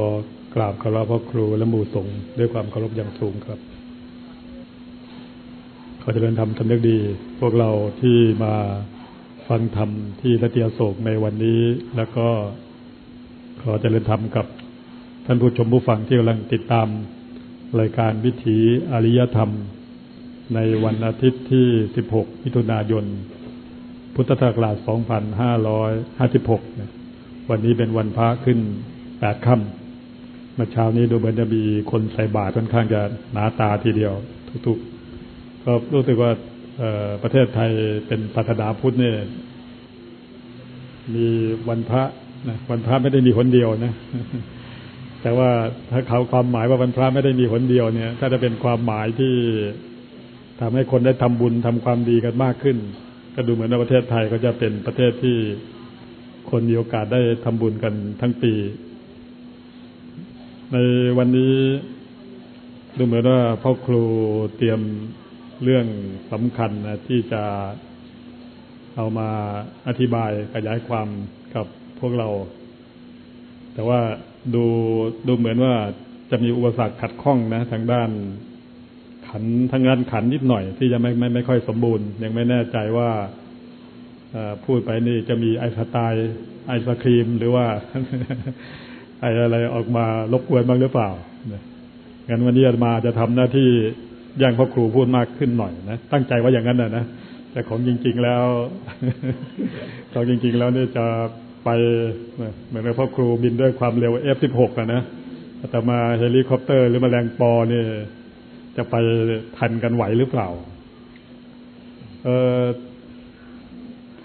อกราบคารวะพ่อครูและหมู่สงฆ์ด้วยความเคารพอย่างสูงครับ ขอเจริญธรรมทำเนืกดี พวกเราที่มาฟังธรรมที่ละเตียโศกในวันนี้ แล้วก็ขอเจริญธรรมกับท่านผู้ชมผู้ฟังที่กำลังติดตามรายการวิถีอริยธรรม ในวันอาทิตย์ที่ 16 มิถุนายน พุทธศักราช 2556 วันนี้เป็นวันพระขึ้น 8 ค่ำ เมื่อเช้านี้ดูเหมือนจะมีคนใส่บาตรค่อนข้างจะหนาตาทีเดียว ทุกๆ ก็รู้สึกว่าประเทศไทยเป็นศาสนาพุทธเนี่ยมีวันพระนะวันพระไม่ได้มีคนเดียวนะ แต่ว่าถ้าเขาความหมายว่าวันพระไม่ได้มีคนเดียวเนี่ย ถ้าจะเป็นความหมายที่ทำให้คนได้ทำบุญทำความดีกันมากขึ้น ก็ดูเหมือนว่าประเทศไทยก็จะเป็นประเทศที่คนมีโอกาสได้ทำบุญกันทั้งปี ในวันนี้ดูเหมือนว่าพ่อครูเตรียมเรื่องสำคัญนะที่จะเอามาอธิบายขยายความกับพวกเรา แต่ว่าดูดูเหมือนว่าจะมีอุปสรรคขัดข้องนะ ทางด้าน ขันทางด้านขันนิดหน่อย ที่จะไม่ไม่ไม่ค่อยสมบูรณ์ ยังไม่แน่ใจว่าพูดไปนี่จะมีไอสไตล์ไอศครีมหรือว่า อะไรออกมารบกวนบ้างหรือเปล่างั้นวันนี้มาจะทำหน้าที่ย่างพ่อครูพูดมากขึ้นหน่อยนะตั้งใจว่าอย่างนั้นนะนะแต่ของจริง ๆแล้วของจริง ๆ แล้วเนี่ยจะไปเหมือนกับพ่อครูบินด้วยความเร็ว F16 อะนะแต่มาเฮลิคอปเตอร์ หรือมาแมลงปอเนี่ยจะไปทันกันไหวหรือเปล่า เออ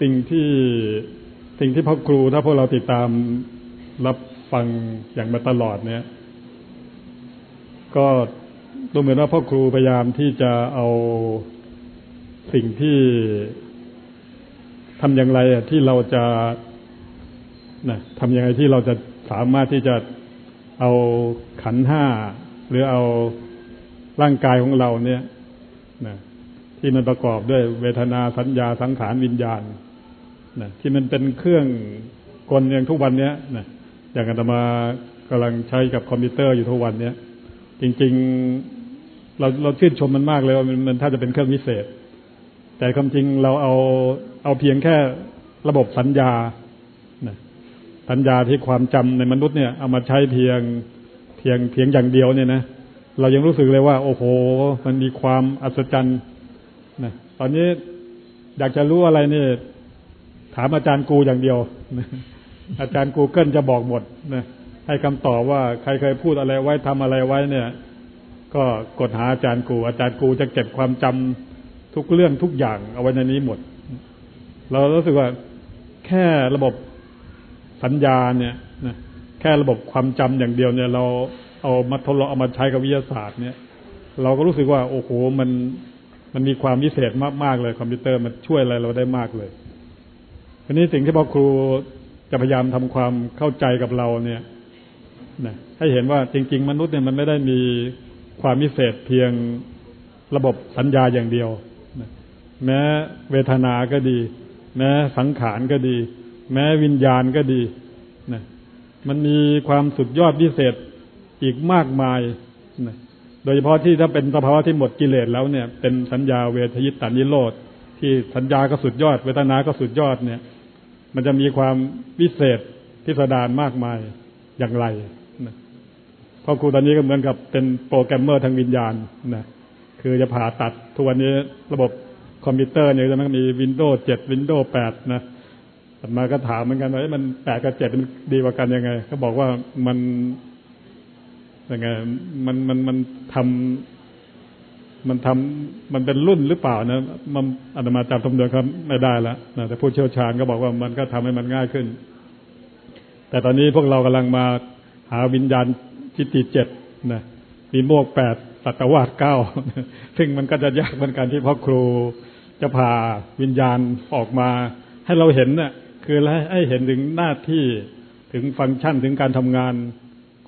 สิ่งที่สิ่งที่พ่อครูถ้าพวกเราติดตามรับ ฟังอย่างมาตลอดเนี่ย ก็ดูเหมือนว่าพ่อครูพยายามที่จะเอาสิ่งที่ทำอย่างไรที่เราจะนะทำอยังไงที่เราจะสามารถที่จะเอาขันห้า หรือเอาร่างกายของเราเนี่ยนะที่มันประกอบด้วยเวทนาสัญญาสังขารวิญญาณนะที่มันเป็นเครื่องกลอย่างทุกวันเนี้ยนะ อย่างอาตมากำลังใช้กับคอมพิวเตอร์อยู่ทุกวันเนี้ยจริง ๆ เราเราชื่นชมมันมากเลยว่ามันมันถ้าจะเป็นเครื่องวิเศษ แต่ความจริงเราเอาเอาเพียงแค่ระบบสัญญาสัญญาที่ความจำในมนุษย์เนี่ยเอามาใช้เพียงเพียงเพียงอย่างเดียวเนี่ยนะเรายังรู้สึกเลยว่า โอ้โห มันมีความอัศจรรย์นะตอนนี้อยากจะรู้อะไรนี่ถามอาจารย์กูอย่างเดียว อาจารย์กูเกิลจะบอกหมดนะให้คำตอบว่าใครเคยพูดอะไรไว้ทำอะไรไว้เนี่ย ก็กดหาอาจารย์กู อาจารย์กูจะเก็บความจำทุกเรื่องทุกอย่างเอาไว้ในนี้หมด เรารู้สึกว่าแค่ระบบสัญญาเนี่ยนะแค่ระบบความจำอย่างเดียวเนี่ย เราเอามาทดลองเอามาใช้กับวิทยาศาสตร์เนี่ย เราก็รู้สึกว่า โอ้โหมันมันมีความพิเศษมากๆเลย คอมพิวเตอร์มันช่วยอะไรเราได้มากเลยทีนี้สิ่งที่พ่อครู จะพยายามทำความเข้าใจกับเราเนี่ยนะให้เห็นว่าจริง ๆ มนุษย์เนี่ยมันไม่ได้มีความพิเศษเพียงระบบสัญญาอย่างเดียวนะแม้เวทนาก็ดี แม้สังขารก็ดี แม้วิญญาณก็ดีนะมันมีความสุดยอดพิเศษอีกมากมายนะโดยเฉพาะที่ถ้าเป็นสภาวะที่หมดกิเลสแล้วเนี่ย เป็นสัญญาเวทยิตานิโรธที่สัญญาก็สุดยอด เวทนาก็สุดยอดเนี่ย มันจะมีความวิเศษพิสดารมากมายอย่างไรนะพ่อครูตอนนี้ก็เหมือนกับเป็นโปรแกรมเมอร์ทางวิญญาณนะคือจะผ่าตัดทุกวันนี้ระบบคอมพิวเตอร์เนี่ยจะมันมี Windows เจ็ด Windows แปดนะอาตมาก็ถามเหมือนกันว่ามันแปดกับเจ็ดมันดีกว่ากันยังไงเขาบอกว่ามันยังไงมันมันมันทำ มันทำมันเป็นรุ่นหรือเปล่านะมันอาตมาจำตำเดือนครับไม่ได้แล้วนะแต่ผู้เชี่ยวชาญก็บอกว่ามันก็ทำให้มันง่ายขึ้น แต่ตอนนี้พวกเรากำลังมาหาวิญญาณฐิติเจ็ดนะวิโมกข์แปดสัตตาวาสเก้าซึ่งมันก็จะยากเหมือนกันที่พ่อครูจะพาวิญญาณออกมา ให้เราเห็นเนี่ยคือให้เห็นถึงหน้าที่ถึงฟังก์ชันถึงการทำงาน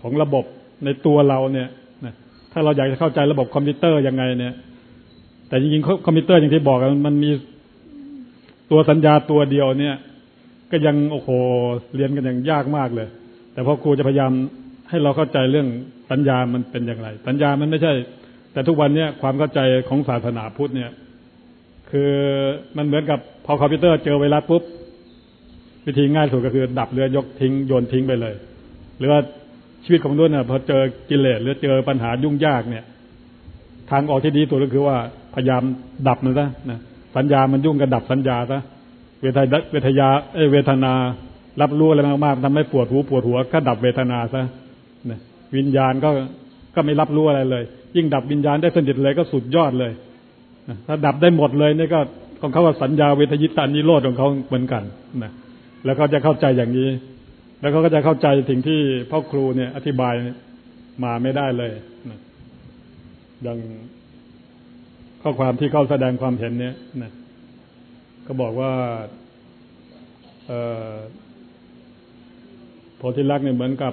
ของระบบในตัวเราเนี่ย ถ้าเราอยากจะเข้าใจระบบคอมพิวเตอร์ยังไงเนี่ย แต่จริงๆคอมพิวเตอร์อย่างที่บอกมันมีตัวสัญญาตัวเดียวเนี่ย ก็ยังโอ้โหเรียนกันอย่างยากมากเลย แต่พอครูจะพยายามให้เราเข้าใจเรื่องสัญญามันเป็นอย่างไร สัญญามันไม่ใช่ แต่ทุกวันเนี้ยความเข้าใจของศาสนาพุทธเนี่ย คือมันเหมือนกับพอคอมพิวเตอร์เจอไวรัสปุ๊บวิธีง่ายสุดก็คือดับเรือยกทิ้งโยนทิ้งไปเลย หรือว่า ชีวิตของนุ่นน่ะพอเจอกิเลสหรือเจอปัญหายุ่งยากเนี่ย ทางออกที่ดีสุดก็คือว่าพยายามดับมันซะนะสัญญามันยุ่งกับดับสัญญาซะเวทนาเวทยาเอเวทนา รับรู้อะไรมากๆทำให้ปวดหูปวดหัวก็ดับเวทนาซะนะวิญญาณก็ก็ไม่รับรู้อะไรเลย ยิ่งดับวิญญาณได้สนิทเลยก็สุดยอดเลยถ้าดับได้หมดเลยนี่ก็ของเขาว่าสัญญาเวทยิตานิโรธของเขาเหมือนกันนะแล้วเขาจะเข้าใจอย่างนี้ แล้วเขาก็จะเข้าใจสิ่งที่พ่อครูเนี่ย อธิบายมาไม่ได้เลยนะอย่างข้อความที่เขาแสดงความเห็นเนี่ยนะก็บอกว่าโพธิลักษณ์เนี่ยเหมือนกับ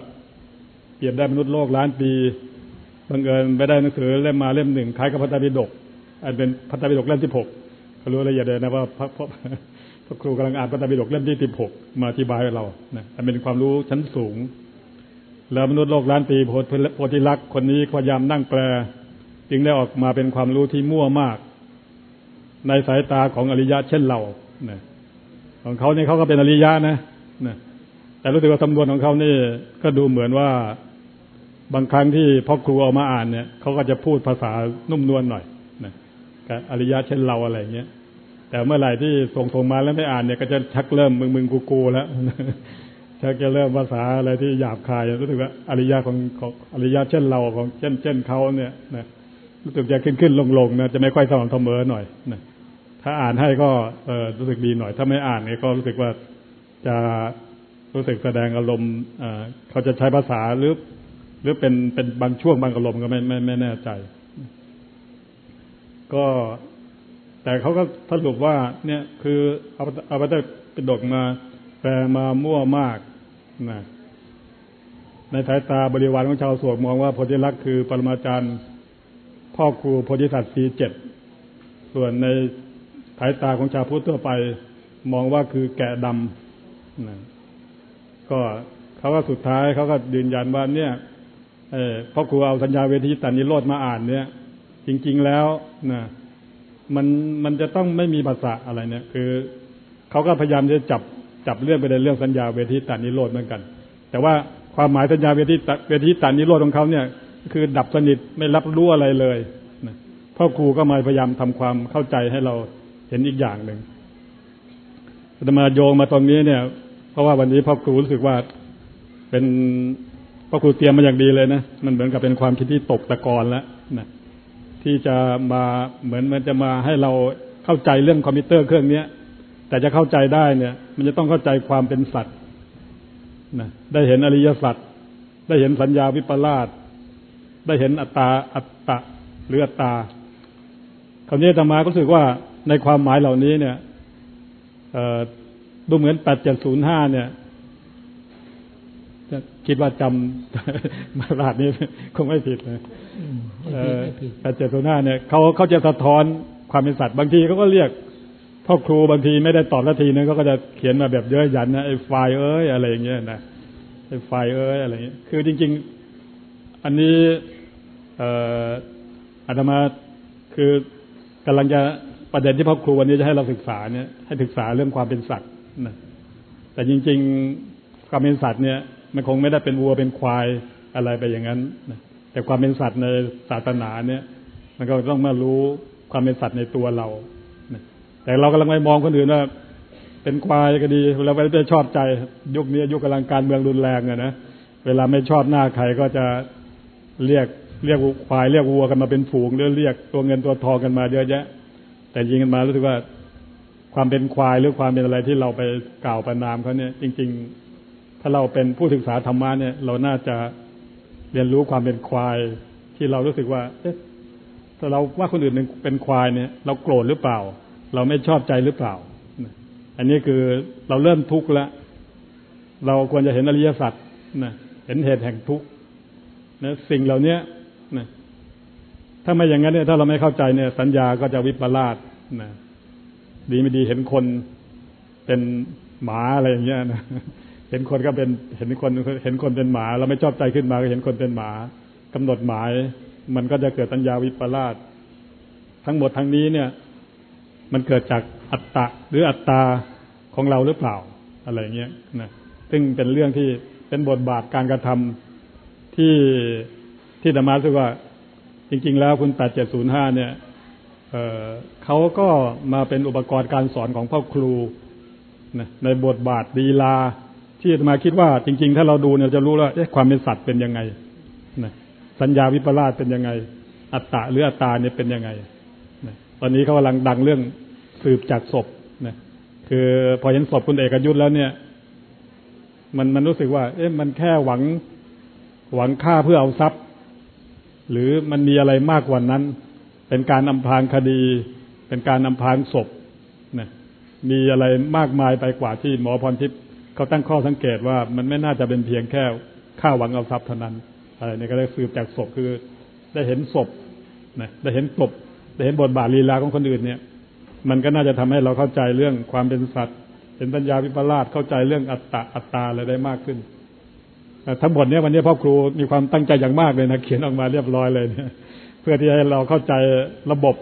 เปรียบได้มนุษย์โลกล้านปีบังเอิญไปได้หนังสือเล่มมาเล่มหนึ่งคล้ายกับพระไตรปิฎกอันเป็นพระไตรปิฎกเล่มที่หกเขารู้ละเอียดเลยนะว่าพระ พระครูกำลังอ่านพระไตรปิฎกเล่มที่สิบหกมาอธิบายให้เรานะเป็นความรู้ชั้นสูง แล้วมนุษย์โลกล้านปีโพธิลักษ์คนนี้พยายามนั่งแปล จึงได้ออกมาเป็นความรู้ที่มั่วมาก ในสายตาของอริยะเช่นเรานะของเขาเนี่ยเขาก็เป็นอริยะนะนะแต่รู้สึกว่าสำนวนของเขานี่ก็ดูเหมือนว่าบางครั้งที่พ่อครูเอามาอ่านเนี่ยเขาก็จะพูดภาษานุ่มนวลหน่อยนะกับอริยะเช่นเราอะไรเงี้ย แต่เมื่อไหร่ที่ส่งส่งมาแล้วไม่อ่านเนี่ยก็จะชักเริ่มมึงมึงกูกูแล้วชักจะเริ่มภาษาอะไรที่หยาบคายรู้สึกว่าอริยะของของอริยะเช่นเราของเช่นเช่นเขาเนี่ยนะรู้สึกจะขึ้นขึ้นลงลงนะจะไม่ค่อยสม่ำเสมอหน่อยนะถ้าอ่านให้ก็เออรู้สึกดีหน่อย ถ้าไม่อ่านเนี่ยก็รู้สึกว่าจะรู้สึกแสดงอารมณ์เขาจะใช้ภาษาหรือ หรือเป็นเป็นบางช่วงบางอารมณ์ก็ไม่ไม่ไม่แน่ใจ ก็ แต่เขาก็สรุปว่าเนี่ยคือเอาเอาไปได้เป็นดกมาแปลมามั่วมากนะในสายตาบริวารของชาวสวกมองว่าโพธิลักษ์คือปรมาจารย์พ่อครูโพธิสัตว์สีเจ็ดส่วนในสายตาของชาวพุทธทั่วไป มองว่าคือแกะดำนะก็เขาก็สุดท้ายเขาก็ยืนยันว่าเนี่ยพ่อครูเอาสัญญาเวทีตันนิโรธมาอ่านเนี่ย จริง ๆแล้วนะ มันมันจะต้องไม่มีภาษาอะไรเนี่ย คือเขาก็พยายามจะจับจับเรื่องไปในเรื่องสัญญาเวทีตันนิโรธเหมือนกัน แต่ว่าความหมายสัญญาเวทีเวทีตันนิโรธของเขาเนี่ย คือดับสนิทไม่รับรู้อะไรเลยพ่อครูก็มาพยายามทำความเข้าใจให้เราเห็นอีกอย่างหนึ่งจะมาโยงมาตรงนี้เนี่ย เพราะว่าวันนี้พ่อครูรู้สึกว่าเป็นพ่อครูเตรียมมาอย่างดีเลยนะมันเหมือนกับเป็นความคิดที่ตกตะกอนแล้วนะ ที่จะมาเหมือนมันจะมาให้เราเข้าใจเรื่องคอมพิวเตอร์เครื่องเนี้ย แต่จะเข้าใจได้เนี่ย มันจะต้องเข้าใจความเป็นสัตว์นะได้เห็นอริยสัจได้เห็นสัญญาวิปลาสได้เห็นอัตตาอัตตะหรืออัตตาคำนี้ธรรมาก็รู้สึกว่าในความหมายเหล่านี้เนี่ยดูเหมือนแปดเจ็ดศูนย์ห้าเนี่ย คิดว่าจำมาลาดนี้คงไม่ผิดเลยแปดเจ็ดศูนย์ห้าเนี่ยเขาเขาจะสะท้อนความเป็นสัตว์บางทีเขาก็เรียกพ่อครูบางทีไม่ได้ตอบละทีนึงเขาก็จะเขียนมาแบบเยอะยันนะไอ้ไฟเอ้ยอะไรอย่างเงี้ยนะไอ้ไฟเอ้ยอะไรเงี้ยคือจริง ๆ อันนี้อาตมาคือกำลังจะประเด็นที่พ่อครูวันนี้จะให้เราศึกษาเนี่ยให้ศึกษาเรื่องความเป็นสัตว์นะแต่จริง ๆ ความเป็นสัตว์เนี่ย มันคงไม่ได้เป็นวัวเป็นควายอะไรไปอย่างนั้นแต่ความเป็นสัตว์ในศาสนาเนี่ย มันก็ต้องมารู้ความเป็นสัตว์ในตัวเราแต่เรากำลังไปมองคนอื่นว่าเป็นควายก็ดีเราไม่ได้ชอบใจยุคนี้ยุคกำลังการเมืองรุนแรงอะนะเวลาไม่ชอบหน้าใครก็จะเรียกเรียกควายเรียกวัวกันมาเป็นฝูงหรือเรียกตัวเงินตัวทองกันมาเยอะแยะ แต่ยิงกันมารู้สึกว่าความเป็นควายหรือความเป็นอะไรที่เราไปกล่าวประนามเขาเนี่ย จริง ๆ ถ้าเราเป็นผู้ศึกษาธรรมะเนี่ย เราน่าจะเรียนรู้ความเป็นควาย ที่เรารู้สึกว่า เอ๊ะถ้าเราว่าคนอื่นเป็นควายเนี่ย เราโกรธหรือเปล่า เราไม่ชอบใจหรือเปล่า อันนี้คือเราเริ่มทุกข์แล้วเราควรจะเห็นอริยสัจนะเห็นเหตุแห่งทุกข์นะสิ่งเหล่านี้นะถ้าไม่อย่างนั้นเนี่ยถ้าเราไม่เข้าใจเนี่ย สัญญาก็จะวิปลาสนะดีไม่ดีเห็นคนเป็นหมาอะไรอย่างเงี้ยนะ เห็นคนก็เป็นเห็นคนเห็นคนเป็นหมา เราไม่ชอบใจขึ้นมาก็เห็นคนเป็นหมากำหนดหมาย มันก็จะเกิดตัญญาวิปลาสทั้งหมดทั้งนี้เนี่ย มันเกิดจากอัตตะหรืออัตตาของเราหรือเปล่าอะไรเงี้ยนะซึ่งเป็นเรื่องที่เป็นบทบาทการกระทำที่ที่ธรรมาสึกว่า จริง ๆ แล้วคุณแปดเจ็ดศูนย์ห้าเนี่ยเเขาก็มาเป็นอุปกรณ์การสอนของพ่อครูนะในบทบาทดีลา ที่มาคิดว่า จริง ๆ ถ้าเราดูเนี่ยจะรู้แล้วความเป็นสัตว์เป็นยังไงนะสัญญาวิปลาสเป็นยังไง อัตตะหรืออัตตาเนี่ยเป็นยังไงนะตอนนี้เขากำลังดังเรื่องสืบจากศพนะคือพอเห็นศพคุณเอกยุทธแล้วเนี่ย มันมันรู้สึกว่า เอ๊ะมันแค่หวังหวังฆ่าเพื่อเอาทรัพย์ หรือมันมีอะไรมากกว่านั้น เป็นการอำพรางคดี เป็นการอำพรางศพนะมีอะไรมากมายไปกว่าที่หมอพรทิพย์ เขาตั้งข้อสังเกตว่ามันไม่น่าจะเป็นเพียงแค่ฆ่าหวังเอาทรัพย์เท่านั้นอะไรนี่ก็ได้สืบจากศพคือได้เห็นศพนะได้เห็นศพได้เห็นบทบาทลีลาของคนอื่นเนี่ย มันก็น่าจะทำให้เราเข้าใจเรื่องความเป็นสัตว์ เห็นปัญญาวิปลาสเข้าใจเรื่องอัตตาอัตตาอะไรได้มากขึ้นทั้งหมดนี้วันนี้พ่อครูมีความตั้งใจอย่างมากเลยนะเขียนออกมาเรียบร้อยเลยเนี่ยเพื่อที่ให้เราเข้าใจระบบ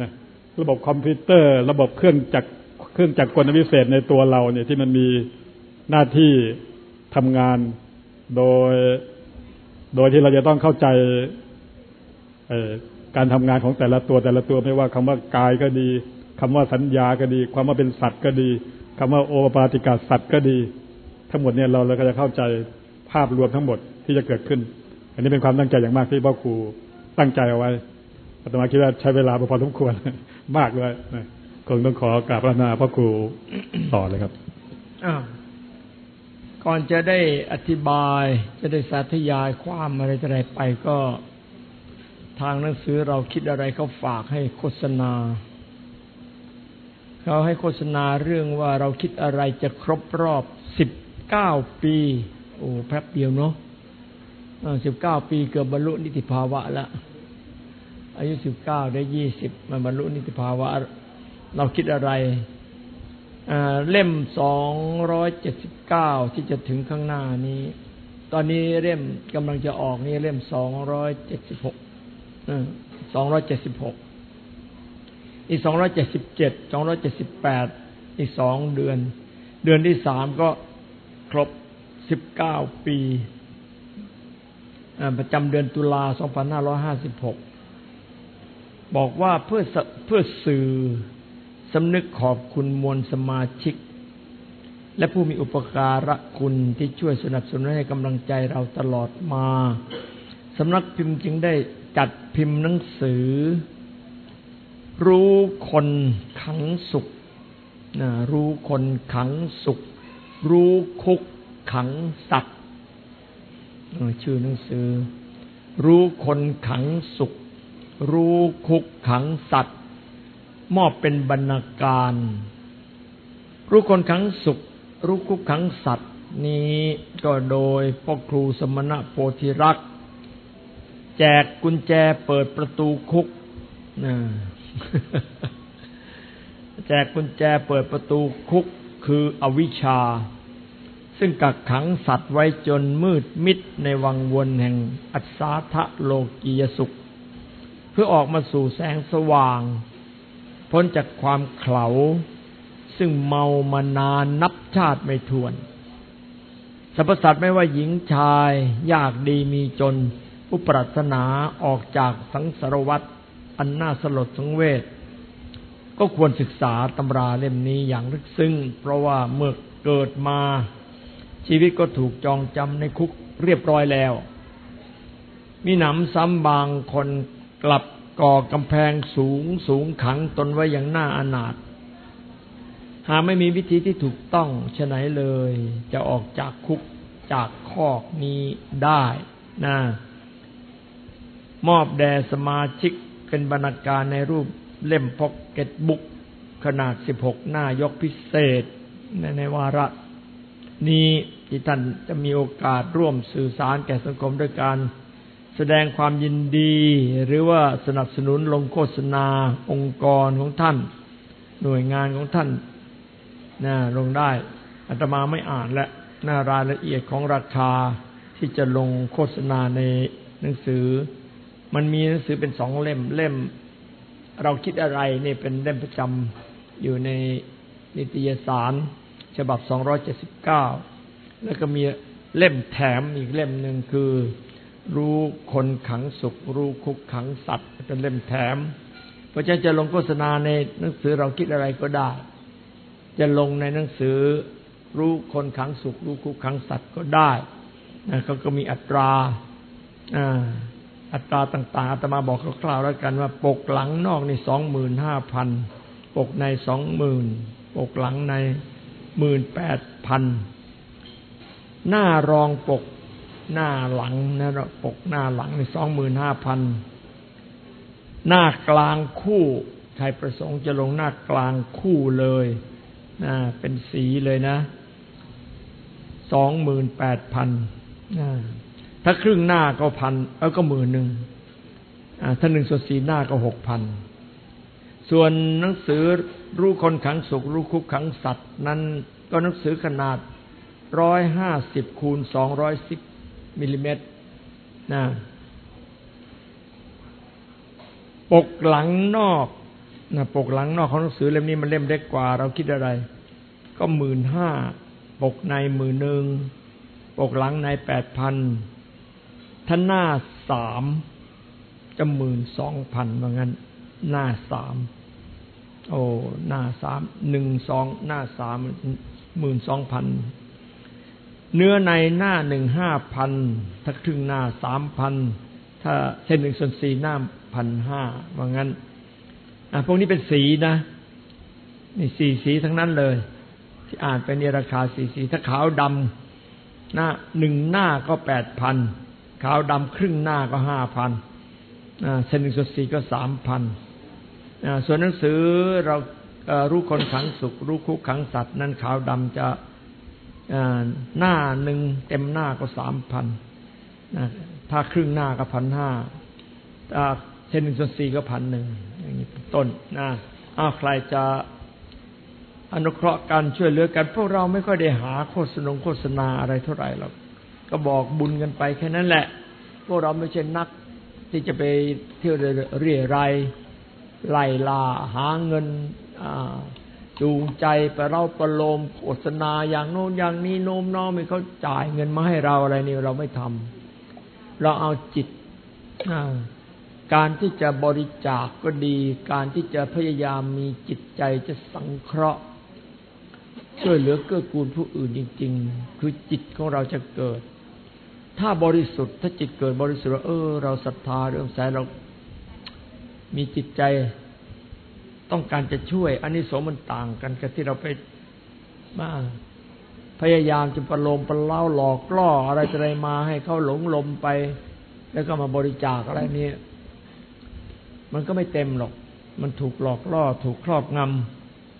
นะระบบคอมพิวเตอร์ ระบบเครื่องจักรเครื่องจักรกลวิเศษในตัวเราเนี่ยที่มันมี หน้าที่ทำงานโดย โดยที่เราจะต้องเข้าใจการทำงานของแต่ละตัวแต่ละตัวไม่ว่าคำว่ากายก็ดีคำว่าสัญญาก็ดี ความว่าเป็นสัตว์ก็ดีคำว่าโอปาติกาสัตว์ก็ดี ทั้งหมดเนี่ยเราเราก็จะเข้าใจภาพรวมทั้งหมดที่จะเกิดขึ้น อันนี้เป็นความตั้งใจอย่างมากที่พ่อครูตั้งใจเอาไว้อาตมาคิดว่าใช้เวลาพอสมควรมากเลยคงต้องขอกราบพระนาพ่อครูต่อเลยครับอ้า ก่อนจะได้อธิบายจะได้สาธยายความอะไรอะไรไปก็ ทางหนังสือเราคิดอะไรเขาฝากให้โฆษณาเขาให้โฆษณาเรื่องว่าเราคิดอะไรจะครบรอบสิบเก้าปี โอ้แป๊บเดียวเนาะสิบเก้าปีเกือบบรรลุนิติภาวะแล้วอายุสิบเก้าได้ยี่สิบมาบรรลุนิติภาวะ เราคิดอะไร เล่มสองร้อยเจ็ดสิบเก้าที่จะถึงข้างหน้านี้ ตอนนี้เล่มกำลังจะออกนี่เล่มสองร้อยเจ็ดสิบหกสองร้อยเจ็ดสิบหกอีกสองร้อยเจ็ดสิบเจ็ดสองร้อยเจ็ดสิบแปดอีกสองเดือน เดือนที่สามก็ครบสิบเก้าปีประจำเดือนตุลาสองพันห้าร้อยห้าสิบหกบอกว่าเพื่อเพื่อสื่อ สำนึกขอบคุณมวลสมาชิก และผู้มีอุปการะคุณที่ช่วยสนับสนุนให้กำลังใจเราตลอดมาสำนักพิมพ์จึงได้จัดพิมพ์หนังสือ รู้คนขังสุขนะรู้คนขังสุข รู้คุกขังสัตว์ชื่อหนังสือ รู้คนขังสุข รู้คุกขังสัตว์ มอบเป็นบรรณาการ รู้คนขังสุข รู้คุกขังสัตว์ นี้ก็โดยพ่อครูสมณะโพธิรักษ์แจกกุญแจเปิดประตูคุกนะแจกกุญแจเปิดประตูคุกคืออวิชชา ซึ่งกักขังสัตว์ไว้จนมืดมิดในวังวนแห่งอัศาทะโลกียสุข เพื่อออกมาสู่แสงสว่าง พ้นจากความเข่าซึ่งเมามานานนับชาติไม่ถ้วนสรรพสัตว์ไม่ว่าหญิงชายยากดีมีจน ผู้ปรารถนาออกจากสังสารวัฏอันน่าสลดสังเวชก็ควรศึกษาตำราเล่มนี้อย่างลึกซึ้งเพราะว่าเมื่อเกิดมา ชีวิตก็ถูกจองจำในคุกเรียบร้อยแล้ว มีหนำซ้ำบางคนกลับ ก่อกำแพงสูงสูงขังตนไว้อย่างน่าอนาถหาไม่มีวิธีที่ถูกต้องฉะไหนเลย จะออกจากคุกจากคอกนี้ได้นะมอบแด่สมาชิกเป็นบรรณาการในรูปเล่มพ็อกเก็ตบุ๊กขนาด16หน้ายกพิเศษ ในในวาระ นี้ที่ท่านจะมีโอกาสร่วมสื่อสารแก่สังคมด้วยการ แสดงความยินดี หรือว่าสนับสนุนลงโฆษณา องค์กรของท่าน หน่วยงานของท่านนะลงได้อาตมาไม่อ่านแล้วหน้ารายละเอียดของราคาที่จะลงโฆษณาในหนังสือ มันมีหนังสือเป็นสองเล่มเล่ม เราคิดอะไรนี่เป็นเล่มประจำอยู่ในนิตยสาร ฉบับ 279 แล้วก็มีเล่มแถมอีกเล่มหนึ่งคือ รู้คนขังสุข รู้คุกขังสัตว์เป็นเล่มแถม เพราะฉะนั้นจะลงโฆษณาในหนังสือเราคิดอะไรก็ได้ จะลงในหนังสือ รู้คนขังสุข รู้คุกขังสัตว์ก็ได้นะเขาก็มีอัตราอัตราต่างๆอาตมาบอกคร่าวๆแล้วกันว่าปกหลังนอกนี่สองหมื่นห้าพันปกในสองหมื่นปกหลังในหมื่นแปดพันหน้ารองปก หน้าหลังนะปกหน้าหลังในสองหมื่นห้าพันหน้ากลางคู่ใครประสงค์จะลงหน้ากลางคู่เลยนะเป็นสีเลยนะสองหมื่นแปดพันถ้าครึ่งหน้าก็พันเออก็หมื่นหนึ่งถ้าหนึ่งส่วนสี่หน้าก็หกพันส่วนหนังสือรู้คนขังสุขรู้คุกขังสัตว์ นั้นก็หนังสือขนาดร้อยห้าสิบคูณสองร้อยสิบ มิลลิเมตรนะปกหลังนอกนะปกหลังนอกของหนังสือเล่มนี้มันเล่มเล็กกว่า เราคิดอะไร ก็หมื่นห้าปกในหมื่นหนึ่งปกหลังในแปดพันท่านหน้าสามจะหมื่นสองพันว่างั้น หน้าสามโอ้หน้าสามหนึ่งสองหน้าสามหมื่นสองพัน เนื้อในหน้าหนึ่งห้าพันถ้าครึ่งหน้าสามพันถ้าเส้นหนึ่งส่วนสี่หน้าพันห้าว่างั้นอะพวกนี้เป็นสีนะนี่สีสีทั้งนั้นเลย ที่อ่านไปนี่ราคาสีสีถ้าขาวดำหน้าหนึ่งหน้าก็แปดพันขาวดำครึ่งหน้าก็ห้าพันเส้นหนึ่งส่วนสี่ก็สามพันส่วนหนังสือเรารู้คนขังสุข รู้คุกขังสัตว์ นั้นขาวดำจะ หน้าหนึ่งเต็มหน้าก็สามพันถ้าครึ่งหน้าก็พันห้าถ้าเส้นหนึ่งส่วนสี่ก็พันหนึ่งอย่างนี้ต้นนะอ้าวใครจะอนุเคราะห์กันช่วยเหลือกัน พวกเราไม่ค่อยได้หาโฆษณาโฆษณาอะไรเท่าไหร่หรอกก็บอกบุญกันไปแค่นั้นแหละ พวกเราไม่ใช่นักที่จะไปเที่ยวเรียรายไล่ล่าหาเงิน จูงใจไปเราประโลมโฆษณาอย่างโน้นอย่างนี้โน้มน้อมให้เขาจ่ายเงินมาให้เราอะไรนี่เราไม่ทำเราเอาจิตการที่จะบริจาคกก็ดี การที่จะพยายามมีจิตใจจะสังเคราะห์ ช่วยเหลือเกื้อกูลผู้อื่นจริง ๆ คือจิตของเราจะเกิด ถ้าบริสุทธิ์ถ้าจิตเกิดบริสุทธิ์เออ เราศรัทธาเรื่องสายเรามีจิตใจ ต้องการจะช่วยอันนี้สมมันต่างกันกับที่เราไปมาพยายามจะประโลมประเล่าหลอกล่ออะไรอะไรมาให้เขาหลงลมไป แล้วก็มาบริจาคอะไรนี่มันก็ไม่เต็มหรอก มันถูกหลอกล่อ ถูกครอบง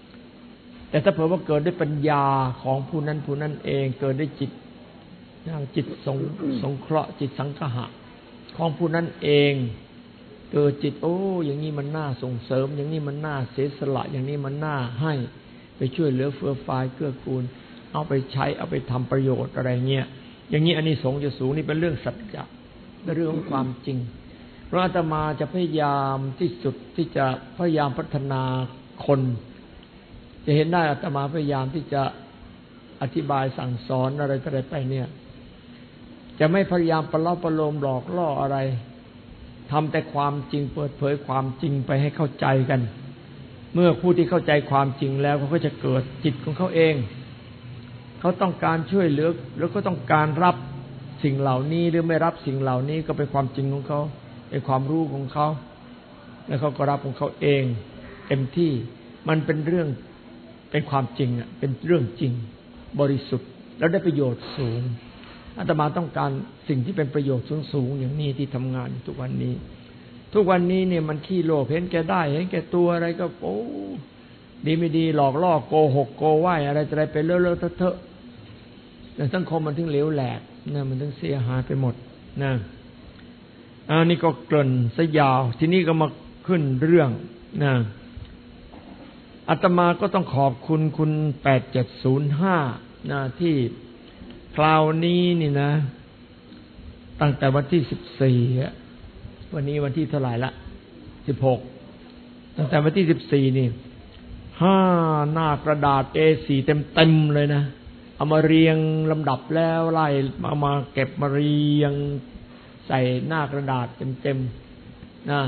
ำแต่ถ้าเผื่อว่าเกิดด้วยปัญญาของผู้นั้นผู้นั้นเอง เกิดด้วยจิตจิตสงสงเคราะห์จิตสังหะของผู้นั้นเอง เกิดจิต โอ้ อย่างนี้มันน่าส่งเสริม อย่างนี้มันน่าเสียสละอย่างนี้มันน่าให้ไปช่วยเหลือเฟื่อฟายเกื้อกูล เอาไปใช้เอาไปทำประโยชน์อะไรเงี้ยอย่างนี้อันนี้สงจะสูงนี่เป็นเรื่องสัจจะเป็นเรื่องของความจริงพระอาตมาจะพยายามที่สุดที่จะพยายามพัฒนาคน จะเห็นได้อาตมาพยายามที่จะอธิบายสั่งสอนอะไรก็ได้ไปเนี่ย จะไม่พยายามประล่าประโลมหลอกล่ออะไร ทำแต่ความจริงเปิดเผยความจริงไปให้เข้าใจกัน เมื่อผู้ที่เข้าใจความจริงแล้วเขาก็จะเกิดจิตของเขาเอง เขาต้องการช่วยเหลือแล้วก็ต้องการรับสิ่งเหล่านี้หรือไม่รับสิ่งเหล่านี้ก็เป็นความจริงของเขาเป็นความรู้ของเขา แล้วเขาก็รับของเขาเองเต็มที่มันเป็นเรื่องเป็นความจริงอะเป็นเรื่องจริง บริสุทธิ์แล้วได้ประโยชน์สูง อาตมาต้องการสิ่งที่เป็นประโยชน์สูงๆอย่างนี้ที่ทำงานทุกวันนี้ ทุกวันนี้เนี่ยมันขี้โลภเห็นแก่ได้เห็นแก่ตัวอะไรก็โอ้ดีไม่ดีหลอกล่อโกหกโกไหวอะไรอะไรไปเลอะๆเทอะๆแต่สังคมมันถึงเหลวแหลกนะมันถึงเสียหายไปหมดนะอันนี้ก็เกริ่นซะยาว ทีนี้ก็มาขึ้นเรื่องนะอาตมาก็ต้องขอบคุณคุณแปดเจ็ดศูนย์ห้านะที่ คราวนี้นี่นะ ตั้งแต่วันที่สิบสี่วันนี้วันที่เท่าไหร่ละสิบหกตั้งแต่วันที่สิบสี่นี่ห้าหน้ากระดาษ A4 เต็มเต็มเลยนะ เอามาเรียงลำดับแล้วไล่เอามาเก็บมาเรียงใส่หน้ากระดาษเต็มเต็มนะ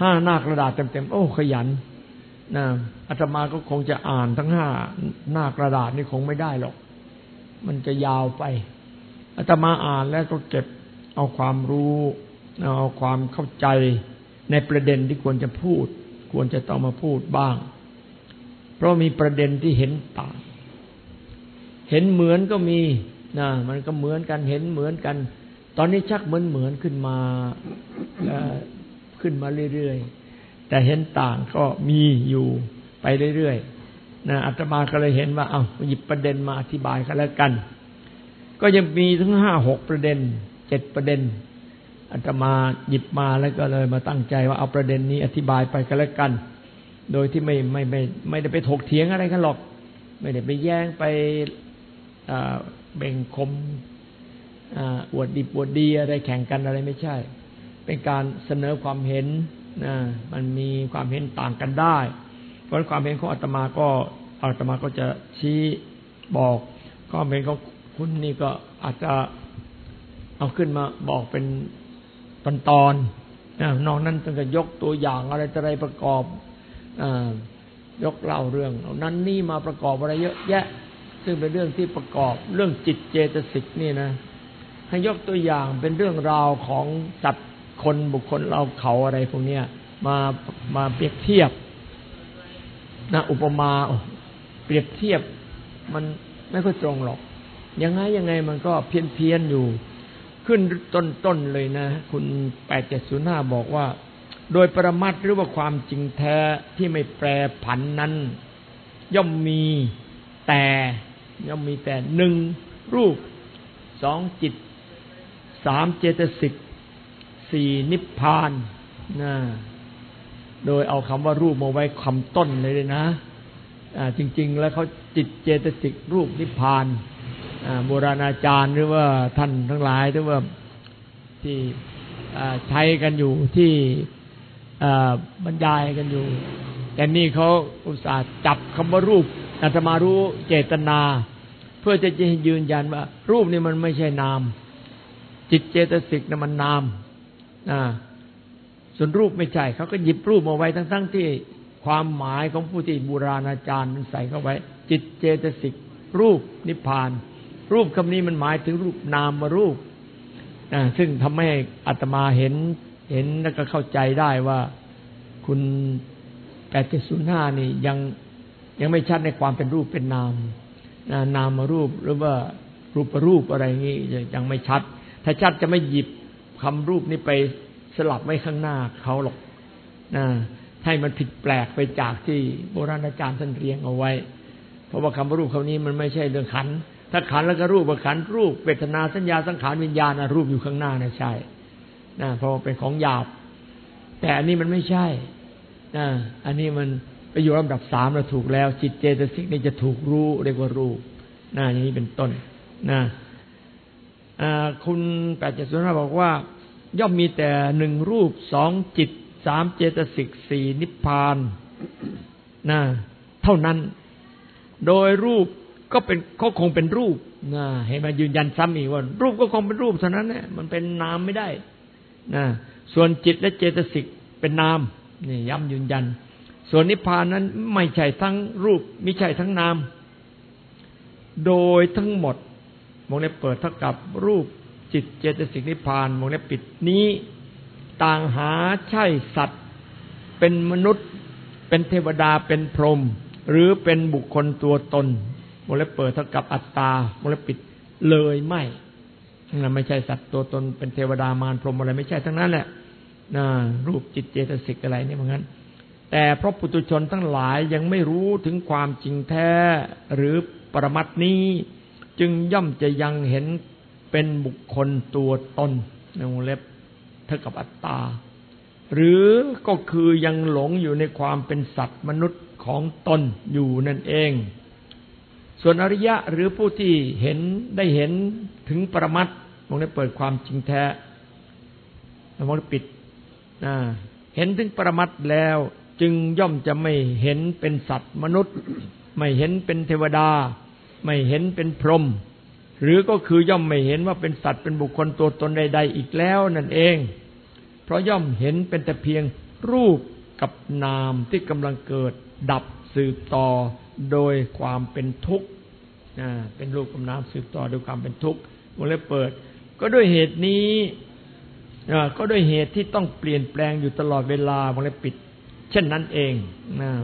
ห้าหน้ากระดาษเต็มเต็มโอ้ขยันนะอาตมาก็คงจะอ่านทั้งห้าหน้ากระดาษนี่คงไม่ได้หรอก มันจะยาวไปอาตมาอ่านแล้วก็เก็บเอาความรู้เอาความเข้าใจในประเด็นที่ควรจะพูด ควรจะต้องมาพูดบ้าง เพราะมีประเด็นที่เห็นต่าง เห็นเหมือนก็มีนะมันก็เหมือนกันเห็นเหมือนกัน ตอนนี้ชักเหมือนเหมือนขึ้นมาขึ้นมาเรื่อยๆแต่เห็นต่างก็มีอยู่ไปเรื่อยๆ นะอาตมาก็เลยเห็นว่า เอาหยิบประเด็นมาอธิบายกันแล้วกัน ก็ยังมีทั้งห้าหกประเด็นเจ็ดประเด็นอาตมาหยิบมาแล้วก็เลยมาตั้งใจว่าเอาประเด็นนี้อธิบายไปกันแล้วกัน โดยที่ไม่ไม่ไม่ไม่ได้ไปถกเถียงอะไรกันหรอก ไม่ได้ไปแย่งไปเบ่งคมอวดดีปวดดีอะไรแข่งกันอะไรไม่ใช่ เป็นการเสนอความเห็นนะมันมีความเห็นต่างกันได้ เพราะความเห็นของอาตมาก็อาตมาก็จะชี้บอกความเห็นของคุณนี่ก็อาจจะเอาขึ้นมาบอกเป็นตอนตอนนอกนั้นต้องยกตัวอย่างอะไรอะไรประกอบอยกเล่าเรื่องนั้นนี่มาประกอบอะไรเยอะแยะ ซึ่งเป็นเรื่องที่ประกอบเรื่องจิตเจตสิกนี่นะให้ยกตัวอย่างเป็นเรื่องราวของสัตว์คนบุคคลเราเขาอะไรพวกนี้มามาเปรียบเทียบ นะอุปมาเปรียบเทียบมันไม่ค่อยตรงหรอก ยังไงยังไงมันก็เพี้ยนเพียนอยู่ ขึ้นต้นๆเลยนะ คุณแปดเจ็ดศูนย์ห้าบอกว่า โดยประมัดหรือว่าความจริงแท้ที่ไม่แปรผันนั้น ย่อมมีแต่ย่อมมีแต่หนึ่งรูปสองจิตสามเจตสิกสี่นิพพานนะ โดยเอาคำว่ารูปมาไว้คำต้นเลยนะจริง ๆ แล้วเขาจิตเจตสิกรูปนิพพานโบราณอาจารย์หรือว่าท่านทั้งหลายหรือว่าที่ใช้กันอยู่ที่บรรยายกันอยู่ แต่นี่เขาอุตส่าห์จับคำว่ารูปอาตมารู้เจตนา เพื่อจะจะยืนยันว่า รูปนี่มันไม่ใช่นาม จิตเจตสิกนะมันนาม ส่วนรูปไม่ใช่เขาก็หยิบรูปมาไว้ทั้งๆทที่ความหมายของผู้ที่บูราณาจารย์มันใส่เข้าไว้ จิตเจตสิกรูปนิพพาน รูปคำนี้มันหมายถึงรูปนามมารูปนะซึ่งทำให้อัตมาเห็นเห็นแล้วก็เข้าใจได้ว่าคุณแปดเจ็ดศูนย์ห้านี่ยังยังไม่ชัดในความเป็นรูปเป็นนามนะนามมารูปหรือว่ารูปรูปอะไรงี้ยังไม่ชัด ถ้าชัดจะไม่หยิบคำรูปนี้ไป สลับไว้ข้างหน้าเขาหรอกนะให้มันผิดแปลกไปจากที่โบราณอาจารย์ท่านเรียงเอาไว้ เพราะว่าคำว่ารูปคำนี้มันไม่ใช่เรื่องขัน ถ้าขันแล้วก็รูปขันรูปเวทนาสัญญาสังขารวิญญาณรูปอยู่ข้างหน้านะใช่นะเพราะเป็นของหยาบ แต่อันนี้มันไม่ใช่นะอันนี้มันไปอยู่ลำดับสามแล้วถูกแล้ว จิตเจตสิกนี่จะถูกรู้เรียกว่ารูปนะอย่างนี้เป็นต้นนะคุณแปดเจ็ดศูนย์บอกว่า ย่อมมีแต่หนึ่งรูปสองจิตสามเจตสิกสี่นิพพานนะเท่านั้น โดยรูปก็เป็นเขาคงเป็นรูปนะให้มายืนยันซ้ำอีกว่ารูปก็คงเป็นรูปเท่านั้นแหละมันเป็นนามไม่ได้นะส่วนจิตและเจตสิกเป็นนามนี่ย้ำยืนยัน ส่วนนิพพานนั้นไม่ใช่ทั้งรูปไม่ใช่ทั้งนาม โดยทั้งหมดมองเล็บเปิดเท่ากับรูป จิตเจตสิกนิพพานมองเล็บปิดนี้ ต่างหาใช่สัตว์ เป็นมนุษย์ เป็นเทวดาเป็นพรหมหรือเป็นบุคคลตัวตนวงเล็บเปิดเท่ากับอัตตาวงเล็บปิดเลยไม่นะไม่ใช่สัตว์ตัวตนเป็นเทวดามารพรหมอะไรไม่ใช่ทั้งนั้นแหละนะรูปจิตเจตสิกอะไรนี่เหมือนกันแต่เพราะปุตุชนทั้งหลายยังไม่รู้ถึงความจริงแท้หรือปรมัตนี้ จึงย่อมจะยังเห็น เป็นบุคคลตัวตนในวงเล็บเท่ากับอัตตา หรือก็คือยังหลงอยู่ในความเป็นสัตว์มนุษย์ของตนอยู่นั่นเอง ส่วนอริยะหรือผู้ที่เห็นได้เห็นถึงปรมัตถ์มองได้เปิดความจริงแท้มองได้ปิดเห็นถึงปรมัตถ์แล้วจึงย่อมจะไม่เห็นเป็นสัตว์มนุษย์ ไม่เห็นเป็นเทวดา ไม่เห็นเป็นพรหม หรือก็คือย่อมไม่เห็นว่าเป็นสัตว์เป็นบุคคลตัวตนใด ๆ อีกแล้วนั่นเอง เพราะย่อมเห็นเป็นแต่เพียงรูปกับนามที่กำลังเกิดดับสืบต่อโดยความเป็นทุกข์เป็นรูปกับนามสืบต่อโดยความเป็นทุกข์วงเล็บเปิด ก็ด้วยเหตุนี้ก็ด้วยเหตุที่ต้องเปลี่ยนแปลงอยู่ตลอดเวลาวงเล็บปิด เช่นนั้นเอง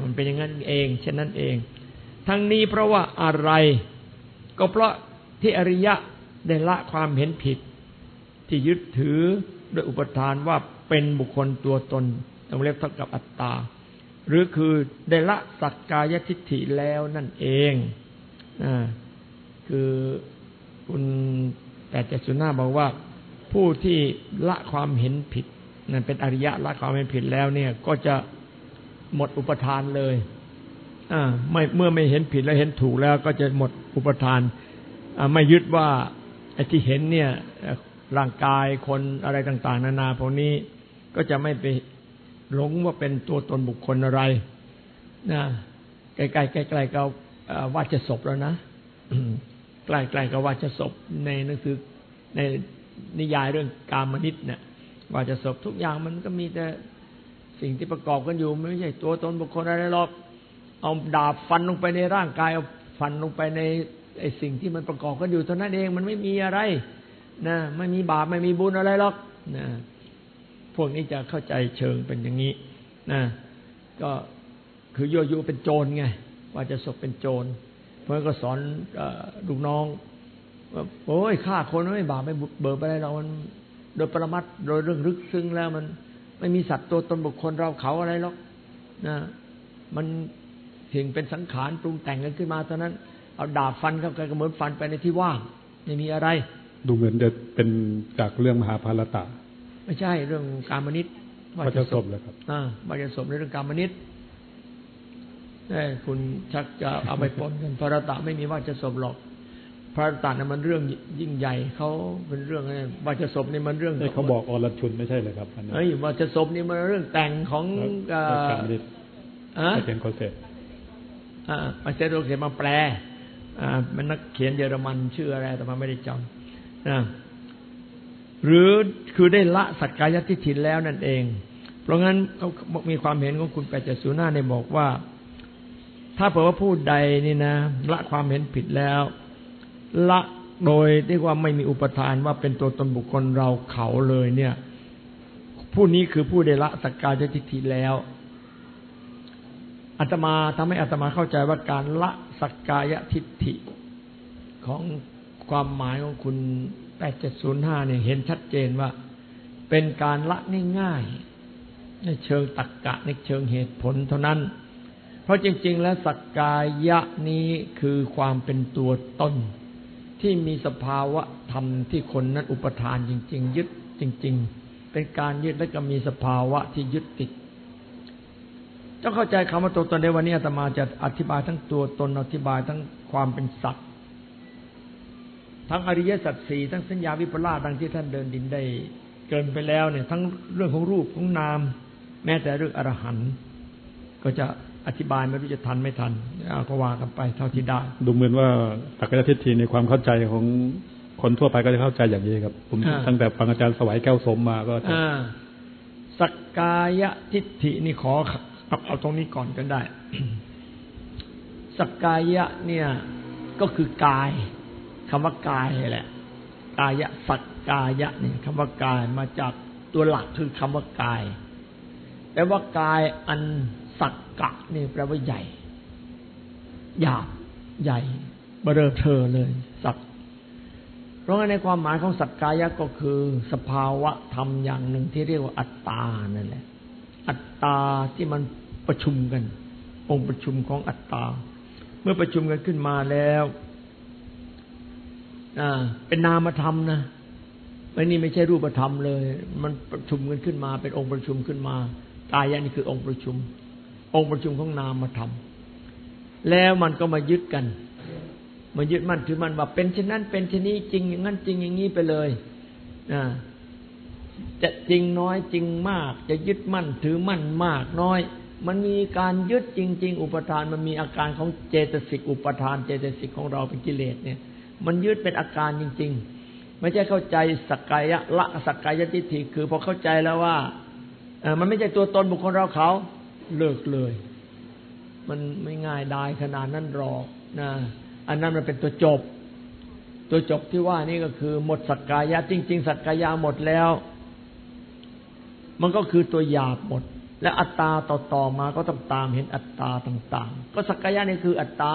มันเป็นอย่างนั้นเอง เช่นนั้นเอง ทั้งนี้เพราะว่าอะไร ก็เพราะ ที่อริยะได้ละความเห็นผิด ที่ยึดถือโดยอุปทานว่าเป็นบุคคลตัวตนต้องเรียกเท่ากับอัตตา หรือคือได้ละสักกายทิฏฐิแล้วนั่นเองนะคือคุณแต่เจสุนาบอกว่าผู้ที่ละความเห็นผิดนั่นเป็นอริยะละความเห็นผิดแล้วเนี่ย ก็จะหมดอุปทานเลย อ่า ไม่เมื่อไม่เห็นผิดแล้วเห็นถูกแล้ว ก็จะหมดอุปทาน ไม่ยึดว่าไอ้ที่เห็นเนี่ยร่างกายคนอะไรต่าง ๆ นานาพวกนี้ก็จะไม่ไปหลงว่าเป็นตัวตนบุคคลอะไรนะใกล้ๆใกล้ๆก็ว่าจะศพแล้วนะใกล้ๆกับว่าจะศพในหนังสือในนิยายเรื่องกามนิตเนี่ยว่าจะศพทุกอย่างมันก็มีแต่สิ่งที่ประกอบกันอยู่ไม่ใช่ตัวตนบุคคลอะไรหรอก เอาดาบฟันลงไปในร่างกายเอาฟันลงไปใน ไอ้สิ่งที่มันประกอบกันอยู่เท่านั้นเองมันไม่มีอะไร นะไม่มีบาปไม่มีบุญอะไรหรอกนะพวกนี้จะเข้าใจเชิงเป็นอย่างนี้นะก็คือโยยุเป็นโจรไงว่าจะศพเป็นโจรเพื่อนก็สอนลูกน้องว่าโอ้ยฆ่าคนไม่บาปไม่เบิกอะไรเรามันโดยประมัตโดยเรื่องลึกซึ้งแล้วมันไม่มีสัตว์ตัวตนบุคคลเราเขาอะไรหรอกนะ มันถึงเป็นสังขารปรุงแต่งกันขึ้นมาเท่านั้น เอาดาบฟันเข้าไปก็เหมือนฟันไปในที่ว่างไม่มีอะไร ดูเหมือนจะเป็นจากเรื่องมหาภารตะ ไม่ใช่เรื่องการมนิตว่าจะศพเลยครับอ่าว่าจะศพในเรื่องการมนิตนี่คุณชักจะเอาไปปนกันภารตะไม่มีว่าจะศพหรอกภารตะนั้นมันเรื่องยิ่งใหญ่เขาเป็นเรื่องอะไรว่าจะศพนี่มันเรื่องเขาบอกอรชุนไม่ใช่เลยครับเฮ้ยว่าจะศพนี่มันเรื่องแต่งของการมนิตอ่าเป็นคอนเซ็ปต์อ่ามาเซโรเขียนมาแปล มันนักเขียนเยอรมันชื่ออะไรแต่มาไม่ได้จำนะหรือคือได้ละสัจกายทิฏฐิแล้วนั่นเอง เพราะงั้นเขามีความเห็นของคุณแปดเจ็ดศูนย์ห้าในบอกว่า ถ้าเผื่อว่าผู้ใดนี่นะ ละความเห็นผิดแล้ว ละโดยเรียกว่าไม่มีอุปทานว่าเป็นตัวตนบุคคลเราเขาเลยเนี่ย ผู้นี้คือผู้ได้ละสักกายทิฏฐิแล้ว อาตมาทำให้อาตมาเข้าใจว่าการละสักกายทิฏฐิของความหมายของคุณแปดเจ็ดศูนย์ห้าเนี่ยเห็นชัดเจนว่า เป็นการละง่ายๆในเชิงตรรกกะในเชิงเหตุผลเท่านั้น เพราะจริง ๆ แล้วสักกายะนี้คือความเป็นตัวตนที่มีสภาวะธรรมที่คนนั้นอุปทานจริง ๆ ยึดจริง ๆ เป็นการยึดและก็มีสภาวะที่ยึดติด ต้องเข้าใจคำว่าตัวตนในวันนี้อาตมาจะอธิบายทั้งตัวตนอธิบายทั้งความเป็นสัตว์ ทั้งอริยสัจสี่ทั้งสัญญาวิปลาสดังที่ท่านเดินดินได้เกินไปแล้วเนี่ย ทั้งเรื่องของรูปของนาม แม้แต่เรื่องอรหันต์ก็จะอธิบายไม่รู้จะทันไม่ทันเอาก็ว่ากันไปเท่าที่ได้ดูเหมือนว่าตักกะทิฏฐิในความเข้าใจของคนทั่วไปก็จะเข้าใจอย่างนี้ครับ ผมตั้งแต่ฟังอาจารย์สวัยแก้วสมมาก็สักกายทิฏฐินี่ขอ เอาเอาตรงนี้ก่อนก็ได้ สกกายะเนี่ยก็คือกายคำว่ากายแหละ กายะสักกายะเนี่ยคำว่ากายมาจากตัวหลักคือคำว่ากายแปลว่ากายอันสักกะนี่แปลว่าใหญ่หยาบใหญ่เบริเธอเลยสักเพราะงั้นในความหมายของสักกายะก็คือ สภาวะธรรมอย่างหนึ่งที่เรียกว่าอัตตานั่นแหละ อัตตาที่มันประชุมกัน องค์ประชุมของอัตตา เมื่อประชุมกันขึ้นมาแล้วเป็นนามธรรมนะไม่นี่ไม่ใช่รูปธรรมเลย มันประชุมกันขึ้นมา เป็นองค์ประชุมขึ้นมากายนี่คือองค์ประชุม องค์ประชุมของนามธรรมแล้วมันก็มายึดกันมายึดมั่นถือมันว่าเป็นเช่นนั้นเป็นเช่นนี้จริงอย่างนั้นจริงอย่างนี้ไปเลยนะ จะจริงน้อยจริงมาก จะยึดมั่นถือมั่นมากน้อย มันมีการยึดจริง ๆ อุปทานมันมีอาการของเจตสิกอุปทาน เจตสิกของเราเป็นกิเลสเนี่ย มันยึดเป็นอาการจริง ๆ ไม่ใช่เข้าใจสักกายะละสักกายทิฏฐิคือพอเข้าใจแล้วว่ามันไม่ใช่ตัวตนบุคคลเราเขาเลิกเลย มันไม่ง่ายได้ขนาดนั้นหรอกนะอันนั้นมันเป็นตัวจบ ตัวจบที่ว่านี่ก็คือหมดสักกายะ จริง ๆ สักกายะหมดแล้ว มันก็คือตัวหยาบหมด และอัตตาต่อๆมาก็ต้องตามเห็นอัตตาต่างๆ ก็สักกายะนี่คืออัตตา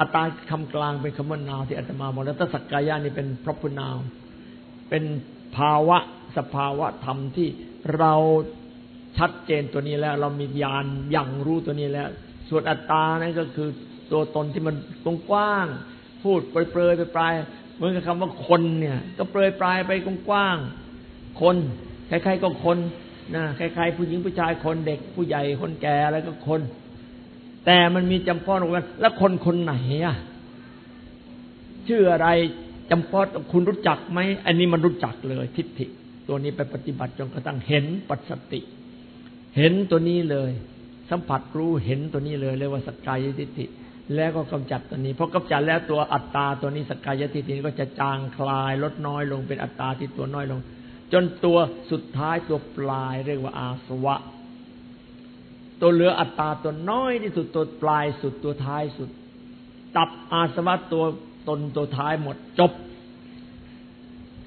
อัตตาคำกลางเป็นคำว่านาวที่อาตมาบอกแล้วถ้าสักกายะนี่เป็นพระพุนาว เป็นภาวะสภาวะธรรมที่เราชัดเจนตัวนี้แล้ว เรามีญาณอย่างรู้ตัวนี้แล้ว ส่วนอัตตานั่นก็คือตัวตนที่มันกว้างๆพูดเปรยๆไปปลายเหมือนกับคำว่าคนเนี่ย ก็เปรยปลายไปกว้างๆคน ใครๆก็คนนะใครๆผู้หญิงผู้ชายคนเด็ก ผู้ใหญ่คนแก่อะไรก็คน แต่มันมีจำเพาะกันแล้วคนคนไหนอะชื่ออะไรจำเพาะคุณรู้จักไหมอันนี้มันรู้จักเลย ทิฏฐิ ตัวนี้ไปปฏิบัติจนกระทั่งเห็นปัสสติ เห็นตัวนี้เลย สัมผัสรู้เห็นตัวนี้เลยเรียกว่าสกายทิฏฐิแล้วก็กำจัดตัวนี้พอกำจัดแล้วตัวอัตตาตัวนี้สกายทิฏฐิก็จะจางคลายลดน้อยลงเป็นอัตตาที่ตัวน้อยลง จนตัวสุดท้ายตัวปลายเรียกว่าอาสวะ ตัวเหลืออัตตาตัวน้อยที่สุดตัวปลายสุดตัวท้ายสุด ตับอาสวะตัวตนตัวท้ายหมดจบ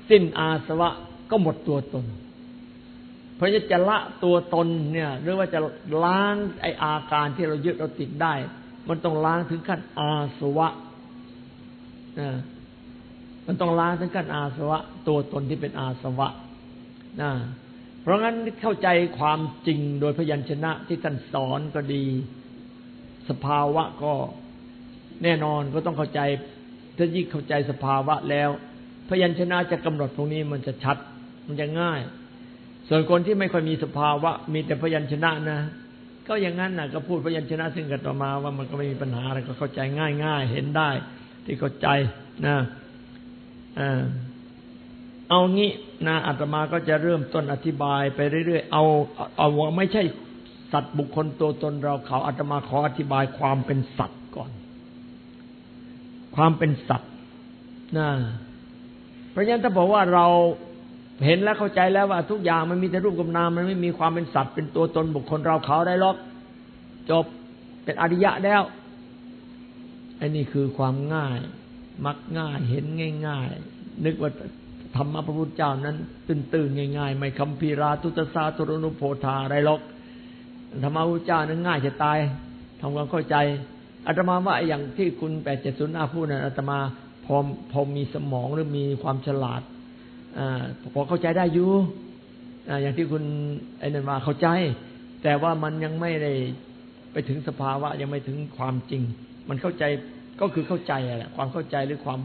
สิ้นอาสวะก็หมดตัวตน เพราะจะละตัวตนเนี่ย หรือว่าจะล้างไออาการที่เรายึดเราติดได้ มันต้องล้างถึงขั้นอาสวะนะมันต้องล้างถึงขั้นอาสวะ ตัวตนที่เป็นอาสวะ นะเพราะงั้นเข้าใจความจริงโดยพยัญชนะที่ท่านสอนก็ดี สภาวะก็แน่นอนก็ต้องเข้าใจถ้ายิ่งเข้าใจสภาวะแล้ว พยัญชนะจะกำหนดตรงนี้มันจะชัด มันจะง่าย ส่วนคนที่ไม่ค่อยมีสภาวะ มีแต่พยัญชนะนะ ก็อย่างนั้นนะก็พูดพยัญชนะซึ่งกันต่อมาว่ามันก็ไม่มีปัญหาอะไรก็เข้าใจง่ายง่ายเห็นได้ ที่เข้าใจนะเอางี้ นะอาตมาก็จะเริ่มต้นอธิบายไปเรื่อยๆ เอาเอาว่าไม่ใช่สัตว์บุคคลตัวตนเราเขาอาตมาขออธิบายความเป็นสัตว์ก่อน ความเป็นสัตว์นะเพราะฉะนั้นถ้าบอกว่าเราเห็นแล้วเข้าใจแล้วว่าทุกอย่างมันมีแต่รูปกับนามมันไม่มีความเป็นสัตว์เป็นตัวตนบุคคลเราเขาได้หรอก จบเป็นอริยะแล้วอันนี้คือความง่าย มักง่ายเห็นง่าย ๆ นึกว่า ธรรมพระพุทธเจ้านั้น ตื่นๆง่ายๆ ไม่คำพีราทุตสาตุรนุโพธาอะไรหรอกธรรมพระพุทธเจ้านั้นง่ายจะตายทำความเข้าใจอาตมาว่าอย่างที่คุณแปดเจ็ดศูนย์อาพูดนั้นอาตมาพอพอมีสมองหรือมีความฉลาดพอเข้าใจได้อยู่อย่างที่คุณไอ้นันมาเข้าใจ แต่ว่ามันยังไม่ได้ไปถึงสภาวะยังไม่ถึงความจริง มันเข้าใจก็คือเข้าใจแหละความเข้าใจหรือความ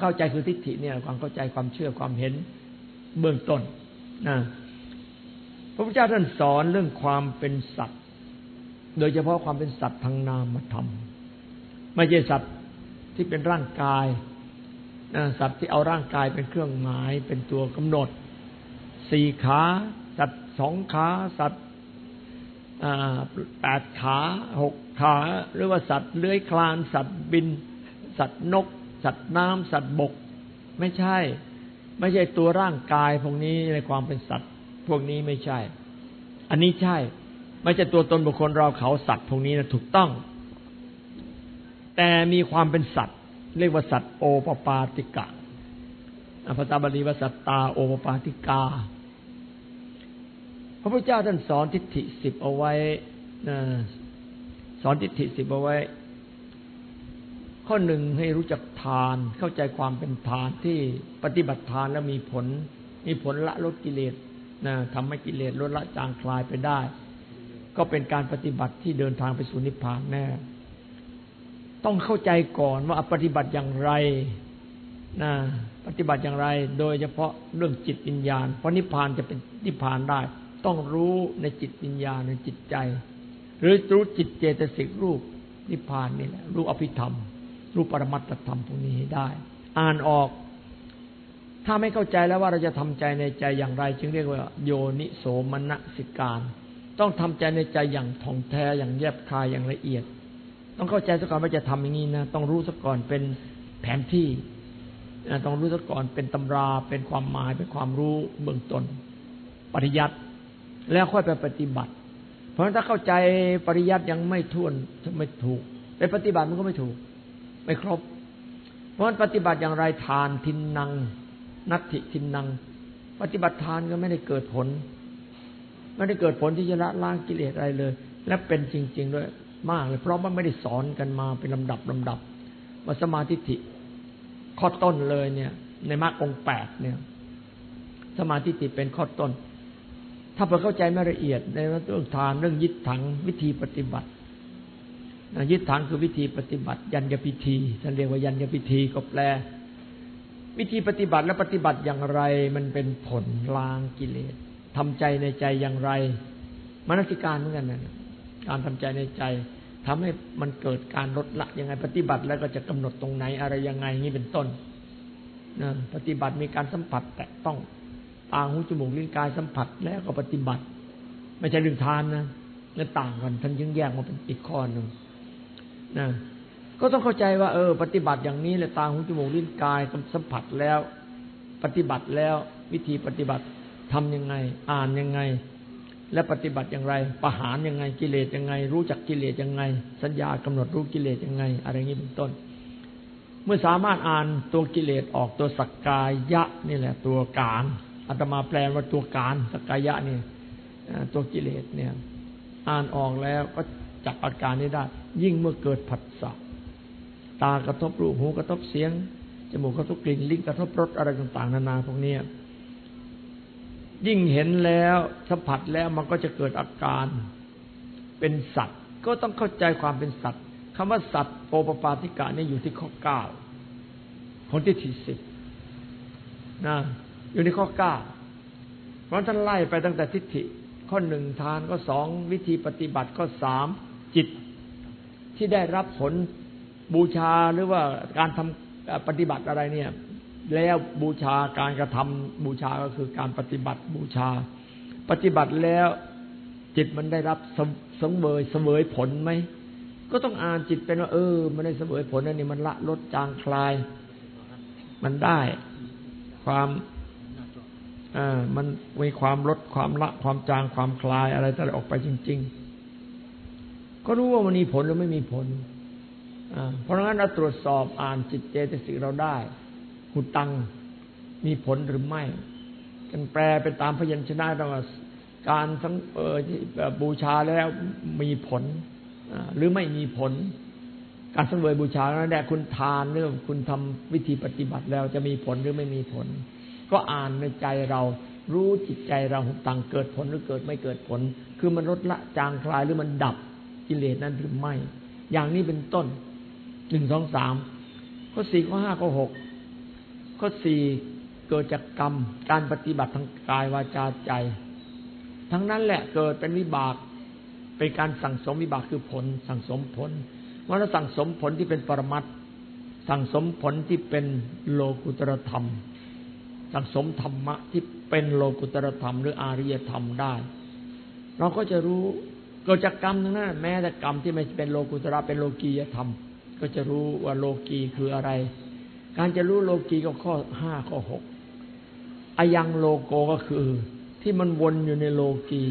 เข้าใจคือทิฏฐิเนี่ย ความเข้าใจความเชื่อความเห็นเบื้องต้นนะพระพุทธเจ้าท่านสอนเรื่องความเป็นสัตว์ โดยเฉพาะความเป็นสัตว์ทางนามธรรมไม่ใช่สัตว์ที่เป็นร่างกายสัตว์ที่เอาร่างกายเป็นเครื่องหมายเป็นตัวกำหนด สี่ขา สัตว์สองขา สัตว์แปดขาหกขา หรือว่าสัตว์เลื้อยคลาน สัตว์บิน สัตว์นก สัตว์น้ำสัตว์บก ไม่ใช่ ไม่ใช่ตัวร่างกายพวกนี้ในความเป็นสัตว์ พวกนี้ไม่ใช่ อันนี้ใช่ ไม่ใช่ตัวตนบุคคลเราเขาสัตว์พวกนี้นะถูกต้อง แต่มีความเป็นสัตว์ เรียกว่าสัตว์โอปปาติกะภาษาบาลีว่าสัตตาโอปปาติกา พระพุทธเจ้าท่านสอนทิฏฐิสิบเอาไว้สอนทิฏฐิสิบเอาไว้ ข้อหนึ่งให้รู้จักทาน เข้าใจความเป็นทานที่ปฏิบัติทานแล้วมีผล มีผลละลดกิเลสนะทำให้กิเลสลดละจางคลายไปได้ ก็เป็นการปฏิบัติที่เดินทางไปสู่นิพพานแน่ ต้องเข้าใจก่อนว่าปฏิบัติอย่างไรนะปฏิบัติอย่างไร โดยเฉพาะเรื่องจิตวิญญาณ เพราะนิพพานจะเป็นนิพพานได้ ต้องรู้ในจิตวิญญาณในจิตใจ หรือรู้จิตเจตสิกรูปนิพพานนี่แหละรู้อภิธรรม รู้ปรมัตธรรมพวกนี้ให้ได้ อ่านออก ถ้าไม่เข้าใจแล้วว่าเราจะทำใจในใจอย่างไร จึงเรียกว่า โยนิโสมนสิการ ต้องทำใจในใจอย่างท่องแท้อย่างแยบคายอย่างละเอียด ต้องเข้าใจซะก่อนว่าจะทำอย่างนี้นะต้องรู้ซะก่อนเป็นแผนที่ต้องรู้ซะก่อนเป็นตำราเป็นความหมายเป็นความรู้เบื้องต้นปริยัติแล้วค่อยไปปฏิบัติ เพราะฉะนั้นถ้าเข้าใจปริยัติยังไม่ท่วนไม่ถูกไปปฏิบัติมันก็ไม่ถูก ไม่ครบ เพราะฉะนั้นปฏิบัติอย่างไรทานทินนัง นัตถิทินนัง ปฏิบัติทานก็ไม่ได้เกิดผล ไม่ได้เกิดผลที่จะละล้างกิเลสอะไรเลย และเป็นจริง ๆ ด้วยมากเลย เพราะมันไม่ได้สอนกันมาเป็นลำดับลำดับว่าสมาธิิข้อต้นเลยเนี่ย ในมรรคองแปดเนี่ย สมาธิิเป็นข้อต้น ถ้าเราเข้าใจไม่ละเอียดในเรื่องทานเรื่องยึดถังวิธีปฏิบัติ ยึดถังคือวิธีปฏิบัติ ยันยพิธีท่านเรียกว่ายันยพิธีก็แปล วิธีปฏิบัติและปฏิบัติอย่างไร มันเป็นผลล้างกิเลสทำใจในใจอย่างไรมนสิการเหมือนกันนะการทำใจในใจทำให้มันเกิดการลดละยังไง ปฏิบัติแล้วก็จะกำหนดตรงไหนอะไรยังไงนี่เป็นต้นนะปฏิบัติมีการสัมผัสแตะต้องตาหูจมูกลิ้นกายสัมผัสแล้วก็ปฏิบัติ ไม่ใช่เรื่องทานนะนั่นต่างกันท่านยึงแยกมาเป็นอีกข้อหนึ่ง นะก็ต้องเข้าใจว่า เออ ปฏิบัติอย่างนี้แหละตาหูจมูกลิ้นกายสัมผัสแล้ว ปฏิบัติแล้ววิธีปฏิบัติทํำยังไง อ่านยังไง และปฏิบัติอย่างไร ประหารยังไงกิเลสยังไง รู้จักกิเลสยังไง สัญญากำหนดรู้กิเลสยังไง อะไรอย่างนี้เป็นต้น เมื่อสามารถอ่านตัวกิเลสออกตัวสักกายะนี่แหละ ตัวการอาตมาแปลว่าตัวการสักายะนี่ตัวกิเลสเนี่ย อ่านออกแล้วก็ จับอาการนี้ได้ ยิ่งเมื่อเกิดผัสสะตากระทบรูปหูกระทบเสียงจมูกกระทบกลิ่นลิ้นกระทบรสอะไรต่าง ๆ นานาพวกนี้ยิ่งเห็นแล้วสัมผัสแล้วมันก็จะเกิดอาการเป็นสัตว์ ก็ต้องเข้าใจความเป็นสัตว์คำว่าสัตว์โอปปาติกะนี่อยู่ที่ข้อเก้าคนที่ที่สิบนะอยู่ในข้อเก้าเพราะท่านไล่ไปตั้งแต่ทิฏฐิ ข้อหนึ่งทานข้อสองวิธีปฏิบัติข้อสาม จิตที่ได้รับผลบูชาหรือว่าการทำปฏิบัติอะไรเนี่ย แล้วบูชาการกระทำบูชาก็คือการปฏิบัติบูชา ปฏิบัติแล้วจิตมันได้รับสมเวยเสวยผลไหมก็ต้องอ่านจิตเป็นว่าเออ มันได้เสวยผลนั่นนี่มันละลดจางคลาย มันได้ความอ่ามันมีความลดความละความจางความคลายอะไรต่างออกไปจริง ๆ ก็รู้ว่ามันมีผลหรือไม่มีผลเพราะงั้นเราตรวจสอบอ่านจิตเจตสิกเราได้หุตังมีผลหรือไม่กันแปลไปตามพยัญชนะต้องการทั้งเออที่บูชาแล้วมีผลหรือไม่มีผล การสังเวยบูชาแล้วแน่คุณทานเรื่องคุณทำวิธีปฏิบัติแล้วจะมีผลหรือไม่มีผล ก็อ่านในใจเรารู้จิตใจเราต่างเกิดผลหรือเกิดไม่เกิดผล คือมันลดละจางคลายหรือมันดับ กิเลสนั้นหรือไม่ อย่างนี้เป็นต้นหนึ่งสองสามข้อสี่ข้อห้าข้อหกข้อสี่เกิดจากกรรม การปฏิบัติทางกายวาจาใจ ทั้งนั้นแหละเกิดเป็นวิบาก เป็นการสั่งสมวิบากคือผล สั่งสมผลว่าเราสั่งสมผลที่เป็นปรมัตสั่งสมผลที่เป็นโลกุตรธรรม สั่งสมธรรมะที่เป็นโลกุตรธรรม หรืออาริยธรรมได้ เราก็จะรู้ เกิดจากกรรมทั้งนั้นแม้แต่กรรมที่ไม่เป็นโลกุตระเป็นโลกียธรรม ก็จะรู้ว่าโลกีคืออะไร การจะรู้โลกีก็ข้อห้าข้อหกอายังโลโกก็คือ ที่มันวนอยู่ในโลกี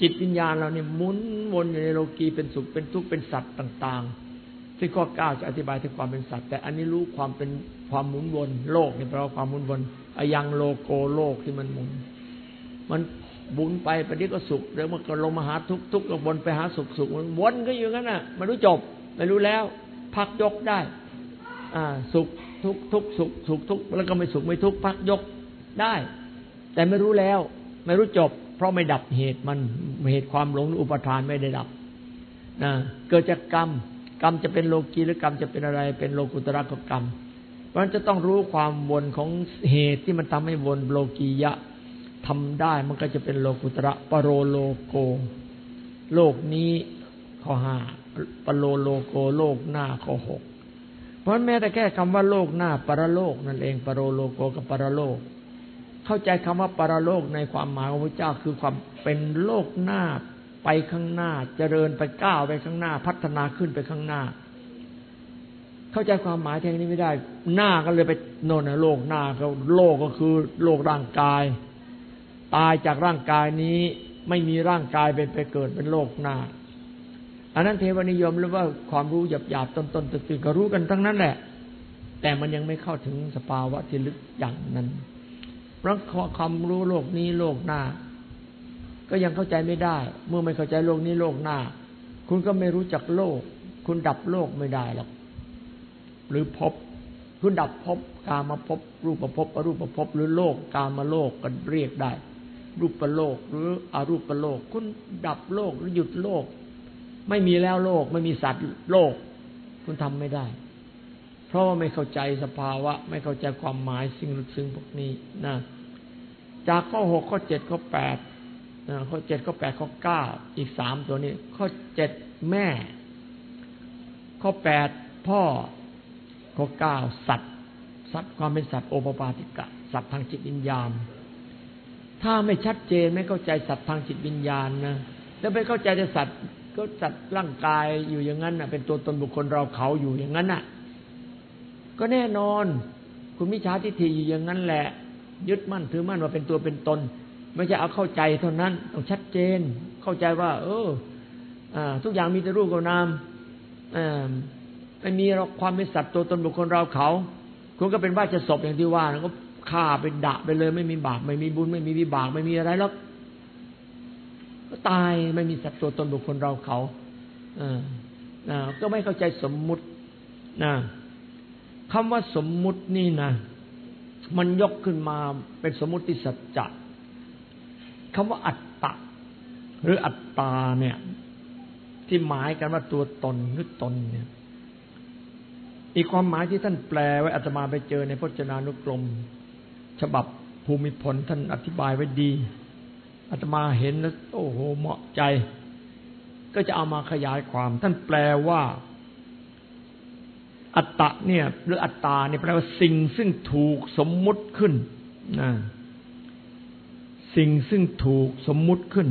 จิตวิญญาณเราเนี่ยหมุนวนอยู่ในโลกีเป็นสุขเป็นทุกข์เป็นสัตว์ต่าง ๆ ที่ข้อเก้าจะอธิบายถึงความเป็นสัตว์ แต่อันนี้รู้ความเป็นความหมุนวน โลกเนี่ยแปลว่าความหมุนวนอายังโลโกโลกที่มันหมุน มัน บุญไปปฏิก็สุขเดี๋ยวมันก็ลงมาหาทุกทุกก็วนไปหาสุขสุขมันวนก็อยู่งั้นน่ะไม่รู้จบไม่รู้แล้ว พักยกได้ อ่า สุขทุกทุกสุขสุขทุกแล้วก็ไม่สุขไม่ทุกพักยกได้ แต่ไม่รู้แล้ว ไม่รู้จบ เพราะไม่ดับเหตุมันเหตุความหลงอุปทานไม่ได้ดับนะเกิดจากกรรม กรรมจะเป็นโลกีหรือกรรมจะเป็นอะไร เป็นโลกุตระกรรม เพราะฉะนั้นจะต้องรู้ความวนของเหตุที่มันทำให้วนโลกียะ ทำได้มันก็จะเป็นโลกุตระปโรโลโก โลกนี้ข้อห้าปโลโลโกโลกหน้าข้อหกเพราะแม้แต่แค่คำว่าโลกหน้าปรโลกนั่นเองปโรโลโกกับปรโลก เข้าใจคำว่าปรโลกในความหมายของพระเจ้าคือความเป็นโลกหน้าไปข้างหน้า เจริญไปก้าวไปข้างหน้า พัฒนาขึ้นไปข้างหน้า เข้าใจความหมายแทงนี้ไม่ได้ หน้าก็เลยไปโน่นนะโลกหน้าก็โลกก็คือโลกร่างกาย ตายจากร่างกายนี้ไม่มีร่างกายเป็นไปเกิดเป็นโลกหน้า อันนั้นเทวนิยมหรือว่าความรู้หยาบหยาบต้นต้นตื่นก็รู้กันทั้งนั้นแหละ แต่มันยังไม่เข้าถึงสภาวะที่ลึกอย่างนั้น เพราะความรู้โลกนี้โลกหน้า ก็ยังเข้าใจไม่ได้ เมื่อไม่เข้าใจโลกนี้โลกหน้า คุณก็ไม่รู้จักโลก คุณดับโลกไม่ได้หรอกหรือพบคุณดับพบกามาพบรูปภพอรูปภพหรือโลกกามาโลกกันเรียกได้ รูปโลกหรืออรูปโลก คุณดับโลกหรือหยุดโลก ไม่มีแล้วโลก ไม่มีสัตว์โลก คุณทำไม่ได้ เพราะว่าไม่เข้าใจสภาวะ ไม่เข้าใจความหมายสิ่งลึกซึ้งพวกนี้นะจากข้อหกข้อเจ็ดข้อแปดข้อเจ็ดข้อแปดข้อเก้าอีกสามตัวนี้ ข้อเจ็ดแม่ ข้อแปดพ่อ ข้อเก้าสัตว์ สัตว์ความเป็นสัตว์โอปปาติกะ สัตว์ทางจิตวิญญาณ ถ้าไม่ชัดเจนไม่เข้าใจสัตว์ทางจิตวิญญาณนะแล้วไปเข้าใจแต่สัตว์ก็สัตว์ร่างกายอยู่อย่างนั้นนะเป็นตัวตนบุคคลเราเขาอยู่อย่างนั้นน่ะ ก็แน่นอน คุณมิจฉาทิฏฐิอยู่อย่างนั้นแหละ ยึดมั่นถือมั่นว่าเป็นตัวเป็นตน ไม่ใช่เอาเข้าใจเท่านั้นต้องชัดเจน เข้าใจว่า เออทุกอย่างมีแต่รูปกับนามไม่มีความเป็นสัตว์ตัวตนบุคคลเราเขา คุณก็เป็นว่าจะศพอย่างที่ว่าก็ ฆ่าไปดะไปเลย ไม่มีบาปไม่มีบุญ ไม่มีวิบากไม่มีอะไรแล้วก็ตายไม่มีสัตว์ตัวตนบุคคลเราเขาอ่าก็ไม่เข้าใจสมมุตินะคำว่าสมมุตินี่นะมันยกขึ้นมาเป็นสมมุติสัจจะคำว่าอัตตะ หรืออัตตาเนี่ย ที่หมายกันว่าตัวตนหรือตนเนี่ยอีกความหมายที่ท่านแปลไว้อาตมาไปเจอในพจนานุกรม ฉบับภูมิพลท่านอธิบายไว้ดีอาตมาเห็นแล้วโอ้โหเหมาะใจ ก็จะเอามาขยายความ ท่านแปลว่า อัตตะเนี่ย หรืออัตตาเนี่ยแปลว่าสิ่งซึ่งถูกสมมุติขึ้นนะสิ่งซึ่งถูกสมมุติขึ้น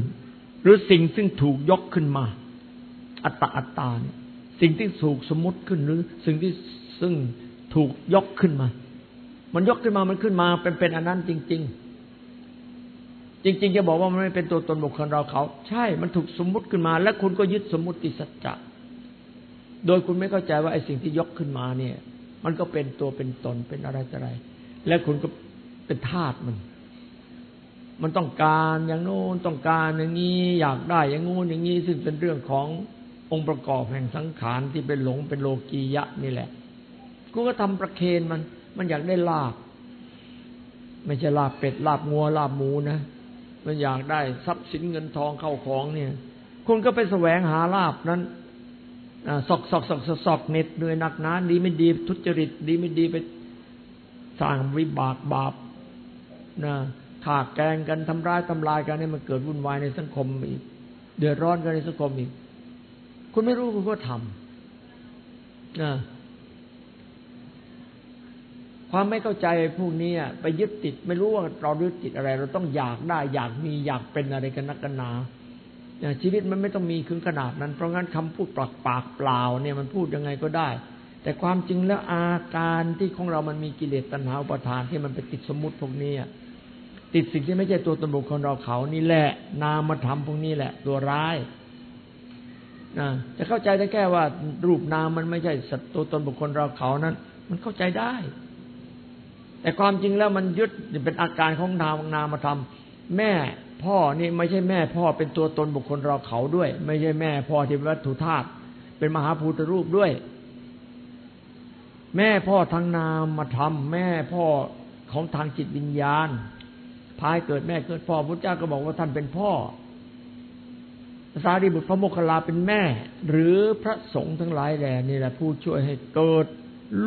หรือสิ่งซึ่งถูกยกขึ้นมา อัตตาอัตตาเนี่ยสิ่งที่ถูกสมมุติขึ้นหรือ สิ่งที่ซึ่งถูกยกขึ้นมา มันยกขึ้นมามันขึ้นมาเป็นเป็นอันนั้นจริง ๆ จริง ๆ จะบอกว่ามันไม่เป็นตัวตนบุคคลเราเขา ใช่ มันถูกสมมุติขึ้นมา และคุณก็ยึดสมมุติสัจจะโดยคุณไม่เข้าใจว่าไอ้สิ่งที่ยกขึ้นมาเนี่ย มันก็เป็นตัวเป็นตนเป็นอะไรอะไร และคุณก็เป็นธาตุมัน มันต้องการอย่างโน้นต้องการอย่างนี้อยากได้อย่างงู้นอย่างนี้ซึ่งเป็นเรื่องขององค์ประกอบแห่งสังขารที่เป็นหลงเป็นโลกียะนี่แหละกูก็ทำประเคนมัน มันอยากได้ลาบ ไม่ใช่ลาบเป็ดลาบงัวลาบหมูนะ มันอยากได้ทรัพย์สินเงินทองเข้าของเนี่ย คุณก็ไปแสวงหาลาบนั้นสอกสอกสอกสอกเน็ดเหนื่อยหนักหนาดีไม่ดีทุจริต ดีไม่ดีไปสร้างวิบากบาปนะขาดแกงกันทำร้ายทำลายกันนี่มันเกิดวุ่นวายในสังคมอีก เดือดร้อนกันในสังคมอีก คุณไม่รู้คุณก็ทำนะ ความไม่เข้าใจพวกนี้ไปยึดติดไม่รู้ว่าเรายึดติดอะไร เราต้องอยากได้ อยากมีอยากเป็นอะไรกันนักกันนาชีวิตมันไม่ต้องมีคืนขนาดนั้น เพราะงั้นคำพูดปากปากเปล่าเนี่ยมันพูดยังไงก็ได้ แต่ความจริงแล้วอาการที่ของเรามันมีกิเลสตัณหาอุปทานที่มันไปติดสมมุติพวกนี้ติดสิ่งที่ไม่ใช่ตัวตนบุคคลเราเขานี่แหละ นามธรรมพวกนี้แหละ ตัวร้ายนะจะเข้าใจได้แค่ว่ารูปนามมันไม่ใช่สัตว์ตัวตนบุคคลเราเขานั้น มันเข้าใจได้ แต่ความจริงแล้วมันยึดเป็นอาการของนามนามธรรมแม่พ่อนี่ไม่ใช่แม่พ่อเป็นตัวตนบุคคลเราเขาด้วย ไม่ใช่แม่พ่อที่เป็นวัตถุธาตุเป็นมหาภูตรูปด้วย แม่พ่อทางนามธรรมแม่พ่อของทางจิตวิญญาณพายเกิดแม่เกิดพ่อพุทธเจ้าก็บอกว่าท่านเป็นพ่อสารีบุตรพระโมคคัลลาเป็นแม่ หรือพระสงฆ์ทั้งหลายแหล่นี่แหละผู้ช่วยให้เกิด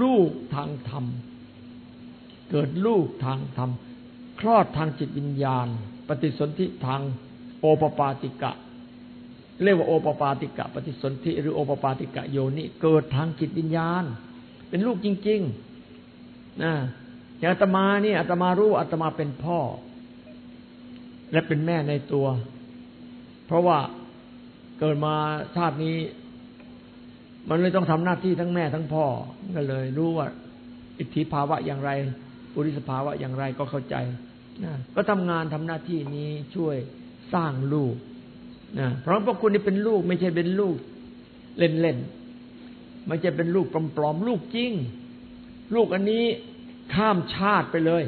ลูกทางธรรม เกิดลูกทางธรรม คลอดทางจิตวิญญาณ ปฏิสนธิทางโอปปาติกะ เรียกว่าโอปปาติกะ ปฏิสนธิหรือโอปปาติกะโยนิเกิดทางจิตวิญญาณ เป็นลูกจริงๆนะอย่างอาตมานี่อาตมารู้อาตมาเป็นพ่อ และเป็นแม่ในตัว เพราะว่าเกิดมาชาตินี้ มันเลยต้องทำหน้าที่ทั้งแม่ทั้งพ่อก็เลยรู้ว่าอิทธิภาวะอย่างไร อุริสภาวะอย่างไรก็เข้าใจนะก็ทำงานทำหน้าที่นี้ช่วยสร้างลูกนะเพราะพวกคุณนี่เป็นลูก ไม่ใช่เป็นลูก เล่นๆไม่ใช่เป็นลูกปลอมๆลูกจริง ลูกอันนี้ข้ามชาติไปเลย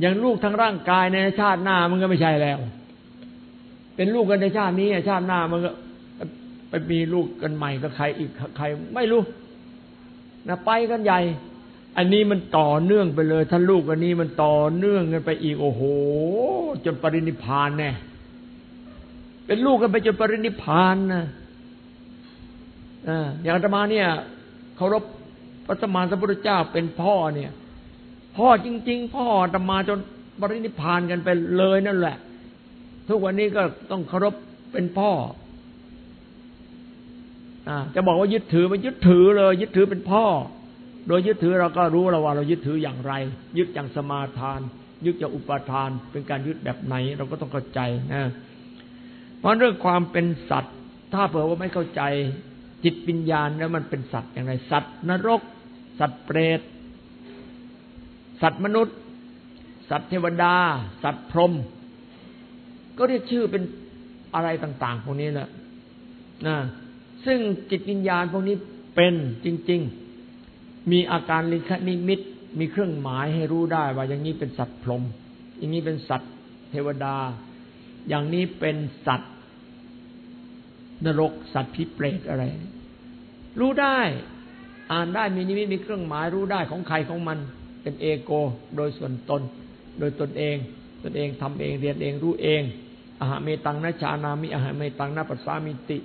อย่างลูกทั้งร่างกายในชาติหน้ามันก็ไม่ใช่แล้ว เป็นลูกกันในชาตินี้ชาติหน้ามันก็ไปมีลูกกันใหม่กับใครอีกใครไม่รู้นะไปกันใหญ่ อันนี้มันต่อเนื่องไปเลยถ้าลูกอันนี้มันต่อเนื่องกันไปอีกโอ้โห จนปรินิพานแน่เป็นลูกกันไปจนปรินิพานนะอย่างธรรมาเนี่ยเคารพพระสมานสัมพุทธเจ้าเป็นพ่อเนี่ย พ่อจริง ๆ พ่อธรรมาจนปรินิพานกันไปเลยนั่นแหละ ทุกวันนี้ก็ต้องเคารพเป็นพ่ออจะบอกว่ายึดถือมันยึดถือเลย ยึดถือเป็นพ่อ โดยยึดถือเราก็รู้แล้วว่าเรายึดถืออย่างไร ยึดอย่างสมาทาน ยึดอย่างอุปทาน เป็นการยึดแบบไหน เราก็ต้องเข้าใจนะเพราะเรื่องความเป็นสัตว์ ถ้าเผื่อว่าไม่เข้าใจ จิตวิญญาณแล้วมันเป็นสัตว์อย่างไร สัตว์นรก สัตว์เปรตสัตว์มนุษย์ สัตว์เทวดา สัตว์พรหมก็เรียกชื่อเป็นอะไรต่าง ๆ พวกนี้แหละนะซึ่งจิตวิญญาณพวกนี้เป็นจริง ๆ มีอาการลิขนิมิต มีเครื่องหมายให้รู้ได้ว่าอย่างนี้เป็นสัตว์พรหมอย่างนี้เป็นสัตว์เทวดา อย่างนี้เป็นสัตว์นรกสัตว์พิเปรตอะไร รู้ได้ อ่านได้มีนิมิตมีเครื่องหมายรู้ได้ของใครของมัน เป็นเอโก โดยส่วนตน โดยตนเอง ตนเองทำเองเรียนเองรู้เองอาหาเมตังนะชานามิอาหาเมตังนะปัสสามิติ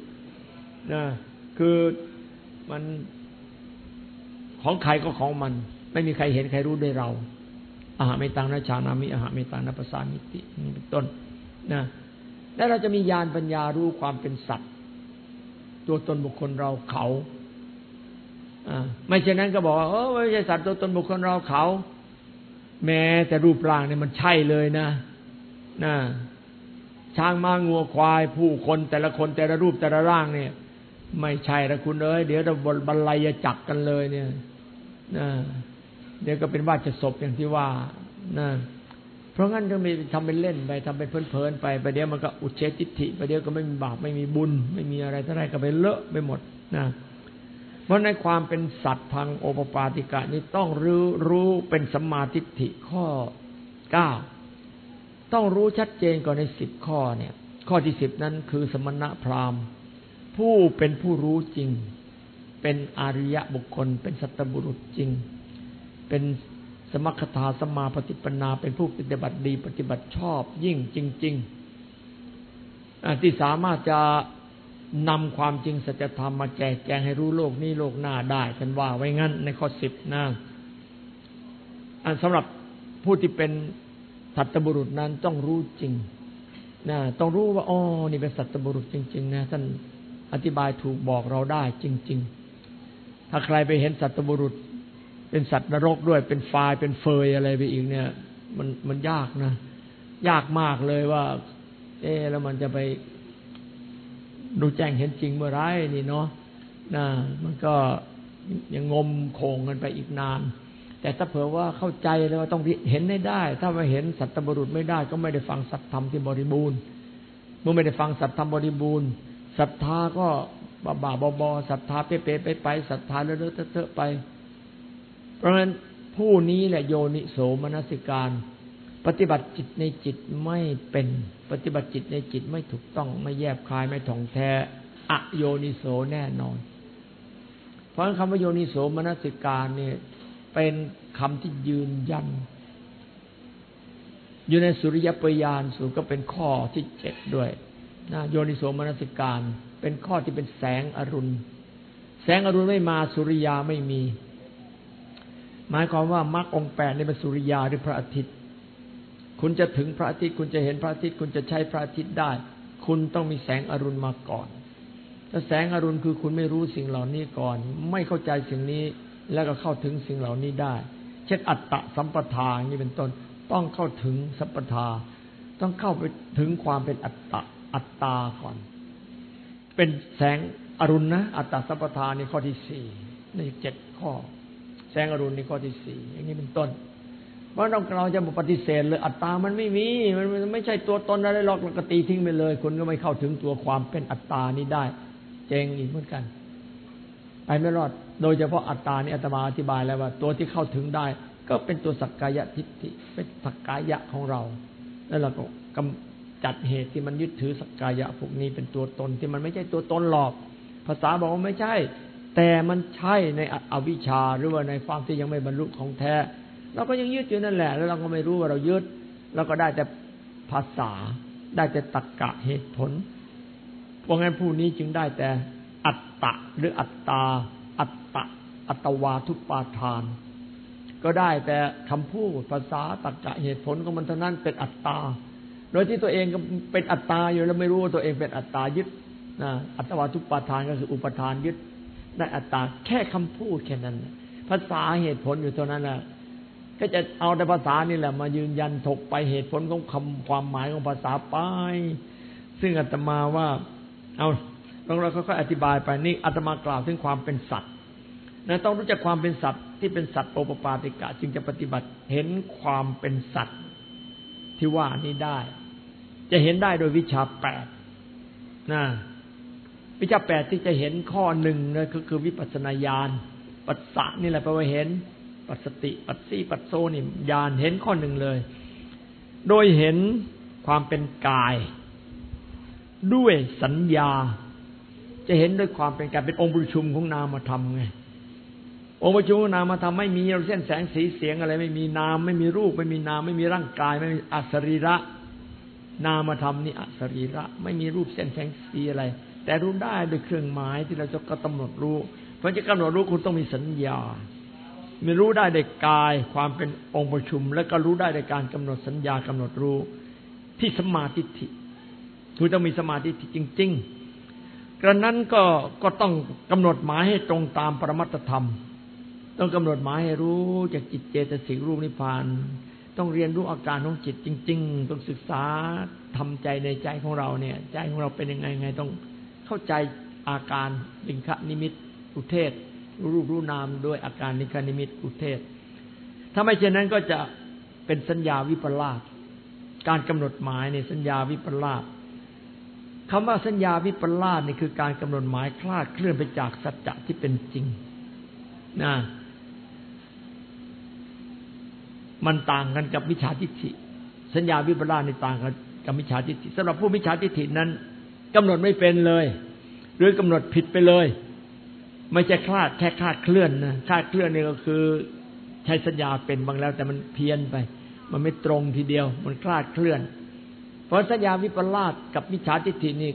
นะคือมัน ของใครก็ของมัน ไม่มีใครเห็นใครรู้ได้เราอาหาเมตังนะชานามิอาหาเมตังนะปัสสามิตินี่เป็นต้นนะแล้วเราจะมีญาณปัญญารู้ความเป็นสัตว์ ตัวตนบุคคลเราเขาไม่เช่นนั้นก็บอกว่าเออไม่ใช่สัตว์ตัวตนบุคคลเราเขา แม้แต่รูปร่างเนี่ยมันใช่เลยนะนะช้างม้างัวควาย ผู้คนแต่ละคนแต่ละรูปแต่ละร่างเนี่ย ไม่ใช่ละคุณเอ้ยเดี๋ยวเราบรรลัยจักกันเลยเนี่ย นะเดี๋ยวก็เป็นว่าจะศพอย่างที่ว่านะเพราะงั้นก็มีทำเป็นเล่นไปทำเป็นเพลินๆไปไปเดี๋ยวมันก็อุเฉติฐิไปเดี๋ยวก็ไม่มีบาปไม่มีบุญ ไม่มีอะไรเท่าไรก็ไปเลอะไปหมดนะเพราะในความเป็นสัตว์ทางโอปปาติกะนี้ต้องรู้รู้เป็นสัมมาทิฏฐิข้อเก้าต้องรู้ชัดเจนก่อนในสิบข้อเนี่ย ข้อที่สิบนั้นคือสมณะพราหมณ์ ผู้เป็นผู้รู้จริง เป็นอริยะบุคคล เป็นสัตบุรุษจริง เป็นสมัคตาสมาปฏิปนา เป็นผู้ปฏิบัติดี ปฏิบัติชอบยิ่งจริง ๆ ที่สามารถจะนำความจริงสัจธรรมมาแจกแจงให้รู้โลกนี้โลกหน้าได้กันว่าไว้งั้นในข้อสิบนะอันสำหรับผู้ที่เป็นสัตบุรุษนั้นต้องรู้จริงนะต้องรู้ว่าอ๋อนี่เป็นสัตบุรุษจริง ๆ นะท่านอธิบายถูกบอกเราได้จริง ๆ ถ้าใครไปเห็นสัตบุรุษ เป็นสัตว์นรกด้วย เป็นไฟเป็นเฟยอะไรไปอีกเนี่ย มันมันยากนะ ยากมากเลยว่า เอ๊แล้วมันจะไปดูแจ้งเห็นจริงเมื่อไรนี่เนาะนะมันก็ยังงมโคงกันไปอีกนาน แต่ถ้าเผื่อว่าเข้าใจแล้วต้องเห็นได้ได้ ถ้าไม่เห็นสัตตบุรุษไม่ได้ ก็ไม่ได้ฟังสัตธรรมที่บริบูรณ์ เมื่อไม่ได้ฟังสัตธรรมบริบูรณ์ศรัทธาก็ บาบาบอบอศรัทธาเป๊ะไปไปศรัทธาเลอะเทอะไป เพราะฉะนั้นผู้นี้แหละโยนิโสมนสิการ ปฏิบัติจิตในจิตไม่เป็น ปฏิบัติจิตในจิตไม่ถูกต้องไม่แยบคายไม่ถ่องแท้อโยนิโสแน่นอน เพราะคำว่าโยนิโสมนสิการเนี่ย เป็นคำที่ยืนยัน อยู่ในสุริยปยานสูงก็เป็นข้อที่เจ็ดด้วยนะโยนิโสมนสิการ เป็นข้อที่เป็นแสงอรุณ แสงอรุณไม่มาสุริยาไม่มี หมายความว่ามรรคองแปดนี่เป็นสุริยาหรือพระอาทิตย์ คุณจะถึงพระอาทิตย์ คุณจะเห็นพระอาทิตย์ คุณจะใช้พระอาทิตย์ได้ คุณต้องมีแสงอรุณมาก่อนถ้าแสงอรุณคือคุณไม่รู้สิ่งเหล่านี้ก่อน ไม่เข้าใจสิ่งนี้แล้วก็เข้าถึงสิ่งเหล่านี้ได้ เช่นอัตตะสัมปทาอย่างนี้เป็นต้นต้องเข้าถึงสัมปทา ต้องเข้าไปถึงความเป็นอัตตะอัตตาก่อน เป็นแสงอรุณนะ อัตตาสัมปทานในข้อที่สี่ในเจ็ดข้อ แสงอรุณในข้อที่สี่อย่างนี้เป็นต้นเพราะเราเราจะปฏิเสธเลยอัตตามันไม่มีมันไม่ใช่ตัวตนอะไรหรอกเราก็ตีทิ้งไปเลยคนก็ไม่เข้าถึงตัวความเป็นอัตตานี้ได้ เจงอีกเหมือนกันไปไม่รอด โดยเฉพาะอัตตานี่อาตมาอธิบายแล้วว่า ตัวที่เข้าถึงได้ ก็เป็นตัวสักกายทิฏฐิเป็นสักกายะของเราแล้วเราก็ จัดเหตุที่มันยึดถือสกกายะพวกนี้เป็นตัวตนที่มันไม่ใช่ตัวตนหรอก ภาษาบอกว่าไม่ใช่ แต่มันใช่ในอวิชชาหรือว่าในความที่ยังไม่บรรลุของแท้ เราก็ยังยึดอยู่นั่นแหละ แล้วเราก็ไม่รู้ว่าเรายึดเราก็ได้แต่ภาษา ได้แต่ตรรกะเหตุผลเพราะงั้นผู้นี้จึงได้แต่อัตตะหรืออัตตา อัตตะ อัตวาทุปาทาน ก็ได้แต่คำพูดภาษาตรรกะเหตุผลของมันเท่านั้นเป็นอัตตา โดยที่ตัวเองก็เป็นอัตตาอยู่แล้วไม่รู้ว่าตัวเองเป็นอัตตายึดนะอัตวาทุปาทานก็คืออุปทานยึดได้อัตตาแค่คำพูดแค่นั้น ภาษาเหตุผลอยู่เท่านั้นแหละก็จะเอาแต่ภาษานี่แหละ มายืนยันถกไปเหตุผลของคำความหมายของภาษาไป ซึ่งอาตมาว่า เอาลองเราค่อยๆอธิบายไปนี่อาตมากล่าวถึงความเป็นสัตว์นะต้องรู้จักความเป็นสัตว์ที่เป็นสัตว์โอปปาติกะ จึงจะปฏิบัติเห็นความเป็นสัตว์ที่ว่านี้ได้ จะเห็นได้โดยวิชาแปดนะวิชาแปดที่จะเห็นข้อหนึ่งนะก็คือวิปัสนาญาณ ปัสสะนี่แหละแปลว่าเห็น ปัสติ ปัสสีปัสโซนี่ญาณเห็นข้อหนึ่งเลย โดยเห็นความเป็นกาย ด้วยสัญญา จะเห็นด้วยความเป็นกายเป็นองค์ประชุมของนามธรรมไงองค์ประชุมของนามธรรมไม่มีเส้นแสงสีเสียงอะไร ไม่มีนาม ไม่มีรูป ไม่มีนาม ไม่มีร่างกาย ไม่มีอสรีระ นามธรรมนี่อสรีระไม่มีรูปเส้นแสงสีอะไร แต่รู้ได้ด้วยเครื่องหมายที่เราจะกำหนดรู้เพราะจะกำหนดรู้คุณต้องมีสัญญามีรู้ได้ในกายความเป็นองค์ประชุม แล้วก็รู้ได้ในการกำหนดสัญญากำหนดรู้ที่สมาธิิคือต้องมีสมาธิจริง ๆ กระนั้นก็ก็ต้องกำหนดหมายให้ตรงตามปรมัตธรรม ต้องกำหนดหมายให้รู้จากจิตเจตสิกรูปนิพพาน ต้องเรียนรู้อาการของจิตจริง ๆ ต้องศึกษาทำใจในใจของเราเนี่ย ใจของเราเป็นยังไงไงต้องเข้าใจอาการลิงคนิมิตอุเทศ รู้รูปรู้นามด้วยอาการนิงคนิมิตอุเทศ ถ้าไม่เช่นนั้นก็จะเป็นสัญญาวิปลาสการกำหนดหมายในสัญญาวิปลาสคำว่าสัญญาวิปลาสนี่คือการกำหนดหมายคลาดเคลื่อนไปจากสัจจะที่เป็นจริงนะ มันต่างกันกับมิจฉาทิฏฐิ สัญญาวิปลาสในต่างกันกับมิจฉาทิฏฐิสำหรับผู้มิจฉาทิฏฐินั้นกำหนดไม่เป็นเลย หรือกำหนดผิดไปเลย ไม่ใช่คลาดแค่คลาดเคลื่อนนะคลาดเคลื่อนนี่ก็คือ ใช้สัญญาเป็นบางแล้ว แต่มันเพี้ยนไป มันไม่ตรงทีเดียว มันคลาดเคลื่อน เพราะสัญญาวิปลาสกับมิจฉาทิฏฐินี่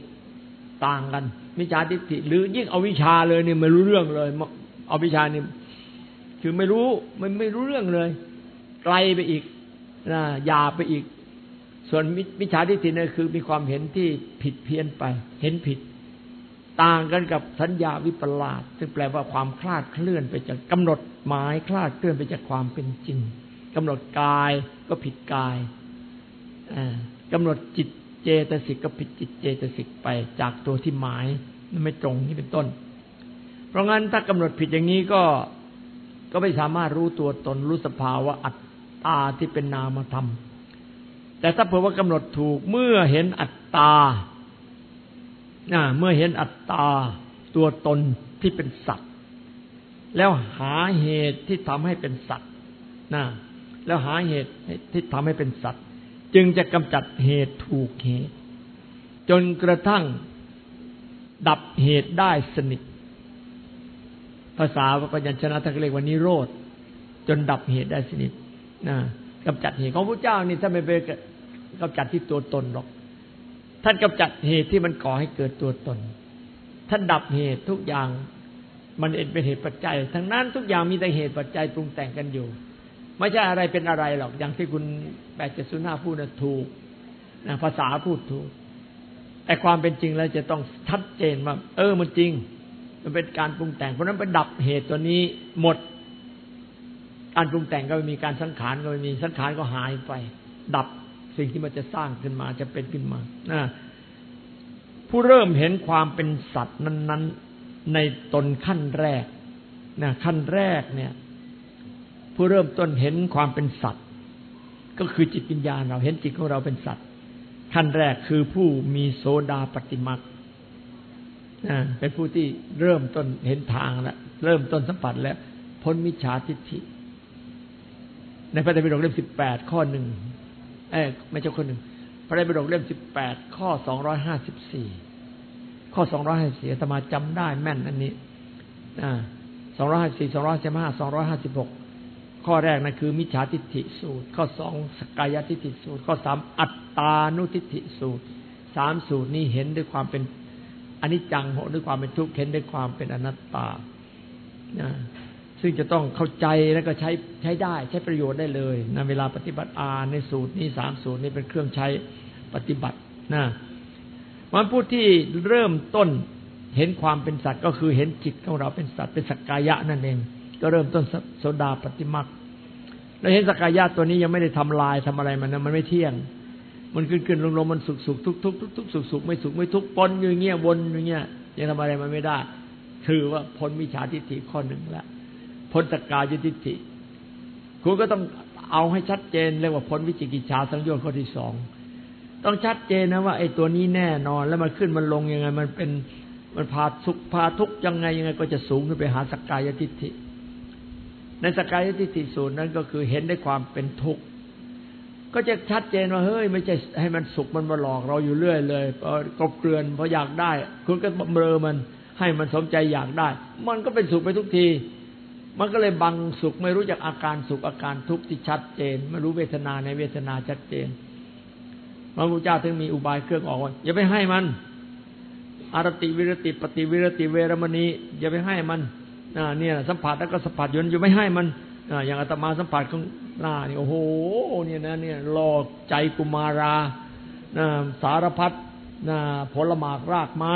ต่างกันมิจฉาทิฏฐิหรือยิ่งเอาวิชาเลยเนี่ยไม่รู้เรื่องเลยเอาวิชานี่คือไม่รู้มันไม่รู้เรื่องเลย ไกลไปอีกนะยาไปอีก ส่วนมิจฉาทิฏฐินี่คือมีความเห็นที่ผิดเพี้ยนไป เห็นผิด ต่างกันกับสัญญาวิปลาสซึ่งแปลว่าความคลาดเคลื่อนไปจากกำหนดหมายคลาดเคลื่อนไปจากความเป็นจริงกำหนดกายก็ผิดกายกำหนดจิตเจตสิกก็ผิดจิตเจตสิกไปจากตัวที่หมายมันไม่ตรงนี่เป็นต้น เพราะงั้นถ้ากำหนดผิดอย่างนี้ก็ก็ไม่สามารถรู้ตัวตนรู้สภาวะอัตาที่เป็นนามธรรม แต่ถ้าเผื่อว่ากำหนดถูกเมื่อเห็นอัตตาเมื่อเห็นอัตตาตัวตนที่เป็นสัตว์ แล้วหาเหตุที่ทำให้เป็นสัตว์นะแล้วหาเหตุที่ทำให้เป็นสัตว์ จึงจะกำจัดเหตุถูกเหตุ จนกระทั่งดับเหตุได้สนิท ภาษาปัญญชนะท่านเรียกว่านิโรธ จนดับเหตุได้สนิท นะกำจัดเหตุของพระเจ้านี่ถ้าไม่ไปกำจัดที่ตัวตนหรอก ท่านกำจัดเหตุที่มันก่อให้เกิดตัวตน ท่านดับเหตุทุกอย่างมันเป็นเหตุปัจจัยทั้งนั้นทุกอย่างมีแต่เหตุปัจจัยปรุงแต่งกันอยู่ ไม่ใช่อะไรเป็นอะไรหรอก อย่างที่คุณแปดเจ็ดศูนย์ห้าพูดนะถูกนะภาษาพูดถูก แต่ความเป็นจริงแล้วจะต้องชัดเจนว่า เออมันจริง มันเป็นการปรุงแต่ง เพราะนั้นไปดับเหตุตัวนี้หมด การปรุงแต่งก็ไม่มีการสังขารก็ไม่มีสังขารก็หายไป ดับสิ่งที่มันจะสร้างขึ้นมาจะเป็นขึ้นมาผู้เริ่มเห็นความเป็นสัตว์นั้น ๆ ในตนขั้นแรกนะขั้นแรกเนี่ย ผู้เริ่มต้นเห็นความเป็นสัตว์ ก็คือจิตวิญญาณเราเห็นจิตของเราเป็นสัตว์ ขั้นแรกคือผู้มีโสดาปฏิมักเป็นผู้ที่เริ่มต้นเห็นทางแล้วเริ่มต้นสัมผัสแล้วพ้นมิจฉาทิฏฐิ ในพระไตรปิฎกเล่มสิบแปดข้อหนึ่งเอ้ไม่ใช่คนหนึ่งพระไตรปิฎกเล่มสิบแปดข้อสองร้อยห้าสิบสี่ข้อสองร้อยห้าสี่ธรรมาจำได้แม่นอันนี้สองร้อยห้าสี่สองร้อยสิบห้าสองร้อยห้าสิบหกข้อแรกนะคือ มิจฉาทิฏฐิสูตร ข้อสองสกายทิฏฐิสูตร ข้อสามอัตตานุทิฏฐิสูตรสามสูตรนี้เห็นด้วยความเป็นอนิจจังโหด้วยความเป็นทุกข์เห็นด้วยความเป็นอนัตตา ซึ่งจะต้องเข้าใจแล้วก็ใช้ใช้ได้ใช้ประโยชน์ได้เลยนะเวลาปฏิบัติอาในสูตรนี้สามสูตรนี้เป็นเครื่องใช้ปฏิบัตินะมันผู้ที่เริ่มต้นเห็นความเป็นสัตว์ก็คือเห็นจิตของเราเป็นสัตว์เป็นสักกายะนั่นเอง ก็เริ่มต้นโสดาปฏิมักเราเห็นสักกายะตัวนี้ยังไม่ได้ทำลายทำอะไรมันนะมันไม่เที่ยง มันขึ้นขึ้นลงลงมันสุกสุกทุกทุกทุกทุกสุกสุกไม่สุกไม่ทุกปนอยู่เงี้ยวนอยู่เงี้ยยังทำอะไรมันไม่ได้ ถือว่าพ้นมิจฉาทิฏฐิข้อหนึ่งแล้ว พ้นสกายทิฏฐิคุณก็ต้องเอาให้ชัดเจนเรียกว่าพ้นวิจิกิจฉาสังโยชน์ข้อที่สองต้องชัดเจนนะว่าไอ้ตัวนี้แน่นอน แล้วมันขึ้นมันลงยังไง มันเป็นมันพาสุขพาทุกยังไงยังไง ก็จะสูงขึ้นไปหาสกายทิฏฐิ ในสกายทิฏฐิสูตรนั้นก็คือเห็นได้ความเป็นทุกข์ก็จะชัดเจนว่าเฮ้ยไม่ใช่ให้มันสุขมันมาหลอกเราอยู่เรื่อยเลยกบเกลื่อนพออยากได้ คุณก็เบลอมันให้มันสมใจอยากได้ มันก็เป็นสุขไปทุกที มันก็เลยบังสุขไม่รู้จักอาการสุขอาการทุกข์ที่ชัดเจน ไม่รู้เวทนาในเวทนาชัดเจนพระพุทธเจ้าถึงมีอุบายเครื่องออกว่าอย่าไปให้มันอารติวิรติปฏิวิรติเวรมณีอย่าไปให้มันเนี่ยสัมผัสแล้วก็สัมผัสยนอยู่ไม่ให้มันอย่างอาตมาสัมผัสของหน้านี่โอ้โหเนี่ยนะเนี่ยหลอกใจกุมาราสารพัดผลหมากรากไม้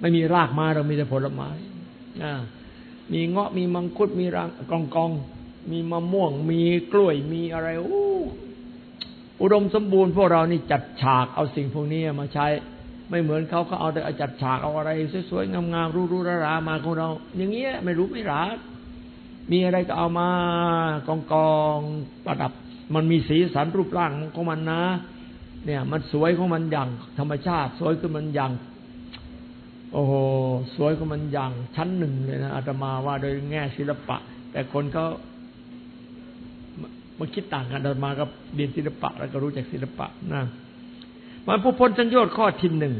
ไม่มีรากไม้เรามีแต่ผลไม้ มีเงาะมีมังคุดมีรังกองกอง มีมะม่วง มีกล้วยมีอะไรอู้อุดมสมบูรณ์พวกเรานี่จัดฉากเอาสิ่งพวกนี้มาใช้ ไม่เหมือนเขาเขาเอาแต่จัดฉากเอาอะไรสวยๆงามๆรู้ๆรามาของเรา อย่างเงี้ยไม่รู้ไม่รักมีอะไรก็เอามากองกองประดับ มันมีสีสันรูปร่างของมันนะ เนี่ย มันสวยของมันอย่างธรรมชาติ สวยขึ้นมันอย่าง โอ้โหสวยของมันอย่างชั้นหนึ่งเลยนะอาตมาว่าโดยแง่ศิลปะ แต่คนเขามาคิดต่างกันอาตมาก็เรียนศิลปะ แล้วก็รู้จักศิลปะนะมันผู้พ้นสังโยชน์ข้อที่หนึ่ง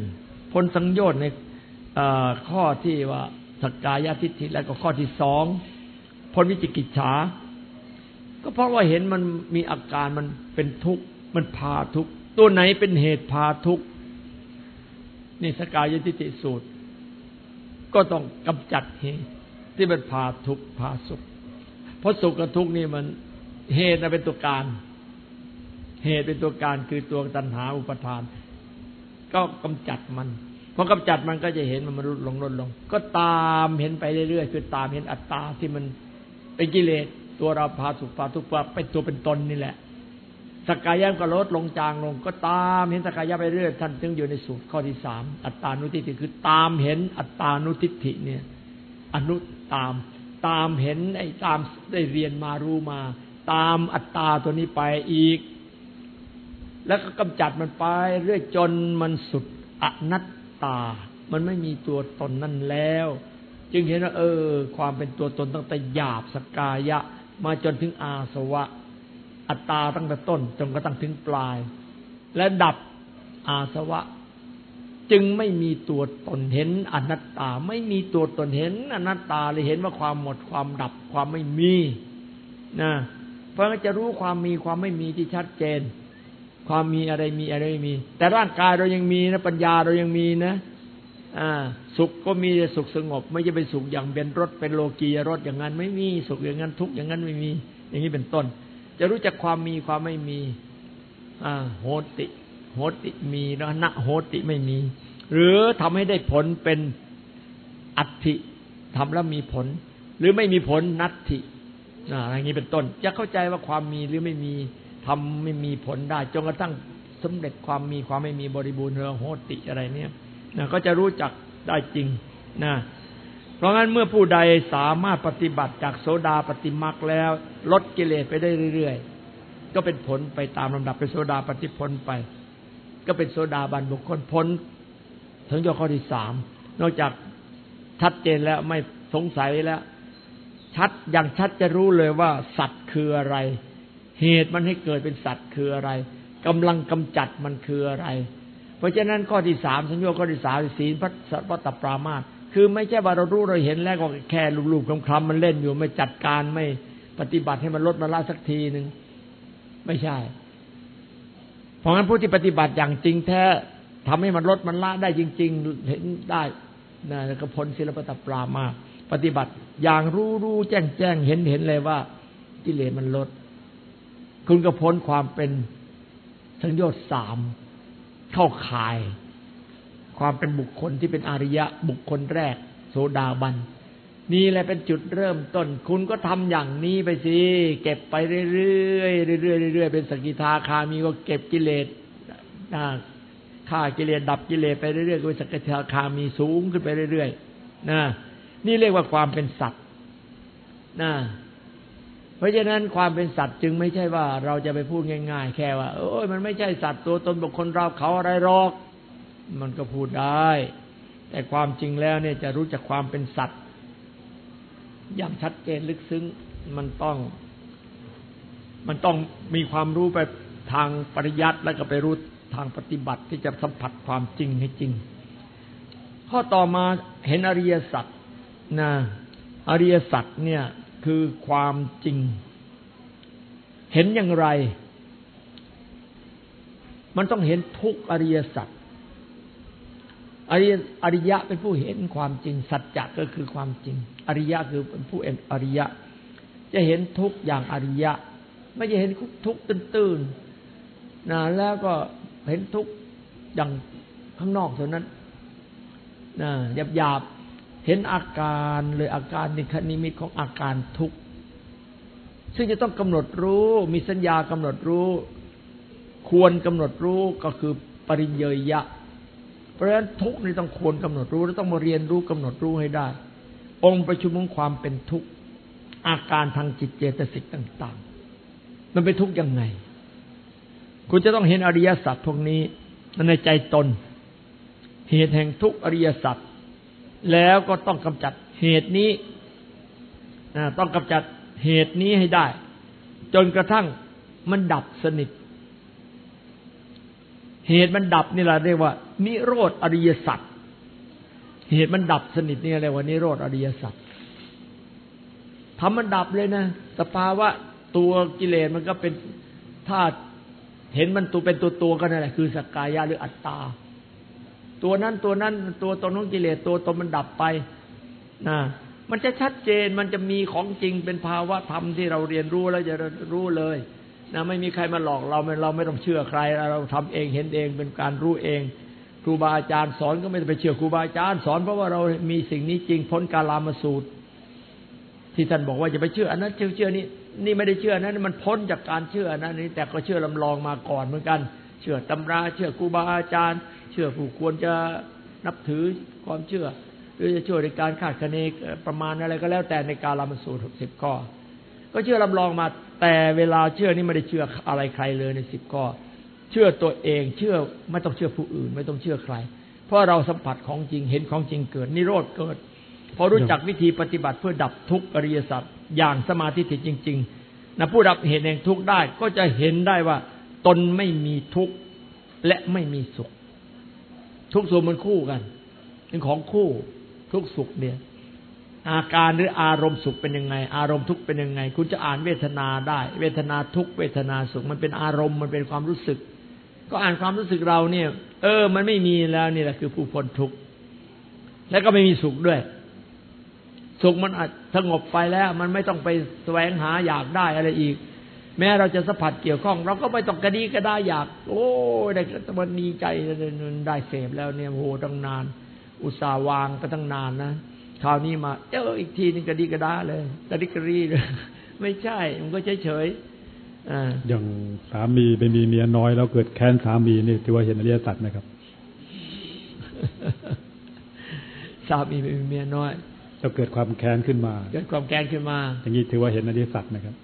พ้นสังโยชน์ในข้อที่ว่าสกกายทิฏฐิแล้วก็ข้อที่สองพ้นวิจิกิจฉา ก็เพราะว่าเห็นมันมีอาการมันเป็นทุกข์มันพาทุกข์ตัวไหนเป็นเหตุพาทุกข์นี่สกายทิฏฐิสูตร ก็ต้องกำจัดเหตุที่มันพาทุกข์พาสุข เพราะสุขกับทุกข์นี่มันเหตุนะเป็นตัวการ เหตุเป็นตัวการคือตัวตัณหาอุปทาน ก็กำจัดมันพอกำจัดมันก็จะเห็นมันมันลดลงลดลง ก็ตามเห็นไปเรื่อยๆคือตามเห็นอัตตาที่มันเป็นกิเลสตัวเราพาสุขพาทุกข์เป็นตัวเป็นตนนี่แหละ สกายะก็ลดลงจางลง ก็ตามเห็นสกายะไปเรื่อยท่านจึงอยู่ในสูตรข้อที่สามอัตตานุทิฏฐิคือตามเห็นอัตตานุทิฏฐิเนี่ยอนุตาม ตามเห็นไอ้ตามได้เรียนมารู้มา ตามอัตตาตัวนี้ไปอีก แล้วก็กำจัดมันไป เรื่อยจนมันสุดอนัตตา มันไม่มีตัวตนนั่นแล้ว จึงเห็นว่าเออ ความเป็นตัวตนตั้งแต่หยาบสกายะ มาจนถึงอาสวะ อัตตาตั้งแต่ต้นจนกระทั่งถึงปลาย และดับอาสวะ จึงไม่มีตัวตนเห็นอนัตตา ไม่มีตัวตนเห็นอนัตตาเลยเห็นว่าความหมดความดับความไม่มีนะเพราะจะรู้ความมีความไม่มีที่ชัดเจน ความมีอะไรมีอะไรไม่มี แต่ร่างกายเรายังมีนะ ปัญญาเรายังมีนะอ่า สุขก็มีแต่สุขสงบ ไม่ใช่เป็นสุขอย่างเป็นรถเป็นโลกียรถอย่างนั้นไม่มีสุขอย่างนั้นทุกอย่างนั้นไม่มี อย่างนี้เป็นต้น จะรู้จักความมีความไม่มีโหติ โหติมีแล้วณโหติไม่มี หรือทำให้ได้ผลเป็นอัตถิทำแล้วมีผล หรือไม่มีผลนัตถินะอย่างนี้เป็นต้น จะเข้าใจว่าความมีหรือไม่มีทำไม่มีผลได้จนกระทั่งสำเร็จความมีความไม่มีบริบูรณ์เรือโหติอะไรเนี่ยนะก็จะรู้จักได้จริงนะเพราะงั้นเมื่อผู้ใดสามารถปฏิบัติจากโสดาปฏิมักแล้ว ลดกิเลสไปได้เรื่อยๆ ก็เป็นผลไปตามลำดับเป็นโสดาปฏิพลไป ก็เป็นโสดาบันบุคคลพ้น ถึงยอข้อที่สามนอกจากชัดเจนแล้วไม่สงสัยแล้ว ชัดอย่างชัดจะรู้เลยว่า สัตว์คืออะไร เหตุมันให้เกิดเป็นสัตว์คืออะไรกำลังกำจัดมันคืออะไร เพราะฉะนั้นข้อที่สามสัญญาข้อที่สามศีลพระสัพตปรามาสคือไม่ใช่ว่าเรารู้เราเห็นแล้วก็แค่ลูบๆคลำๆมันเล่นอยู่ไม่จัดการไม่ ปฏิบัติให้มันลดมาละสักทีหนึ่งไม่ใช่ เพราะงั้นผู้ที่ปฏิบัติอย่างจริงแท้ทำให้มันลดมันละได้จริง ๆ เห็นได้นะก็พ้นศิลปตปรามาปฏิบัติอย่างรู้รู้แจ้งแจ้งเห็นเห็นเลยว่ากิเลสมันลด คุณก็พ้นความเป็นสังโยชน์สามเข้าข่าย ความเป็นบุคคลที่เป็นอริยะบุคคลแรก โสดาบัน นี่แหละเป็นจุดเริ่มต้น คุณก็ทำอย่างนี้ไปสิ เก็บไปเรื่อยๆเรื่อยๆเรื่อยๆเป็นสกิทาคามีก็เก็บกิเลสฆ่ากิเลสดับกิเลสไปเรื่อยๆเป็นสกิทาคามีสูงขึ้นไปเรื่อยๆนะนี่เรียกว่าความเป็นสัตว์นะเพราะฉะนั้นความเป็นสัตว์จึงไม่ใช่ว่า เราจะไปพูดง่าย ๆ แค่ว่า โอ้ยมันไม่ใช่สัตว์ตัวตนบุคคลเราเขาอะไรหรอก มันก็พูดได้ แต่ความจริงแล้วเนี่ยจะรู้จักความเป็นสัตว์ อย่างชัดเจนลึกซึ้งมันต้อง มันต้องมีความรู้ไปทางปริยัติแล้วก็ไปรู้ทางปฏิบัติที่จะสัมผัสความจริงให้จริง ข้อต่อมาเห็นอริยสัจนะอริยสัจเนี่ยคือความจริง เห็นอย่างไร มันต้องเห็นทุกอริยสัจอริยอริยะเป็นผู้เห็นความจริง สัจจะก็คือความจริง อริยะคือเป็นผู้เอ็นอริยะ จะเห็นทุกอย่างอริยะ ไม่จะเห็นทุกตื้นๆนะแล้วก็เห็นทุกอย่างข้างนอกเท่านั้นนะหยาบเห็นอาการเลยอาการนิคนิมิตของอาการทุกซึ่งจะต้องกำหนดรู้มีสัญญากำหนดรู้ ควรกำหนดรู้ก็คือปริญเยยะ เพราะฉะนั้นทุกนี่ต้องควรกำหนดรู้ แล้วต้องมาเรียนรู้กำหนดรู้ให้ได้ องค์ประชุมของความเป็นทุกข์ อาการทางจิตเจตสิกต่าง ๆ มันเป็นทุกข์ยังไง คุณจะต้องเห็นอริยสัจพวกนี้ในใจตน เหตุแห่งทุกอริยสัจแล้วก็ต้องกำจัดเหตุนี้ต้องกำจัดเหตุนี้ให้ได้ จนกระทั่งมันดับสนิท เหตุมันดับนี่แหละเรียกว่า นิโรธอริยสัจ เหตุมันดับสนิทเนี่เรียกว่านิโรธอริยสัจทำมันดับเลยนะสภาวะตัวกิเลสมันก็เป็นถ้าเห็นมันตัวเป็นตัวตัวกันนั่นแหละคือสกายะหรืออัตตา ตัวนั้นตัวนั้นตัวตนของกิเลสตัวตนมันดับไปนะมันจะชัดเจนมันจะมีของจริงเป็นภาวะธรรมที่เราเรียนรู้แล้วจะรู้เลยนะไม่มีใครมาหลอกเราเราไม่ต้องเชื่อใคร เราทำเองเห็นเองเป็นการรู้เอง ครูบาอาจารย์สอนก็ไม่ต้องไปเชื่อครูบาอาจารย์สอนเพราะว่าเรามีสิ่งนี้จริงพ้นกาลามาสูตร ที่ท่านบอกว่าจะไปเชื่ออันนั้นเชื่อเชื่อนี่นี่ไม่ได้เชื่อนั้นมันพ้นจากการเชื่อนั้นนี่แต่ก็เชื่อลำลองมาก่อนเหมือนกัน เชื่อตำรา เชื่อครูบาอาจารย์ เชื่อผู้ควรจะนับถือความเชื่อ หรือจะช่วยในการคาดคะเนประมาณอะไรก็แล้วแต่ในการลำสูตรสิบข้อ ก็เชื่อลำลองมา แต่เวลาเชื่อนี่ไม่ได้เชื่ออะไรใครเลยในสิบข้อ เชื่อตัวเอง เชื่อไม่ต้องเชื่อผู้อื่น ไม่ต้องเชื่อใคร เพราะเราสัมผัสของจริงเห็นของจริงเกิด นิโรธเกิด พอรู้จักวิธีปฏิบัติเพื่อดับทุกข์อริยสัจอย่างสมาธิจริง ๆนะผู้ดับเหตุแห่งทุกข์ได้ก็จะเห็นได้ว่า ตนไม่มีทุกข์และไม่มีสุข ทุกสุขมันคู่กันเป็นของคู่ทุกสุขเนี่ยอาการหรืออารมณ์สุขเป็นยังไง อารมณ์ทุกข์เป็นยังไง คุณจะอ่านเวทนาได้ เวทนาทุกเวทนาสุขมันเป็นอารมณ์มันเป็นความรู้สึก ก็อ่านความรู้สึกเราเนี่ย เออ มันไม่มีแล้วนี่แหละคือผู้พ้นทุกข์แล้วก็ไม่มีสุขด้วย สุขมันสงบไปแล้ว มันไม่ต้องไปแสวงหาอยากได้อะไรอีก แม้เราจะสัมผัสเกี่ยวข้อง เราก็ไม่ต้องกระดีก็ได้อยาก โอ้ได้วันดีใจได้เสพแล้วเนี่ยโหตั้งนาน อุตส่าห์วางไปตั้งนานนะคราวนี้มา เอออีกทีนึงกระดีกระดาเลยกระดิกระรีเลยไม่ใช่ มันก็เฉยเฉย อ่าอย่างสามีไปมีเมียน้อยแล้วเกิดแค้นสามีนี่ถือว่าเห็นอริยสัจไหมครับ สามีเป็นเมียน้อยแล้วเกิดความแค้นขึ้นมา เกิดความแค้นขึ้นมา อย่างนี้ถือว่าเห็นอริยสัจไหมครับ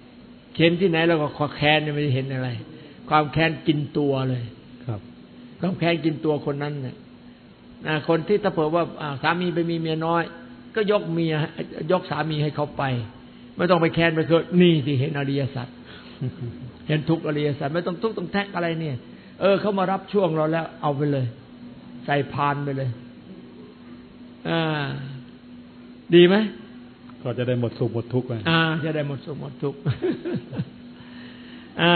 เค้นที่ไหนเราก็ความแค้นเนี่ยไม่ได้เห็นอะไร ความแค้นกินตัวเลย ครับ ความแค้นกินตัวคนนั้นเนี่ยนะคนที่ถ้าเผื่อว่าอ่าสามีไปมีเมียน้อย ก็ยกเมียยกสามีให้เขาไป ไม่ต้องไปแค้นไปเกิดนี่ที่เห็นอริยสัจ เห็นทุกข์อริยสัจไม่ต้องทุกข์ต้องแท็กอะไรเนี่ย เออเขามารับช่วงเราแล้ว เอาไปเลย ใส่พานไปเลยอ่าดีไหมก็จะได้หมดสุขหมดทุกข์ไปอ่า จะได้หมดสุขหมดทุกข์อ่า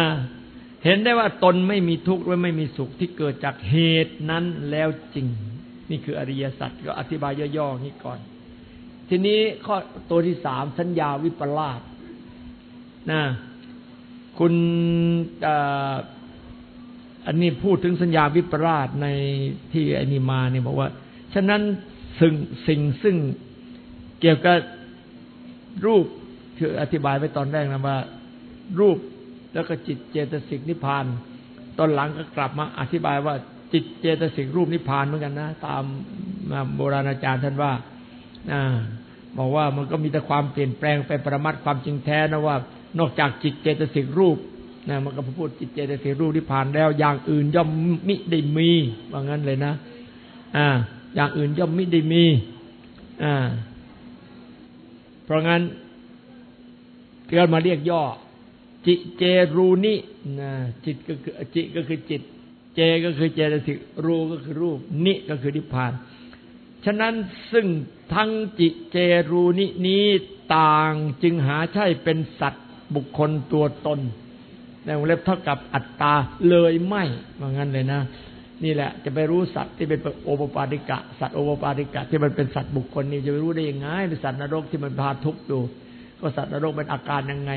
เห็นได้ว่าตนไม่มีทุกข์และไม่มีสุขที่เกิดจากเหตุนั้นแล้วจริง นี่คืออริยสัจก็อธิบายย่อๆนี้ก่อน ทีนี้ข้อตัวที่สามสัญญาวิปลาสนะ คุณอันนี้พูดถึงสัญญาวิปลาสในที่อนี่มาเนี่ยบอกว่า ฉะนั้นสิ่งสิ่งซึ่งเกี่ยวกับรูปคืออธิบายไว้ตอนแรกนะว่า รูปแล้วก็จิตเจตสิกนิพพาน ตอนหลังก็กลับมาอธิบายว่าจิตเจตสิกรูปนิพพานเหมือนกันนะ ตามโบราณอาจารย์ท่านว่าอ่าบอกว่ามันก็มีแต่ความเปลี่ยนแปลงไปประมัดความจริงแท้นะว่า นอกจากจิตเจตสิกรูปนะมันก็พูดจิตเจตสิกรูปนิพพานแล้ว อย่างอื่นย่อมมิได้มีว่างั้นเลยนะ อ่า อย่างอื่นย่อมมิได้มี อ่า เพราะงั้นเกิดมาเรียกย่อ จิเจรูนินะจิตก็คือจิก็คือจิต เจก็คือเจตสิกรูก็คือรูป นิก็คือนิพพาน ฉะนั้นซึ่งทั้งจิเจรูนินี้ต่างจึงหาใช่เป็นสัตว์ บุคคลตัวตน ในวงเล็บเท่ากับอัตตาเลยไม่ว่างั้นเลยนะ นี่แหละ จะไปรู้สัตว์ที่เป็นโอปปาติกะ สัตว์โอปปาติกะ ที่มันเป็นสัตว์บุคคลนี่จะไปรู้ได้ยังไงเป็นสัตว์นรกที่มันพาทุกข์อยู่ก็สัตว์นรกเป็นอาการยังไง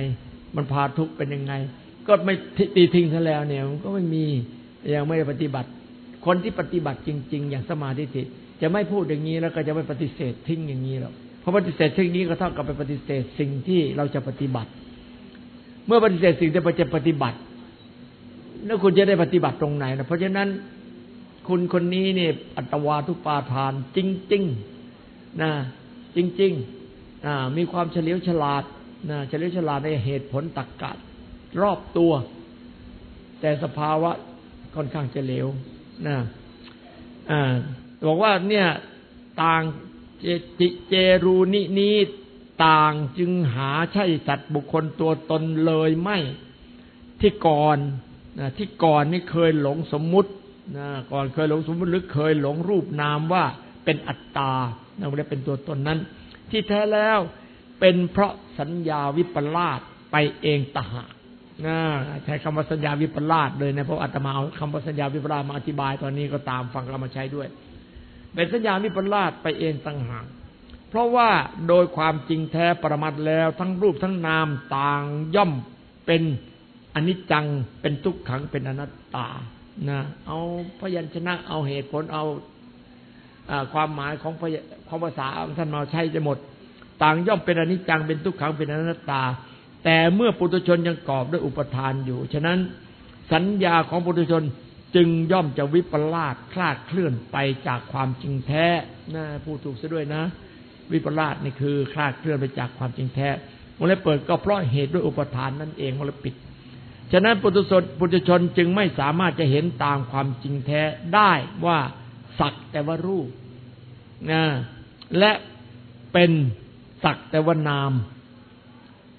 มันพาทุกข์เป็นยังไง ก็ไม่ตีทิ้งซะแล้วเนี่ยมันก็ไม่มียังไม่ได้ปฏิบัติ คนที่ปฏิบัติจริง ๆ อย่างสมาธิิจะไม่พูดอย่างนี้แล้วก็จะไม่ปฏิเสธทิ้งอย่างนี้หรอกเพราะปฏิเสธทิ้งนี้ก็เท่ากับไปปฏิเสธสิ่งที่เราจะปฏิบัติ เมื่อปฏิเสธสิ่งที่เราจะปฏิบัติ แล้วคุณจะได้ปฏิบัติตรงไหนนะเพราะฉะนั้นคุณคนนี้เนี่ยอัตวาทุปาทาน จริงๆนะจริงๆนะมีความเฉลียวฉลาดนะเฉลียวฉลาดในเหตุผลตรรกะรอบตัว แต่สภาวะค่อนข้างจะเลวนะอ่าบอกว่าเนี่ยต่างเจจิเจรูนินี้ ต่างจึงหาใช่สัตว์บุคคลตัวตนเลยไม่ที่ก่อนนะที่ก่อนนี่เคยหลงสมมุตินะก่อนเคยหลงสมมุติหรือเคยหลงรูปนามว่าเป็นอัตตาเราเรียกเป็นตัวตนนั้น ที่แท้แล้วเป็นเพราะสัญญาวิปลาสไปเองตหากนะใช้คำว่าสัญญาวิปลาสเลยนะเพราะอาตมาเอาคำว่าสัญญาวิปลาสมาอธิบายตอนนี้ก็ตามฟังก็มาใช้ด้วย เป็นสัญญาวิปลาสไปเองต่างหาก ราะว่าโดยความจริงแท้ปรมัตแล้วทั้งรูปทั้งนามต่างย่อมเป็นอนิจจังเป็นทุกขังเป็นอนัตตานะเอาพยัญชนะเอาเหตุผลเอาความหมายของของภาษาท่านมาใช้จะหมด ต่างย่อมเป็นอนิจจังเป็นทุกขังเป็นอนัตตา แต่เมื่อปุถุชนยังกอบด้วยอุปทานอยู่ ฉะนั้นสัญญาของปุถุชนจึงย่อมจะวิปลาสคลาดเคลื่อนไปจากความจริงแท้นะพูดถูกซะด้วยนะ วิปลาสนี่คือคลาดเคลื่อนไปจากความจริงแท้มันเลยเปิดก็เพราะเหตุด้วยอุปทานนั่นเองมันเลยปิด ฉะนั้นปุถุชนปุถุชนจึงไม่สามารถจะเห็นตามความจริงแท้ได้ว่าสักแต่ว่ารูปนะและเป็นสักแต่ว่านาม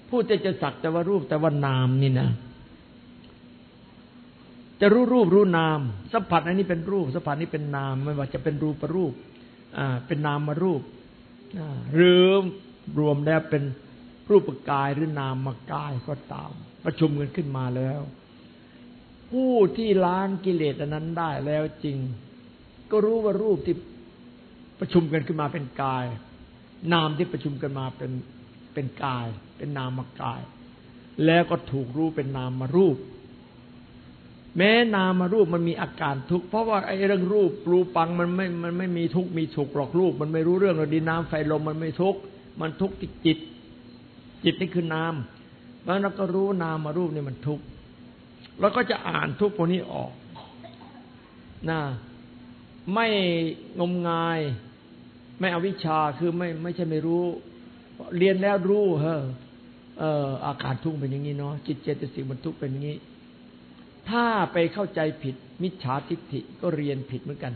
ผู้จะจะสักแต่ว่ารูปแต่ว่านามนี่นะจะรู้รูปรู้นาม สัมผัสอันนี้เป็นรูป สัมผัสนี้เป็นนามไม่ว่าจะเป็นรูปรูปอ่าเป็นนามมารูป หรือรวมแล้วเป็นรูปกายหรือนามกายก็ตาม ประชุมกันขึ้นมาแล้ว ผู้ที่ล้างกิเลสอันนั้นได้แล้วจริง ก็รู้ว่ารูปที่ประชุมกันขึ้นมาเป็นกาย นามที่ประชุมกันมาเป็นเป็นกาย เป็นนามกาย แล้วก็ถูกรู้เป็นนามมารูป แม้นามารูปมันมีอาการทุกข์เพราะว่าไอ้เรื่องรูปรูปังมันไม่มันไม่มีทุกข์มีสุขหรอกรูป มันไม่รู้เรื่องเราดินน้ำไฟลมมันไม่ทุกข์มันทุกข์ที่จิต จิตนี่คือนามราะฉะนั้นเราก็รู้นามารูปนี่มันทุกข์เราก็จะอ่านทุกข์พวกนี้ออกนะไม่งมงาย ไม่อวิชชาคือไม่ไม่ใช่ไม่รู้ เรียนแล้วรู้เฮ้อเอออาการทุกข์เป็นอย่างนี้เนาะจิตเจตสิกมันทุกข์เป็นอย่างนี้ ถ้าไปเข้าใจผิดมิจฉาทิฏฐิก็เรียนผิดเหมือนกัน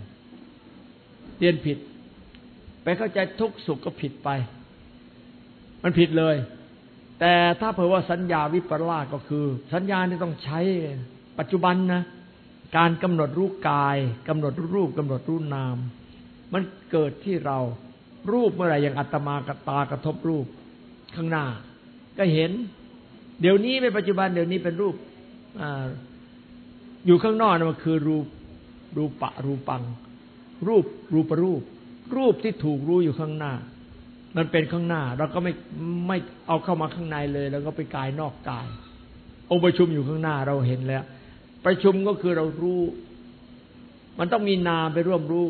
เรียนผิด ไปเข้าใจทุกข์สุขก็ผิดไป มันผิดเลย แต่ถ้าเผื่อว่าสัญญาวิปลาสก็คือ สัญญาที่ต้องใช้ปัจจุบันนะ การกำหนดรู้กายกำหนดรูปกำหนดรู้นาม มันเกิดที่เรารูปเมื่อไหร่อย่างอัตมากตากระทบรูป ข้างหน้า ก็เห็น เดี๋ยวนี้เป็นปัจจุบันเดี๋ยวนี้เป็นรูปอ อยู่ข้างนอกนะมันคือรูปรูปะรูปัง รูปรูปรูป รูปที่ถูกรู้อยู่ข้างหน้า มันเป็นข้างหน้าเราก็ไม่ไม่เอาเข้ามาข้างในเลย แล้วก็ไปกายนอกกาย องค์ประชุมอยู่ข้างหน้าเราเห็นแล้ว ประชุมก็คือเรารู้ มันต้องมีนามไปร่วมรู้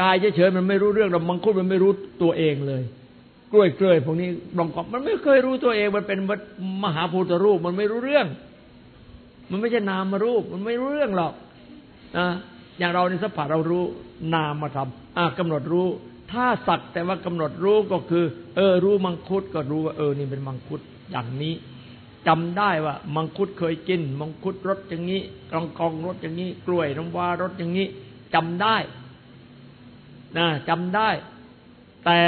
กายเฉยๆมันไม่รู้เรื่องเรามังคุดมันไม่รู้ตัวเองเลยกล้วยเกลยพวกนี้ลองกอบมันไม่เคยรู้ตัวเองมันเป็นมหาภูตรูปมันไม่รู้เรื่อง มันไม่ใช่นามมารูป มันไม่รู้เรื่องหรอกนะอย่างเราในสัพพะเรารู้นามมาทำอ่ากำหนดรู้ ถ้าสักแต่ว่ากำหนดรู้ก็คือ เออ รู้มังคุดก็รู้ว่าเออนี่เป็นมังคุดอย่างนี้จำได้ว่ามังคุดเคยกิน มังคุดรสอย่างนี้กองกองรสอย่างนี้ กล้วยน้ำว้ารสอย่างนี้จำได้นะจำได้ แต่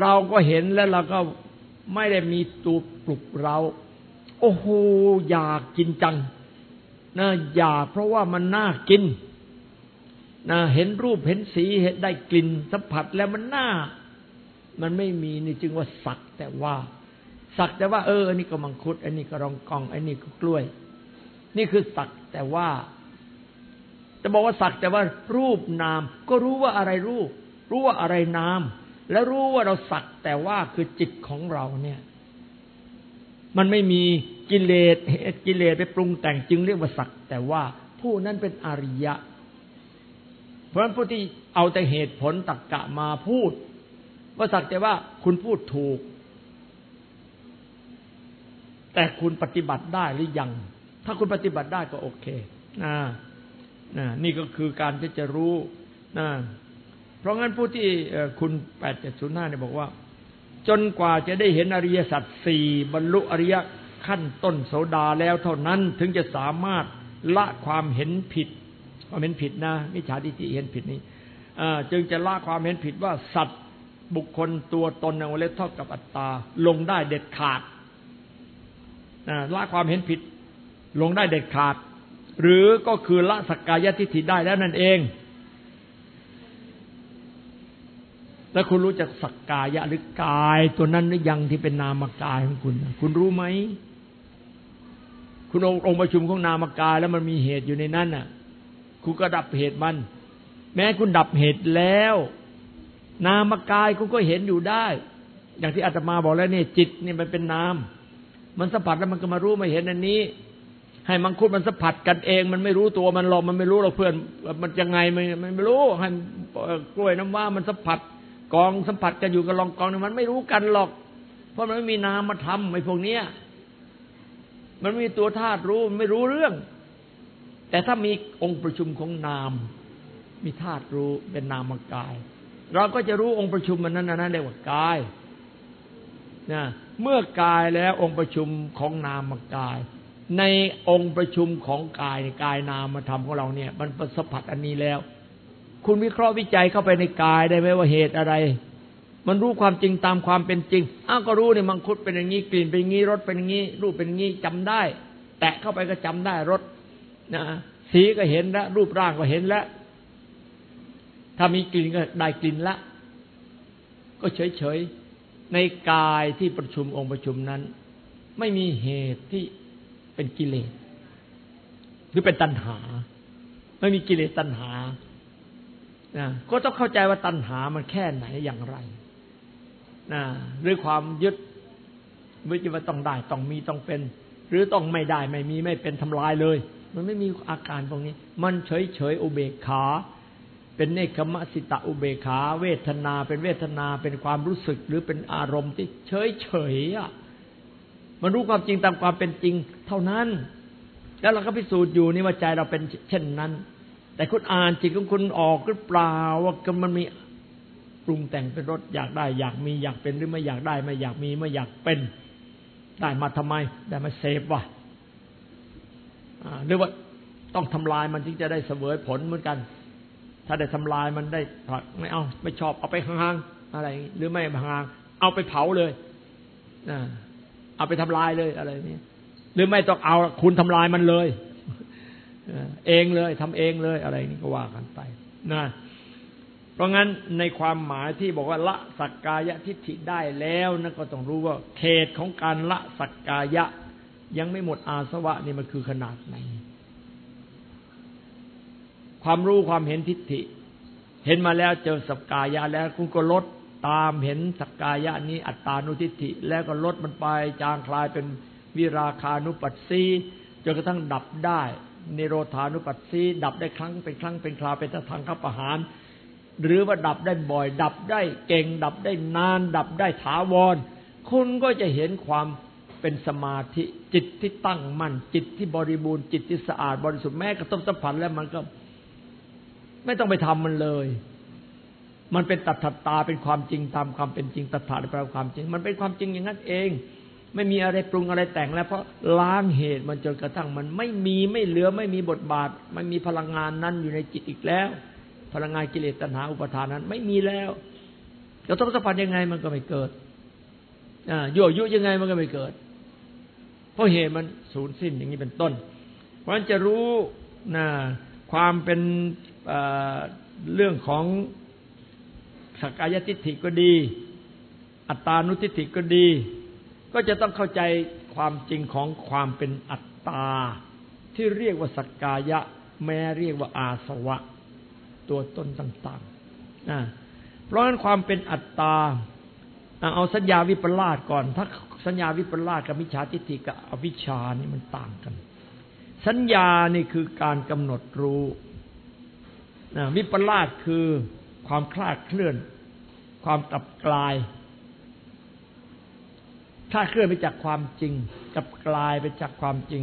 เราก็เห็นแล้วเราก็ไม่ได้มีตัวปลุกเรา โอ้โหอยากกินจังนะอยากเพราะว่ามันน่ากินนะเห็นรูปเห็นสีเห็นได้กลิ่นสัมผัสแล้วมันน่า มันไม่มีนี่จึงว่าสักแต่ว่า สักแต่ว่า เอออันนี้ก็มังคุด อันนี้ก็รองกอง อันนี้ก็กล้วย นี่คือสักแต่ว่า จะบอกว่าสักแต่ว่ารูปนาม ก็รู้ว่าอะไรรูป รู้ว่าอะไรนาม แล้วรู้ว่าเราสักแต่ว่าคือจิตของเราเนี่ย มันไม่มีกิเลสกิเลสไปปรุงแต่งจึงเรียกว่าสัก แต่ว่าผู้นั้นเป็นอริยะ เพราะฉะนั้นผู้ที่เอาแต่เหตุผลตรกกะมาพูด ว่าสักแต่ว่าคุณพูดถูก แต่คุณปฏิบัติได้หรือยัง ถ้าคุณปฏิบัติได้ก็โอเคนะนะนี่ก็คือการที่จะรู้นะเพราะงั้นผู้ที่คุณแปดเจ็ดศูนย์ห้าเนี่ยบอกว่า จนกว่าจะได้เห็นอริยสัจสี่บรรลุอริยขั้นต้นโสดาแล้วเท่านั้นถึงจะสามารถละความเห็นผิดความเห็นผิดนะมิจฉาทิฏฐิเห็นผิดนี้จึงจะละความเห็นผิดว่าสัตว์บุคคลตัวตนในวงเล็บเท่ากับอัตตาลงได้เด็ดขาดละความเห็นผิดลงได้เด็ดขาด หรือก็คือละสักกายทิฏฐิได้แล้วนั่นเอง แล้วคุณรู้จักสักกายะหรือกายตัวนั้นหรือยังที่เป็นนามกายของคุณ คุณรู้ไหม คุณองค์ประชุมของนามกายแล้วมันมีเหตุอยู่ในนั้นน่ะ คุณก็ดับเหตุมัน แม้คุณดับเหตุแล้ว นามกายคุณก็เห็นอยู่ได้ อย่างที่อาตมาบอกแล้วนี่จิตนี่มันเป็นนาม มันสัมผัสแล้วมันก็มารู้มาเห็นอันนี้ ให้มังคุดมันสัมผัสกันเอง มันไม่รู้ตัวมันหรอกมันไม่รู้เราเพื่อน มันยังไงมันมันไม่รู้ให้กล้วยน้ำว่ามันสัมผัส กองสัมผัสกันอยู่กับลองกองนี่มันไม่รู้กันหรอก เพราะมันไม่มีนามมาทำไอ้พวกเนี้ยมันมีตัวธาตุรู้มันไม่รู้เรื่อง แต่ถ้ามีองค์ประชุมของนาม มีธาตุรู้เป็นนามกาย เราก็จะรู้องค์ประชุมมันนั้นนั้นเรียกว่ากายนะเมื่อกายแล้วองค์ประชุมของนามกาย ในองค์ประชุมของกายกายนามธรรมของเราเนี่ย มันประสผัสอันนี้แล้ว คุณวิเคราะห์วิจัยเข้าไปในกายได้ไหมว่าเหตุอะไร มันรู้ความจริงตามความเป็นจริง อ้าวก็รู้เนี่ยมังคุดเป็นอย่างนี้กลิ่นเป็นอย่างนี้รสเป็นอย่างนี้ รูปเป็นอย่างนี้จำได้ แตะเข้าไปก็จำได้รสนะสีก็เห็นแล้วรูปร่างก็เห็นแล้ว ถ้ามีกลิ่นก็ได้กลิ่นละ ก็เฉยเฉยในกายที่ประชุมองค์ประชุมนั้น ไม่มีเหตุที่เป็นกิเลส หรือเป็นตัณหา ไม่มีกิเลสตัณหา นะก็ต้องเข้าใจว่าตัณหามันแค่ไหนอย่างไรนะหรือความยึดวิจิว่าต้องได้ต้องมีต้องเป็น หรือต้องไม่ได้ไม่มีไม่เป็นทำลายเลย มันไม่มีอาการพวกนี้ มันเฉยเฉยอุเบกขา เป็นเนคขมสิตะอุเบกขา เวทนาเป็นเวทนาเป็นความรู้สึกหรือเป็นอารมณ์ที่เฉยเฉยอะมันรู้ความจริงตามความเป็นจริง เท่านั้น แล้วเราก็พิสูจน์อยู่นี่ว่าใจเราเป็นเช่นนั้น แต่คุณอ่านจิตของคุณออกหรือเปล่าว่ามันมีปรุงแต่งเป็นรสอยากได้ อยากมีอยากเป็นหรือไม่อยากได้ ไม่อยากมีไม่อยากเป็นได้มาทำไม ได้มาเสพวะหรือว่าต้องทำลายมันจึงจะได้เสวยผลเหมือนกัน ถ้าได้ทำลายมันได้ผักไม่เอาไม่ชอบเอาไปห่างอะไร หรือไม่ห่างเอาไปเผาเลยเอาไปทำลายเลยอะไรนี่หรือไม่ต้องเอาคุณทำลายมันเลย เองเลยทำเองเลยอะไรนี่ก็ว่ากันไปนะเพราะงั้นในความหมายที่บอกว่าละสักกายทิฏฐิได้แล้วนั่นก็ต้องรู้ว่าเขตของการละสักกายะ ยังไม่หมดอาสวะนี่มันคือขนาดไหน ความรู้ความเห็นทิฏฐิ เห็นมาแล้วเจอสักกายะแล้วคุณก็ลดตามเห็นสักกายะนี้อัตตานุทิฏฐิ แล้วก็ลดมันไปจางคลายเป็นวิราคานุปัสสีจนกระทั่งดับได้ นิโรธานุปัสสีดับได้ครั้งเป็นครั้งเป็นคราวเป็นทางขับประหาร หรือว่าดับได้บ่อย ดับได้เก่ง ดับได้นาน ดับได้ถาวร คุณก็จะเห็นความเป็นสมาธิจิตที่ตั้งมั่นจิตที่บริบูรณ์จิตที่สะอาดบริสุทธิ์แม้กระทบสัมผัสแล้วมันก็ ไม่ต้องไปทำมันเลย มันเป็นตัทตาเป็นความจริงตามความเป็นจริงตัถาแปลความจริง มันเป็นความจริงอย่างนั้นเอง ไม่มีอะไรปรุงอะไรแต่งแล้วเพราะล้างเหตุมันจนกระทั่งมันไม่มีไม่เหลือไม่มีบทบาท ไม่มีพลังงานนั้นอยู่ในจิตอีกแล้ว พลังงานกิเลสตัณหาอุปทานนั้น ไม่มีแล้วจะต้องสัมพันธ์ยังไงมันก็ไม่เกิดอ่ายั่วยุยังไงมันก็ไม่เกิด เพราะเหตุมันสูญสิ้นอย่างนี้เป็นต้น เพราะฉะนั้นจะรู้นะความเป็นเรื่องของสักกายทิฏฐิก็ดี อัตตานุทิฏฐิก็ดี ก็จะต้องเข้าใจความจริงของความเป็นอัตตา ที่เรียกว่าสักกายะ แม้เรียกว่าอาสวะ ตัวตนต่างๆนะเพราะฉะนั้นความเป็นอัตตา เอาสัญญาวิปลาสก่อน ถ้าสัญญาวิปลาสกับมิจฉาทิฏฐิกับอวิชชานี่มันต่างกัน สัญญานี่คือการกำหนดรู้นะวิปลาสคือความคลาดเคลื่อน ความกลับกลาย คลาเคลื่อนไปจากความจริงกลับกลายไปจากความจริง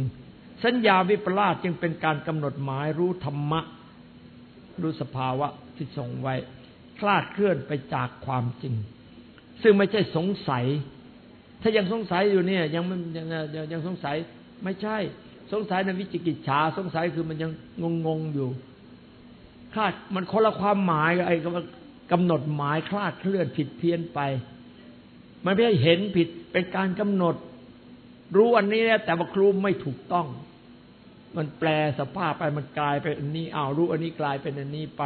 สัญญาวิปลาสจึงเป็นการกำหนดหมายรู้ธรรมะ รู้สภาวะที่ทรงไว้ คลาดเคลื่อนไปจากความจริง ซึ่งไม่ใช่สงสัย ถ้ายังสงสัยอยู่เนี่ย ยังยังยังสงสัยไม่ใช่ สงสัยในวิจิกิจฉาสงสัยคือมันยังงงงอยู่คลาดมันคนละความหมายไอ้กำหนดหมายคลาดเคลื่อนผิดเพี้ยนไป มันไม่ใช่เห็นผิดเป็นการกำหนด รู้อันนี้แต่ว่าครูไม่ถูกต้อง มันแปลสภาพไปมันกลายเป็นอันนี้อ้าวรู้อันนี้กลายเป็นอันนี้ไป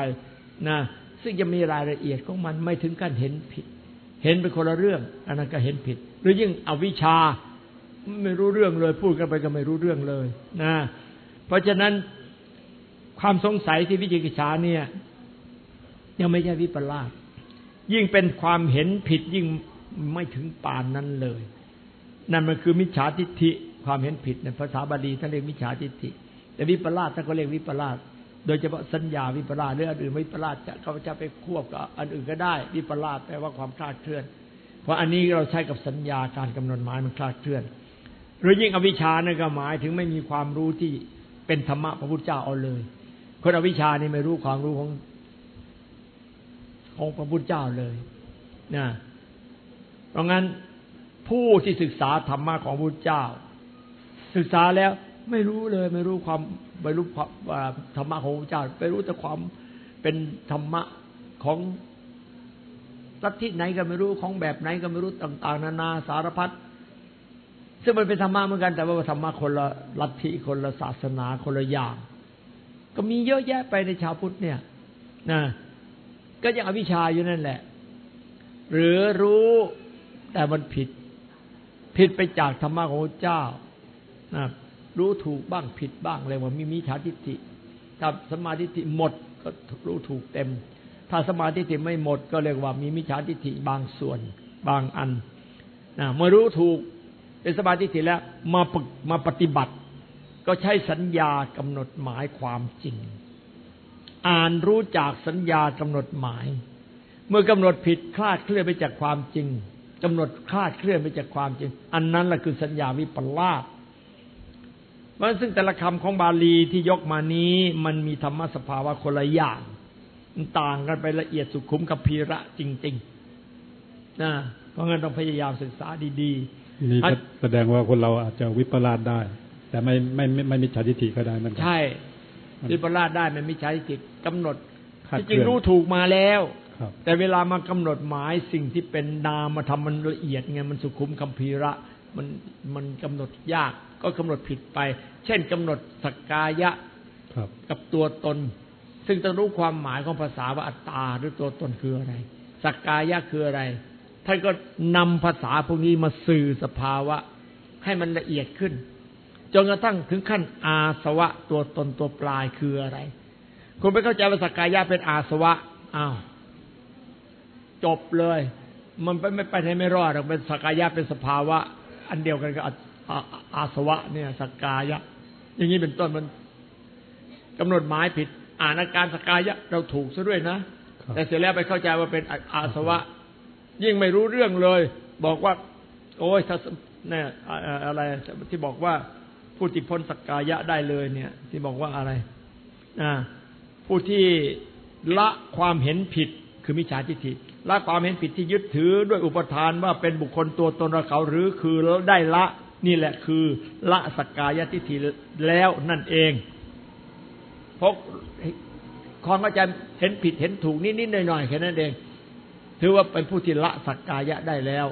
นะซึ่งจะมีรายละเอียดของมันไม่ถึงการเห็นผิด เห็นเป็นคนละเรื่อง อันนั้นก็เห็นผิด หรือยิ่งอวิชชาไม่รู้เรื่องเลย พูดกันไปก็ไม่รู้เรื่องเลยนะเพราะฉะนั้นความสงสัยที่วิจิกิจฉาเนี่ย ยังไม่ใช่วิปลาสยิ่งเป็นความเห็นผิดยิ่ง ไม่ถึงปานนั้นเลย นั่นมันคือมิจฉาทิฏฐิความเห็นผิดในภาษาบาลีท่านเรียกมิจฉาทิฏฐิ แต่วิปลาสท่านก็เรียกวิปลาสโดยเฉพาะสัญญาวิปลาสหรืออันอื่นวิปลาสจะเขาจะไปควบกับอันอื่นก็ได้ วิปลาสแปลว่าความคลาดเคลื่อน เพราะอันนี้เราใช้กับสัญญาการกำหนดหมายมันคลาดเคลื่อน หรือยิ่งอวิชชานี่ก็หมายถึงไม่มีความรู้ที่เป็นธรรมะพระพุทธเจ้าเอาเลย คนอวิชชานี่ไม่รู้ความรู้ของของพระพุทธเจ้าเลยนะ เพราะงั้นผู้ที่ศึกษาธรรมะของพระพุทธเจ้า ศึกษาแล้วไม่รู้เลย ไม่รู้ความไม่รู้ความธรรมะของพระเจ้าไปรู้แต่ความเป็นธรรมะของลัทธิไหนก็ไม่รู้ของแบบไหนก็ไม่รู้ต่าง ๆ นานาสารพัดซึ่งมันเป็นธรรมะเหมือนกัน แต่ว่าธรรมะคนละลัทธิคนละศาสนาคนละอย่าง ก็มีเยอะแยะไปในชาวพุทธเนี่ยนะก็ยังอวิชชาอยู่นั่นแหละ หรือรู้ แต่มันผิด ผิดไปจากธรรมะของพระเจ้ารู้ถูกบ้างผิดบ้างเลยว่ามีมิจฉาทิฏฐิถ้าสมาธิิหมดก็รู้ถูกเต็ม ถ้าสมาธิิไม่หมดก็เรียกว่ามีมิจฉาทิฏฐิบางส่วน บางอันนะเมื่อรู้ถูกเป็นสมาธิิแล้วมามาปฏิบัติ ก็ใช้สัญญากำหนดหมายความจริง อ่านรู้จากสัญญากำหนดหมาย เมื่อกำหนดผิดคลาดเคลื่อนไปจากความจริง กำหนดคลาดเคลื่อนไปจากความจริง อันนั้นแหละคือสัญญาวิปลาสมันซึ่งแต่ละคำของบาลีที่ยกมานี้ มันมีธรรมสภาวะคนละอย่างมันต่างกันไปละเอียดสุขุมกับพีระจริงๆนะเพราะงั้นต้องพยายามศึกษาดีนี่อันแสดงว่าคนเราอาจจะวิปลาสได้ แต่ไม่ไม่ไม่ไม่มิจฉาทิฏฐิก็ได้เหมันกัๆใช่วิปลาสได้มันไม่ใช่จิตกำหนดคาดที่เคจริงลื่อนรู้ถูกมาแล้วครับ แต่เวลามากำหนดหมายสิ่งที่เป็นนามธรรมมันละเอียดไงมันสุขุมคัมภีระมันมันกำหนดยากก็กำหนดผิดไป เช่นกำหนดสักกายะครับกับตัวตน ซึ่งต้องรู้ความหมายของภาษาว่าอัตตาหรือตัวตนคืออะไรสักกายะคืออะไรท่านก็นำภาษาพวกนี้มาสื่อสภาวะ ให้มันละเอียดขึ้นจนกระทั่งถึงขั้นอาสวะตัวตนตัวปลายคืออะไร คุณไปเข้าใจว่าสักกายะเป็นอาสวะอ้าว จบเลย มันไปไม่ไปไหนไม่รอดหรอกเป็นสักกายะเป็นสภาวะ อันเดียวกันกับอาอาอาสวะเนี่ยสักกายะ อย่างนี้เป็นต้นมันกำหนดหมายผิด อ่านอาการสกายะเราถูกซะด้วยนะครับแต่เสร็จแล้วไปเข้าใจว่าเป็นอาอาสวะ ยิ่งไม่รู้เรื่องเลย บอกว่า โอ้ยถ้าเนี่ยอ่าอ่าอะไรที่บอกว่าผู้ที่พ้นสกกายะได้เลยเนี่ย ที่บอกว่าอะไรอ่าผู้ที่ละความเห็นผิดคือมิจฉาทิฏฐิ ละความเห็นผิดที่ยึดถือด้วยอุปทานว่าเป็นบุคคลตัวตนเราเขาหรือคือได้ละนี่แหละคือละสกกายทิฏฐิแล้วนั่นเองเพราะความเข้าใจเห็นผิดเห็นถูกนิดๆหน่อยๆแค่นั้นเอง ถือว่าเป็นผู้ที่ละสักกายะได้แล้ว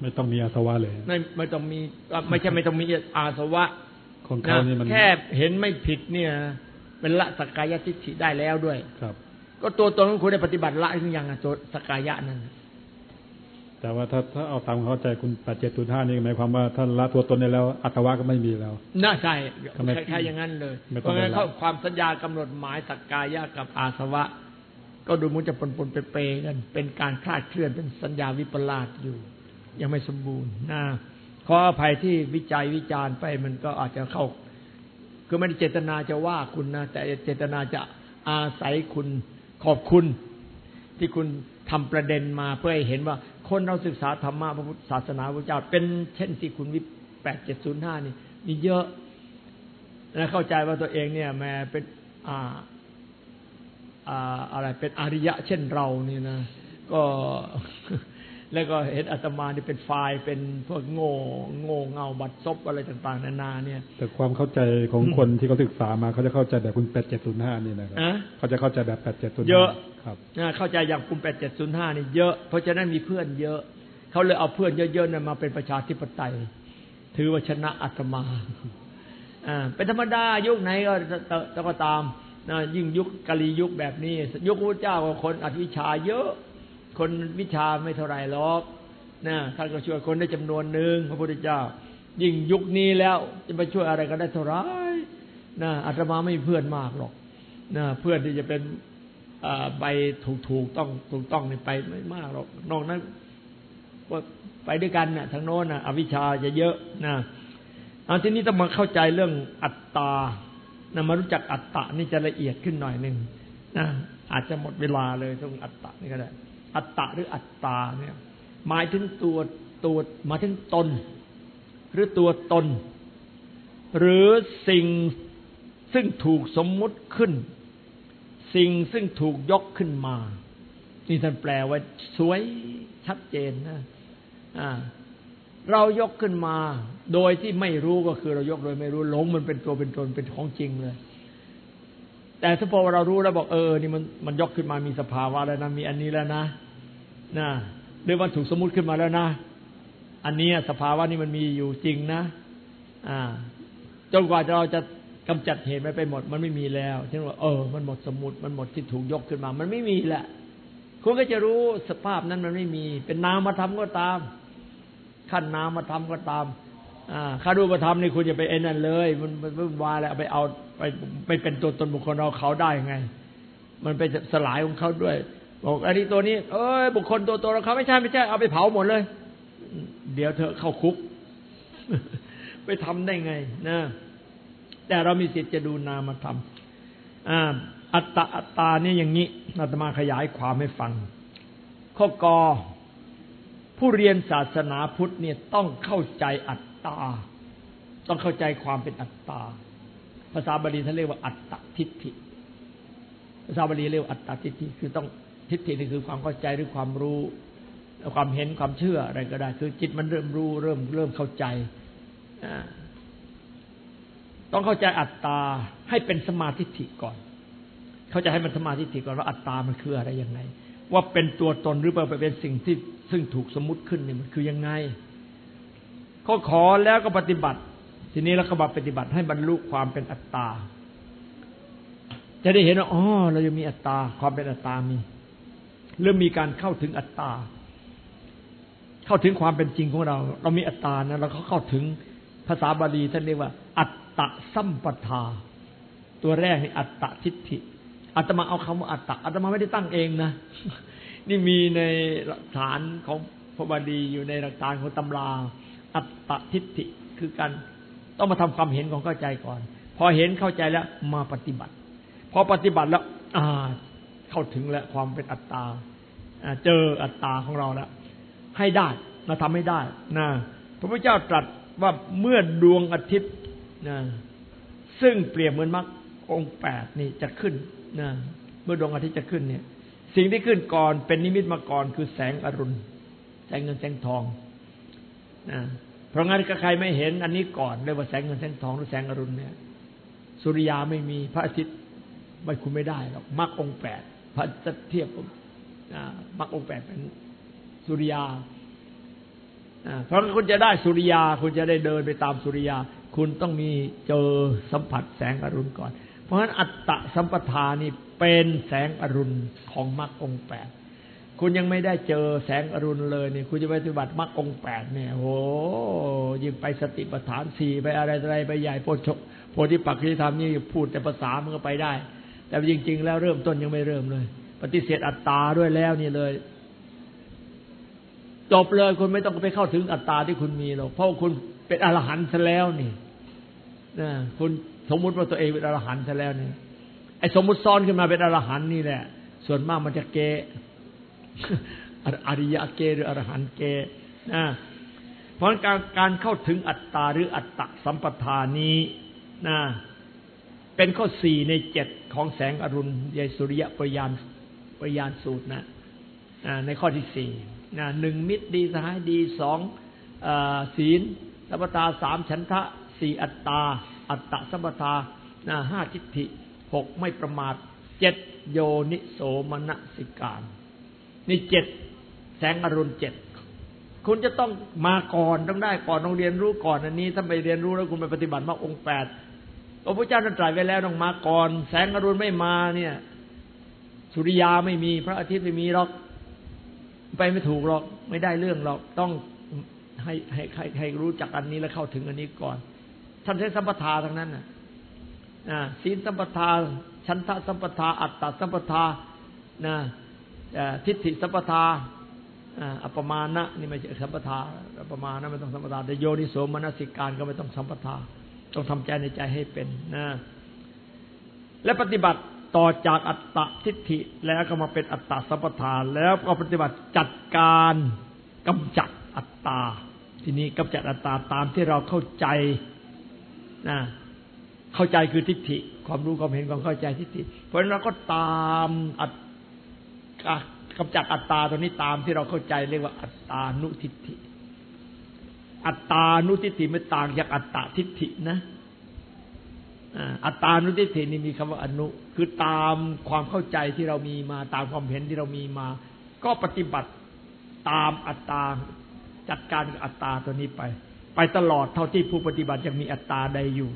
ไม่ต้องมีอาสวะเลย ไม่ไม่ต้องมีอะไม่ใช่ไม่ต้องมีอาสวะของเขานี่มันแค่เห็นไม่ผิดเนี่ย เป็นละสักกายทิฏฐิได้แล้วด้วยครับ ก็ตัวตนของคุณได้ปฏิบัติละหรือยังอะตัวสักกายะนั่นแต่ว่าถ้าถ้าเอาตามเข้าใจคุณปัจเจตุท่านี่หมายความว่าท่านละตัวตนได้แล้วอัตวะก็ไม่มีแล้ว น่าใช่ทำไมคล้ายๆอย่างนั้นเลยไม่เพต้องราะงั้นไปละเขาความสัญญากำหนดหมายสักกายะกับอาสวะ ก็ดูมันจะปนปนๆเปรๆกันเป็นการคลาดเคลื่อนเป็นสัญญาวิปลาสอยู่ ยังไม่สมบูรณ์นะขออภัยที่วิจัยวิจารณ์ไปมันก็อาจจะเข้า คือไม่ได้เจตนาจะว่าคุณนะแต่เจตนาจะอาศัยคุณ ขอบคุณที่คุณทำประเด็นมาเพื่อให้เห็นว่า คนเราศึกษาธรรมะพระพุทธศาสนาพระเจ้า เป็นเช่นที่คุณวิแปดเจ็ดศูนย์ห้านี่มีเยอะและเข้าใจว่าตัวเองเนี่ยแม้เป็นอ่าอ่าอะไรเป็นอริยะเช่นเรานี่นะก็ แล้วก็เห็นอาตมานี่เป็นไฟล์เป็นพวกโง่โง่เงาบัดซบอะไรต่างๆ นานาเนี่ย แต่ความเข้าใจของคนที่เขาศึกษามาเขาจะเข้าใจแบบคุณแปดเจ็ดศูนย์ห้านี่นะครับอะเขาจะเข้าใจแบบแปดเจ็ดศูนย์เยอะครับนะเข้าใจอย่างกลุ่มแปดเจ็ดศูนย์ห้านี่เยอะเพราะฉะนั้นมีเพื่อนเยอะ เขาเลยเอาเพื่อนเยอะๆนั้นมาเป็นประชาธิปไตย ถือว่าชนะอาตมาอ่าเป็นธรรมดายุคไหนก็ตตก็ตามนะยิ่งยุคกาลียุคแบบนี้ ยุคพระเจ้าก็คนอัดวิชาเยอะ คนวิชาไม่เท่าไรหรอกนะท่านก็ช่วยคนได้จำนวนหนึ่งพระพุทธเจ้า ยิ่งยุคนี้แล้วจะไปช่วยอะไรก็ได้เท่าไรนะอาตมาไม่มีเพื่อนมากหรอกนะเพื่อนที่จะเป็นอ่าไปถูกถูกต้องถูกต้องนี่ไปไม่มากหรอกนอกนั้นว่าไปด้วยกันน่ะทางโน้นนะอวิชชาจะเยอะนะเอาทีนี้ต้องมาเข้าใจเรื่องอัตตานะมารู้จักอัตตะนี่จะละเอียดขึ้นหน่อยหนึ่งนะอาจจะหมดเวลาเลยตรงอัตตะนี่ก็ได้ อัตตะหรืออัตตาเนี่ยหมายถึงตัวตัวหมายถึงตน หรือตัวตน หรือสิ่งซึ่งถูกสมมุติขึ้น สิ่งซึ่งถูกยกขึ้นมา นี่ท่านแปลไว้สวยชัดเจนนะอ่าเรายกขึ้นมา โดยที่ไม่รู้ก็คือเรายกโดยไม่รู้หลงมันเป็นตัวเป็นตนเป็นของจริงเลย แต่ถ้าพอเรารู้แล้วบอกเออนี่มันมันยกขึ้นมามีสภาวะแล้วนะมีอันนี้แล้วนะนะหรือมันถูกสมมุติขึ้นมาแล้วนะ อันนี้สภาวะนี้มันมีอยู่จริงนะ อ่า จนกว่าเราจะกำจัดเหตุไปไปหมด มันไม่มีแล้วเช่นว่าเออ มันหมดสมมุติมันหมดที่ถูกยกขึ้นมา มันไม่มีแหละคุณก็จะรู้สภาพนั้นมันไม่มี เป็นนามธรรมก็ตาม ขั้นนามธรรมก็ตาม อ่าข้ารูปธรรมนี่คุณจะไปเอ็นนั่นเลย มันมันวุ่นวายแล้วเอาไปเอา ไปไปเป็นตัวตนบุคคลเราเขาได้ไง มันไปสลายของเขาด้วย บอกอันนี้ตัวนี้ เอ้ยบุคคลตัวตนเราเขาไม่ใช่ไม่ใช่เอาไปเผาหมดเลย เดี๋ยวเธอเข้าคุก ไปทำได้ไงนะแต่เรามีสิทธิ์จะดูนามธรรมอ่าอัตตาอัตตาเนี่ยอย่างนี้อาตมาขยายความให้ฟัง ข้อกอผู้เรียนศาสนาพุทธเนี่ยต้องเข้าใจอัตตา ต้องเข้าใจความเป็นอัตตา ภาษาบาลีท่านเรียกว่าอัตตทิฏฐิ ภาษาบาลีเรียกว่าอัตตทิฏฐิคือต้องทิฏฐินี่คือความเข้าใจหรือความรู้ความเห็นความเชื่ออะไรก็ได้ คือจิตมันเริ่มรู้เริ่มเริ่มเข้าใจต้องเข้าใจอัตตาให้เป็นสมาธิิก่อน เขาจะให้มันสมาธิิก่อนว่าอัตตามันคืออะไรยังไง ว่าเป็นตัวตนหรือเปล่าเป็นสิ่งที่ซึ่งถูกสมมุติขึ้นนี่มันคือยังไงเขาขอแล้วก็ปฏิบัติ ทีนี้เราก็มาปฏิบัติให้บรรลุความเป็นอัตตา จะได้เห็นว่าอ๋อเราจะมีอัตตา ความเป็นอัตตามีเริ่มมีการเข้าถึงอัตตา เข้าถึงความเป็นจริงของเรา เรามีอัตตานะเราเข้าถึงภาษาบาลีท่านเรียกว่า อัตตะสัมปทา ตัวแรกนี่อัตตะทิฏฐิอาตมาเอาคำว่าอัตตะอาตมาไม่ได้ตั้งเองนะนี่มีในหลักฐานของพระบาลีอยู่ในหลักฐานของตำรา อัตตะทิฏฐิคือการ ต้องมาทำความเห็นของเข้าใจก่อน พอเห็นเข้าใจแล้วมาปฏิบัติ พอปฏิบัติแล้ว อ่า เข้าถึงแล้วความเป็นอัตตาเจออัตตาของเราแล้ว ให้ได้เราทำให้ได้นะพระพุทธเจ้าตรัสว่าเมื่อดวงอาทิตย์นะซึ่งเปรียบเหมือนมรรคองแปดนี่จะขึ้นนะเมื่อดวงอาทิตย์จะขึ้นเนี่ย สิ่งที่ขึ้นก่อนเป็นนิมิตมาก่อนคือแสงอรุณ แสงเงินแสงทองนะ เพราะงั้นใครไม่เห็นอันนี้ก่อนเรียกว่าแสงเงินแสงทองหรือแสงอรุณเนี่ย สุริยาไม่มีพระอาทิตย์ไม่คุณไม่ได้หรอกมรรคองแปดพระจะเทียบมรรคองแปดเป็นสุริยาเพราะคุณจะได้สุริยา คุณจะได้เดินไปตามสุริยา คุณต้องมีเจอสัมผัสแสงอรุณก่อน เพราะฉะนั้นอัตตะสัมปทานี่เป็นแสงอรุณของมรรคองแปด คุณยังไม่ได้เจอแสงอรุณเลยเนี่ยคุณจะปฏิบัติมรรคองแปดเนี่ยโหยิ่งไปสติปัฏฐานสี่ไปอะไรอะไรไปใหญ่โพชโพธิปักขิธรรมนี่พูดแต่ภาษามันก็ไปได้ แต่จริง ๆ แล้วเริ่มต้นยังไม่เริ่มเลย ปฏิเสธอัตตาด้วยแล้วนี่เลยจบเลยคุณไม่ต้องไปเข้าถึงอัตตาที่คุณมีหรอกเพราะคุณเป็นอรหันต์ซะแล้วนี่นะคุณสมมุติว่าตัวเองเป็นอรหันต์ซะแล้วนี่ไอ้สมมุติซ้อนขึ้นมาเป็นอรหันต์นี่แหละ ส่วนมากมันจะเก อริยะเกหรืออรหันเกนะเพราะการการเข้าถึงอัตตาหรืออัตตะสัมปทานี้นะเป็นข้อสี่ในเจ็ดของแสงอรุณยสุริยะปยานปยานสูตรนะในข้อที่สี่นะหนึ่งมิตรดีสหายดีสองศีลสัมปทาสามฉันทะสี่อัตตา อัตตะสัมปทาห้าทิฏฐิหกไม่ประมาทเจ็ดโยนิโสมนสิการ นี่เจ็ดแสงอรุณเจ็ดคุณจะต้องมาก่อนต้องได้ก่อนต้องเรียนรู้ก่อนอันนี้ ถ้าไปเรียนรู้แล้วคุณไปปฏิบัติมาองค์แปดพระพุทธเจ้าตรัสไว้แล้วต้องมาก่อน แสงอรุณไม่มาเนี่ย สุริยาไม่มีพระอาทิตย์ไม่มีหรอก ไปไม่ถูกหรอก ไม่ได้เรื่องหรอกต้องให้ให้ให้ให้รู้จักอันนี้แล้วเข้าถึงอันนี้ก่อน ท่านใช้สัมปทาทั้งนั้นน่ะศีลสัมปทาชันทะสัมปทาอัตตาสัมปทานะ ทิฏฐิสัมปทาอัปมาณะนี่ไม่ใช่สัมปทาอัปมาณะไม่ต้องสัมปทาแต่โยนิโสมนสิการก็ไม่ต้องสัมปทา ต้องทำใจในใจให้เป็นนะและปฏิบัติต่อจากอัตตทิฏฐิแล้วก็มาเป็นอัตตสัมปทาน แล้วก็ปฏิบัติจัดการกำจัดอัตตา ทีนี้กำจัดอัตตาตามที่เราเข้าใจนะเข้าใจคือทิฏฐิ ความรู้ความเห็นความเข้าใจทิฏฐิ เพราะฉะนั้นเราก็ตามอัต กำจัดอัตตาตัวนี้ตามที่เราเข้าใจเรียกว่าอัตตานุทิฏฐิ อัตตานุทิฏฐิไม่ต่างจากอัตตาทิฏฐินะอัตตานุทิฏฐินี่มีคำว่าอนุ คือตามความเข้าใจที่เรามีมาตามความเห็นที่เรามีมา ก็ปฏิบัติตามอัตตาจัดการอัตตาตัวนี้ไป ไปตลอดเท่าที่ผู้ปฏิบัติยังมีอัตตาใดอยู่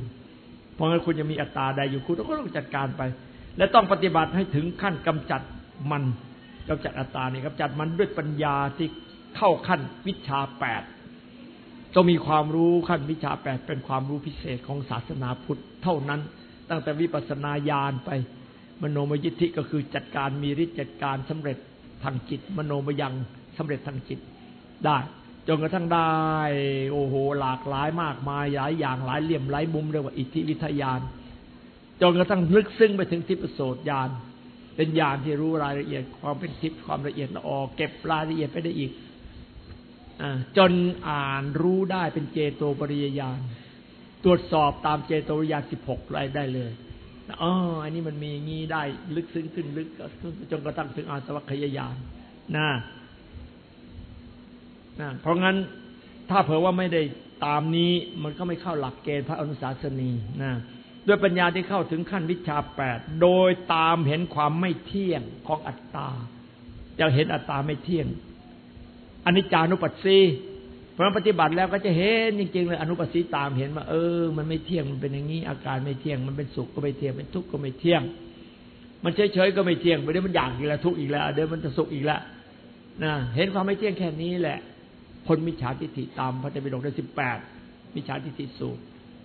เพราะงั้นคุณจะมีอัตตาใดอยู่คุณก็ต้องจัดการไป และต้องปฏิบัติให้ถึงขั้นกำจัดมัน กำจัดอัตตานี่กำจัดมันด้วยปัญญาที่เข้าขั้นวิชาแปดต้องมีความรู้ขั้นวิชาแปดเป็นความรู้พิเศษของศาสนาพุทธเท่านั้น ตั้งแต่วิปัสสนาญาณไป มโนมยิทธิก็คือจัดการมีฤทธิ์จัดการสำเร็จทางจิต มโนมยังสำเร็จทางจิตได้จนกระทั่งได้ โอ้โห หลากหลายมากมายหลายอย่างหลายเหลี่ยมหลายมุมเรียกว่าอิทธิวิทยานจนกระทั่งลึกซึ้งไปถึงทิพโสตญาณ เป็นญาณที่รู้รายละเอียดความเป็นทิพย์ความละเอียดละออเก็บรายละเอียดไปได้อีกจนอ่านรู้ได้เป็นเจโตปริยญาณตรวจสอบตามเจโตปริยญาณสิบหกรายได้เลยอ๋ออันนี้มันมีงี้ได้ลึกซึ้งขึ้นลึกจนกระทั่งถึงอาสวัคยายานนะนะเพราะงั้นถ้าเผื่อว่าไม่ได้ตามนี้มันก็ไม่เข้าหลักเกณฑ์พระอนุสาสนีนะ ด้วยปัญญาที่เข้าถึงขั้นวิชาแปดโดยตามเห็นความไม่เที่ยงของอัตตาจะเห็นอัตตาไม่เที่ยงอนิจจานุปัสสีเพราะปฏิบัติแล้วก็จะเห็นจริงๆเลยอนุปัสสีตามเห็นว่าเออ มันไม่เที่ยงมันเป็นอย่างนี้อาการไม่เที่ยง มันเป็นสุขก็ไม่เที่ยงเป็นทุกข์ก็ไม่เที่ยง มันเฉยๆก็ไม่เที่ยงไปเดี๋ยวมันอยากอีกแล้วทุกข์อีกแล้วเดี๋ยวมันจะสุขอีกแล้วนะเห็นความไม่เที่ยงแค่นี้แหละพ้นมิจฉาทิฏฐิตามพระเจ้าปิฎกได้สิบแปดมิจฉาทิฏฐิสูง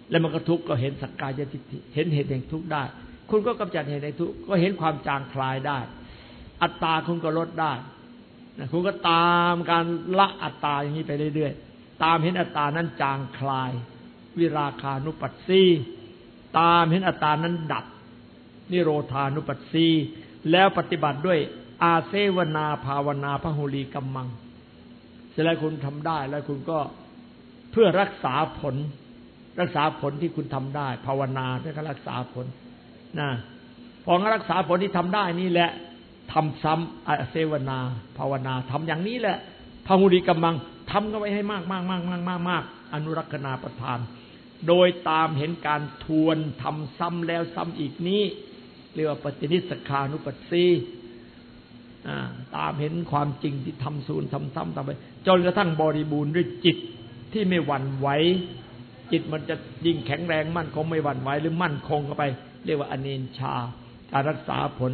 แล้วมันก็ทุกข์ก็เห็นสักกายทิฏฐิเห็นเหตุแห่งทุกข์ได้ คุณก็กำจัดเหตุแห่งทุกข์ก็เห็นความจางคลายได้ อัตตาคุณก็ลดได้นะคุณก็ตามการละอัตตาอย่างนี้ไปเรื่อยๆ ตามเห็นอัตตานั้นจางคลาย วิราคานุปัสสีตามเห็นอัตตานั้นดับ นิโรธานุปัสสีแล้วปฏิบัติด้วยอาเซวนาภาวนาพหุลีกัมมังเสร็จแล้วคุณทำได้แล้วคุณก็เพื่อรักษาผล รักษาผลที่คุณทำได้ ภาวนาเพื่อรักษาผลนะพอรักษาผลที่ทำได้นี่แหละทำซ้ำอาเซวนา ภาวนาทำอย่างนี้แหละพหุลีกัมมังทำกันไว้ให้มากมากมากมากมากมากอนุรักษณาประทาน โดยตามเห็นการทวนทำซ้ำแล้วซ้ำอีกนี้เรียกว่าปฏินิสขานุปัสสีตามเห็นความจริงที่ทำสูนทำซ้ำทำไป จนกระทั่งบริบูรณ์ด้วยจิตที่ไม่หวั่นไหว จิตมันจะยิ่งแข็งแรงมั่นคงไม่หวั่นไหวหรือมั่นคงเข้าไป เรียกว่าอเนนชา การรักษาผล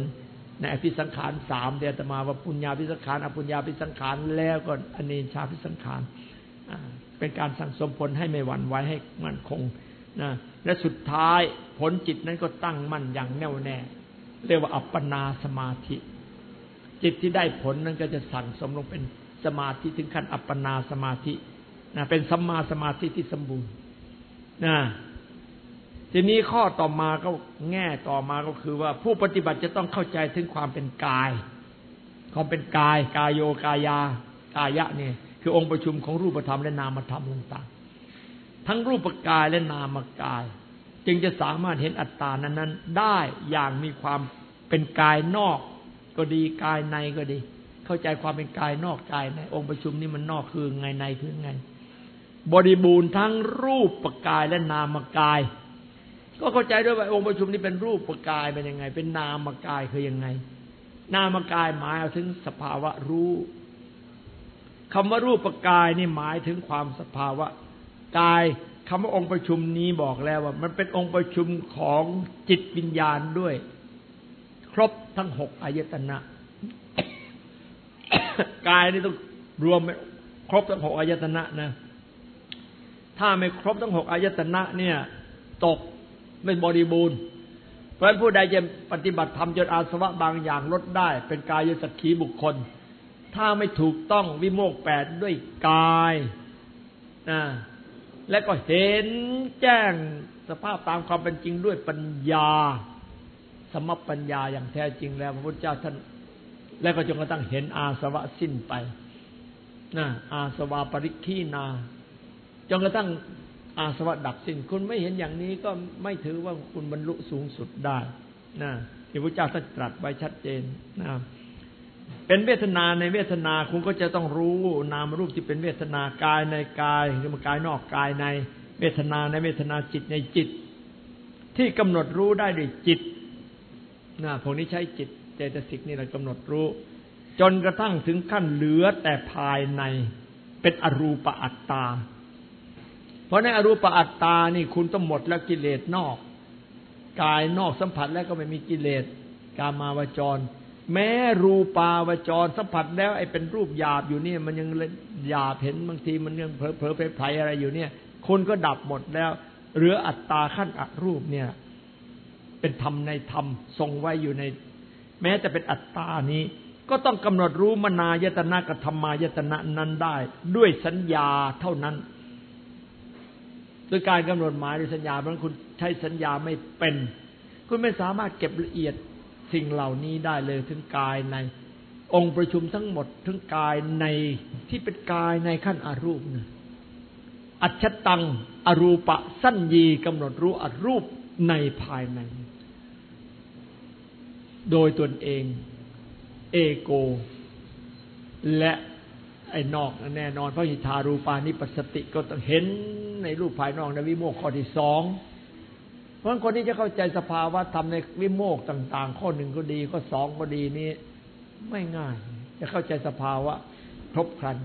ในอภิสังขารสามเดียตมาว่าปุญญาภิสังขารอปุญญาภิสังขารแล้วก็อเนนชาภิสังขารเป็นการสั่งสมผลให้ไม่หวั่นไหวให้มั่นคงนะและสุดท้ายผลจิตนั้นก็ตั้งมั่นอย่างแน่วแน่ เรียกว่าอัปปนาสมาธิ จิตที่ได้ผลนั้นก็จะสั่งสมลงเป็นสมาธิถึงขั้นอัปปนาสมาธินะเป็นสัมมาสมาธิที่สมบูรณ์ นะทีนี้ข้อต่อมาก็แง่ต่อมาก็คือว่า ผู้ปฏิบัติจะต้องเข้าใจถึงความเป็นกาย ความเป็นกาย กายโยกายากายะเนี่ยคือองค์ประชุมของรูปธรรมและนามธรรมต่างๆ ทั้งรูปกายและนามกาย จึงจะสามารถเห็นอัตตานั้นๆ ได้อย่างมีความเป็นกายนอก ก็ดีกายในก็ดี เข้าใจความเป็นกายนอกกายในองค์ประชุมนี่มันนอกคือไงในคือไง บริบูรณ์ทั้งรูปปกายและนามกาย ก็เข้าใจด้วยว่าองค์ประชุมนี้เป็นรูปปกายเป็นยังไง เป็นนามกายคือยังไง นามกายหมายถึงสภาวะรู้คำว่ารูปปกายนี่หมายถึงความสภาวะกายคำว่าองค์ประชุมนี้บอกแล้วว่า มันเป็นองค์ประชุมของจิตวิญญาณด้วย ครบทั้งหกอายตนะกายนี่ต้องรวมครบทั้งหกอายตนะนะ ถ้าไม่ครบทั้งหกอายตนะเนี่ย ตกไม่บริบูรณ์ เพราะฉะนั้นผู้ใดจะปฏิบัติธรรมจนอาสวะบางอย่างลดได้ เป็นกายสักขีบุคคล ถ้าไม่ถูกต้องวิโมกแปดด้วยกายนะและก็เห็นแจ้งสภาพตามความเป็นจริงด้วยปัญญา สมปัญญาอย่างแท้จริงแล้ว พระพุทธเจ้าท่านแล้วก็จนกระทั่งเห็นอาสวะสิ้นไปนะอาสวะปริคีนา จนกระทั่งอาสวะดับสิ้น คุณไม่เห็นอย่างนี้ก็ไม่ถือว่าคุณบรรลุสูงสุดได้นะที่พระเจ้าตรัสไว้ชัดเจนนะเป็นเวทนาในเวทนาคุณก็จะต้องรู้นามรูปที่เป็นเวทนากายในกายคือมันกายนอกกายในเวทนาในเวทนาจิตในจิต ที่กำหนดรู้ได้ด้วยจิตนะพวกนี้ใช้จิตเจตสิกนี่เรากำหนดรู้ จนกระทั่งถึงขั้นเหลือแต่ภายในเป็นอรูปอัตตา เพราะในอรูปอัตตานี่คุณต้องหมดแล้วกิเลสนอก กายนอกสัมผัสแล้วก็ไม่มีกิเลสกามาวจร แม้รูปาวจรสัมผัสแล้วไอ้เป็นรูปหยาบอยู่เนี่ยมันยังหยาบเห็นบางทีมันยังเผลอเผลอไปไผอะไรอยู่เนี่ยคุณก็ดับหมดแล้วเหลืออัตตาขั้นอรูปเนี่ย เป็นธรรมในธรรมทรงไว้อยู่ใน แม้จะเป็นอัตตานี้ ก็ต้องกำหนดรู้มนายตนะกับธรรมายตนะนั้นได้ ด้วยสัญญาเท่านั้น ด้วยการกำหนดหมายด้วยสัญญาเพราะคุณใช้สัญญาไม่เป็น คุณไม่สามารถเก็บละเอียดสิ่งเหล่านี้ได้เลยถึงกายในองค์ประชุมทั้งหมดถึงกายในที่เป็นกายในขั้นอารูปนะอัจฉตังอรูปะสั้นยีกำหนดรู้อรูปในภายใน โดยตนเอง เอโก และ อ้นอกแน่นอนพระหิทารูปานิปัสสติก็ต้องเห็นในรูปภายนอกในวิโมกข้อที่สองเพราะคนที่จะเข้าใจสภาวะธรรมในวิโมกต่าง ๆ ข้อหนึ่งก็ดีข้อสองก็ดีนี้ไม่ง่าย จะเข้าใจสภาวะครบครัน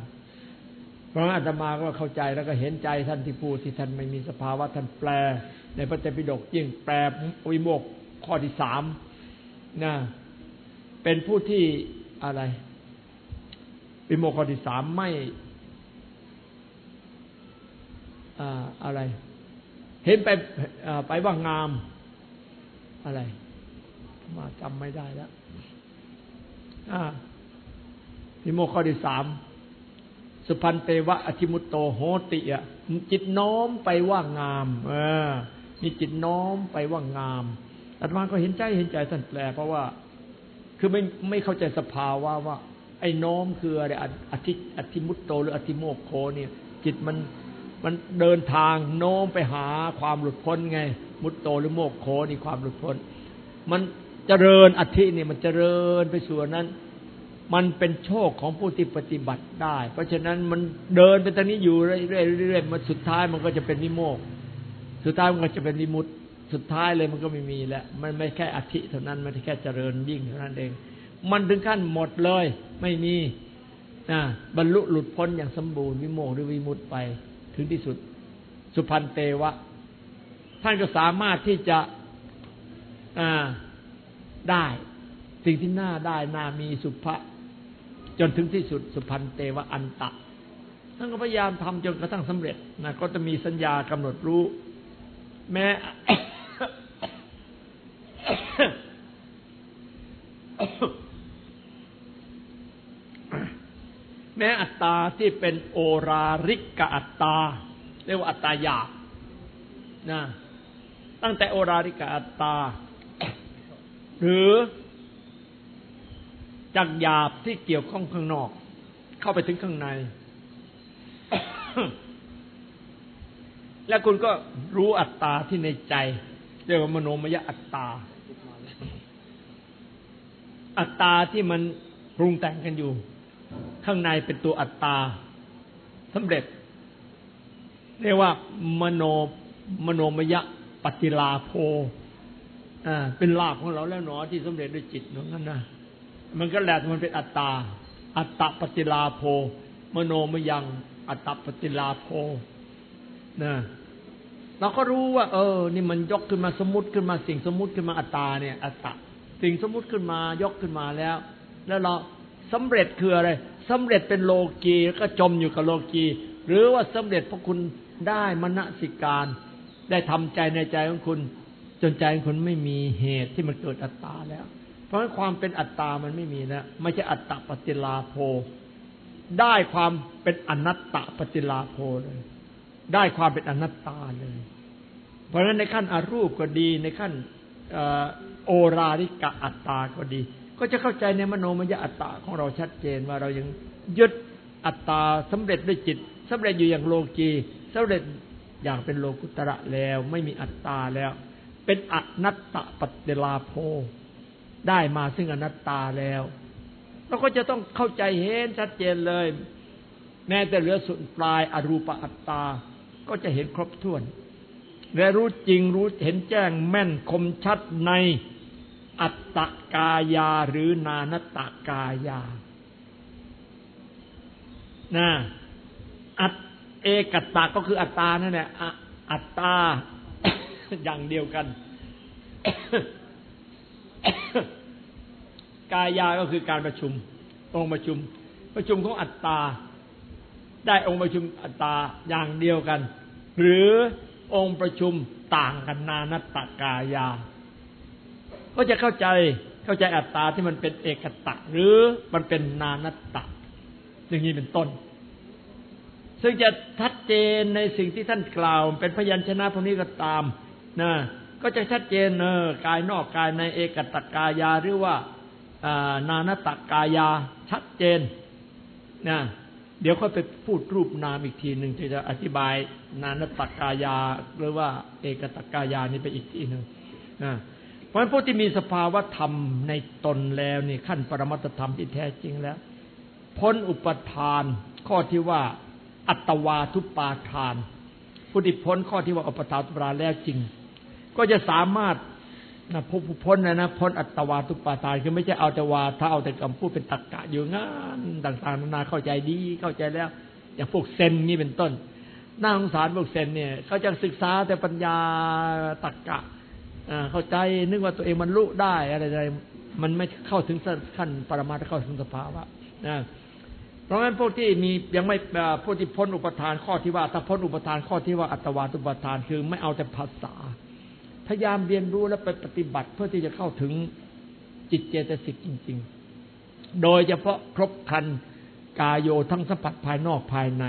เพราะอาตมาก็เข้าใจแล้วก็เห็นใจท่านที่พูดที่ท่านไม่มีสภาวะท่านแปล ในพระเจ้าปิฎกยิ่งแปลวิโมกข้อที่สามนะเป็นผู้ที่อะไร วิโมกข้อที่สามไม่อะไร เห็นไปไปว่างาม อะไร มาจำไม่ได้แล้ววิโมกข้อที่สามสุพันเตวะอธิมุตโตโหติอะจิตน้อมไปว่างาม เออมีจิตน้อมไปว่างามอาตมาก็เห็นใจเห็นใจท่านแปล เพราะว่า คือไม่ไม่เข้าใจสภาวะว่า ไอ้น้อมคืออะไรอธิอธิมุตโตหรืออธิโมกโคเนี่ย จิตมันมันเดินทางโน้มไปหาความหลุดพ้นไง มุตโตหรือโมกโคนี่ความหลุดพ้น มันเจริญอธิเนี่ยมันเจริญไปสู่นั้น มันเป็นโชคของผู้ที่ปฏิบัติได้ เพราะฉะนั้นมันเดินไปตอนนี้อยู่เรื่อยๆมันสุดท้ายมันก็จะเป็นวิโมกสุดท้ายมันก็จะเป็นวิมุตสุดท้ายเลยมันก็ไม่มีแล้ว มันไม่แค่อธิเท่านั้นมันแค่เจริญยิ่งเท่านั้นเอง มันถึงขั้นหมดเลย ไม่มีนะบรรลุหลุดพ้นอย่างสมบูรณ์วิโมกหรือวิมุตไปถึงที่สุด สุพันเตวะ ท่านก็สามารถที่จะได้ สิ่งที่น่าได้น่ามีสุภะจนถึงที่สุด สุพันเตวะอันตะท่านก็พยายามทำจนกระทั่งสำเร็จนะก็จะมีสัญญากำหนดรู้ แม้ แม้อัตตาที่เป็นโอราริกกอัตตา เรียกว่าอัตตาหยาบนะตั้งแต่โอราริกอัตตา หรือจากหยาบที่เกี่ยวข้องข้างนอก เข้าไปถึงข้างใน แล้วคุณก็รู้อัตตาที่ในใจเรียกว่ามโนมยอัตตา อัตตาที่มันปรุงแต่งกันอยู่ ข้างในเป็นตัวอัตตาสำเร็จ เรียกว่ามโนมโนมยะปฏิลาโพอ่าเป็นลาภของเราแล้วหนอที่สำเร็จด้วยจิตนั้นนะมันก็แหละมันเป็นอัตตา อัตตปฏิลาโภมโนมยัง อัตตปฏิลาโภนะเราก็รู้ว่า เออ นี่มันยกขึ้นมาสมมติขึ้นมาสิ่งสมมติขึ้นมาอัตตาเนี่ย อัตตะสิ่งสมมติขึ้นมายกขึ้นมาแล้ว แล้วเรา สำเร็จคืออะไรสำเร็จเป็นโลกีแล้วก็จมอยู่กับโลกี หรือว่าสำเร็จเพราะคุณได้มณสิการ ได้ทำใจในใจของคุณ จนใจของคุณไม่มีเหตุที่มันเกิดอัตตาแล้ว เพราะความเป็นอัตตามันไม่มีแล้วไม่ใช่อัตตปฏิลาโภได้ความเป็นอนัตตปฏิลาโภเลย ได้ความเป็นอนัตตาเลย เพราะฉะนั้นในขั้นอรูปก็ดีในขั้นโอราริกะอัตตาก็ดี ก็จะเข้าใจในมโนมยอัตตาของเราชัดเจนว่าเรายังยึดอัตตาสำเร็จด้วยจิตสำเร็จอยู่อย่างโลกีสำเร็จอย่างเป็นโลกุตระแล้ว ไม่มีอัตตาแล้ว เป็นอนัตตปฏิลาโภได้มาซึ่งอนัตตาแล้วเราก็จะต้องเข้าใจเห็นชัดเจนเลย แม้แต่เหลือสุดปลายอรูปอัตตา ก็จะเห็นครบถ้วน และรู้จริงรู้เห็นแจ้งแม่นคมชัดใน อัตตกายาหรือนานตกายานะอัตเอกัตตาก็คืออัตตานั่นแหละอัตตาอย่างเดียวกัน กายาก็คือการประชุม องค์ประชุม ประชุมของอัตตา ได้องค์ประชุมอัตตาอย่างเดียวกัน หรือองค์ประชุมต่างกันนานัตตกายา ก็จะเข้าใจเข้าใจอัตตาที่มันเป็นเอกตะหรือมันเป็นนานัตตะอย่างนี้เป็นต้น ซึ่งจะชัดเจนในสิ่งที่ท่านกล่าว เป็นพยัญชนะพวกนี้ก็ตามนะก็จะชัดเจนเออกายนอกกายในเอกตกายาหรือว่านานตกายาชัดเจนนะเดี๋ยวค่อยไปพูดรูปนามอีกทีหนึ่งที่จะอธิบายนานตักกายาหรือว่าเอกตักกายานี่ไปอีกทีหนึ่งนะ เพราะฉะนั้นผู้ที่มีสภาวะธรรมในตนแล้วนี่ขั้นปรมัตธรรมที่แท้จริงแล้ว พ้นอุปทาน ข้อที่ว่า อัตวาทุปาทาน ผู้ที่พ้นข้อที่ว่าอุปทานทุปาแล้วจริง ก็จะสามารถนะพ้นนะนะพ้นอัตวาทุปาทานคือไม่ใช่เอาแต่วาถ้าเอาแต่คำพูดเป็นตรกกะอยู่งานต่างๆนานาเข้าใจดีเข้าใจแล้ว อย่างพวกเซนนี่เป็นต้นน่าสงสารพวกเซนเนี่ยเขาจะศึกษาแต่ปัญญาตรกกะ เข้าใจนึกว่าตัวเองมันรู้ได้อะไรๆมันไม่เข้าถึงขั้นปรมาทเข้าถึงสภาวะนะเพราะงั้นพวกที่มียังไม่พวกที่พ้นอุปทานข้อที่ว่าถ้าพ้นอุปทานข้อที่ว่าอัตวาทุปทานคือไม่เอาแต่ภาษา พยายามเรียนรู้และไปปฏิบัติเพื่อที่จะเข้าถึงจิตเจตสิกจริง ๆ โดยเฉพาะครบคันกายโยทั้งสัมผัสภายนอกภายใน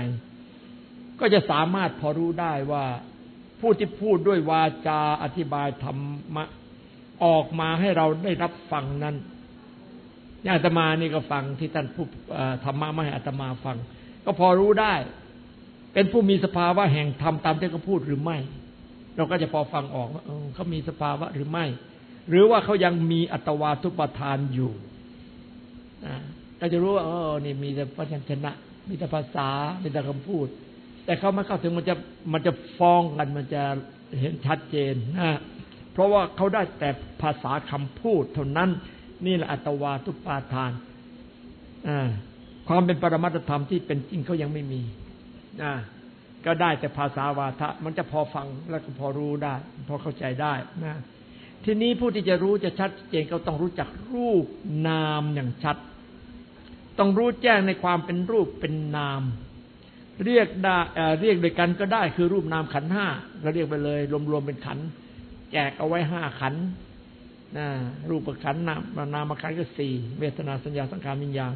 ก็จะสามารถพอรู้ได้ว่า ผู้ที่พูดด้วยวาจาอธิบายธรรมะออกมาให้เราได้รับฟังนั้นญาตมานี่ก็ฟังที่ท่านพูดธรรมะมาให้อาตมาฟัง ก็พอรู้ได้ เป็นผู้มีสภาวะแห่งธรรมตามที่เขาพูดหรือไม่ เราก็จะพอฟังออกว่าเขามีสภาวะหรือไม่ หรือว่าเขายังมีอัตวาทุปทานอยู่ก็จะรู้ว่าเออนี่มีแต่พยัญชนะ มีแต่ภาษา มีแต่คำพูด แต่เขาไม่เข้าถึงมันจะมันจะฟ้องกันมันจะเห็นชัดเจนนะเพราะว่าเขาได้แต่ภาษาคำพูดเท่านั้น นี่แหละอัตวาทุปาทานอความเป็นปรมัตธรรมที่เป็นจริงเขายังไม่มีนะก็ได้แต่ภาษาวาทะ มันจะพอฟังแล้วก็พอรู้ได้ พอเข้าใจได้นะทีนี้ผู้ที่จะรู้จะชัดเจนก็ต้องรู้จักรูปนามอย่างชัด ต้องรู้แจ้งในความเป็นรูปเป็นนาม เรียกได้เรียกโดยกันก็ได้คือรูปนามขันห้าเราเรียกไปเลย รวมๆเป็นขัน แจกเอาไว้ห้าขันนะรูปขันนามนามขันก็สี่เวทนาสัญญาสังขารวิญญาณ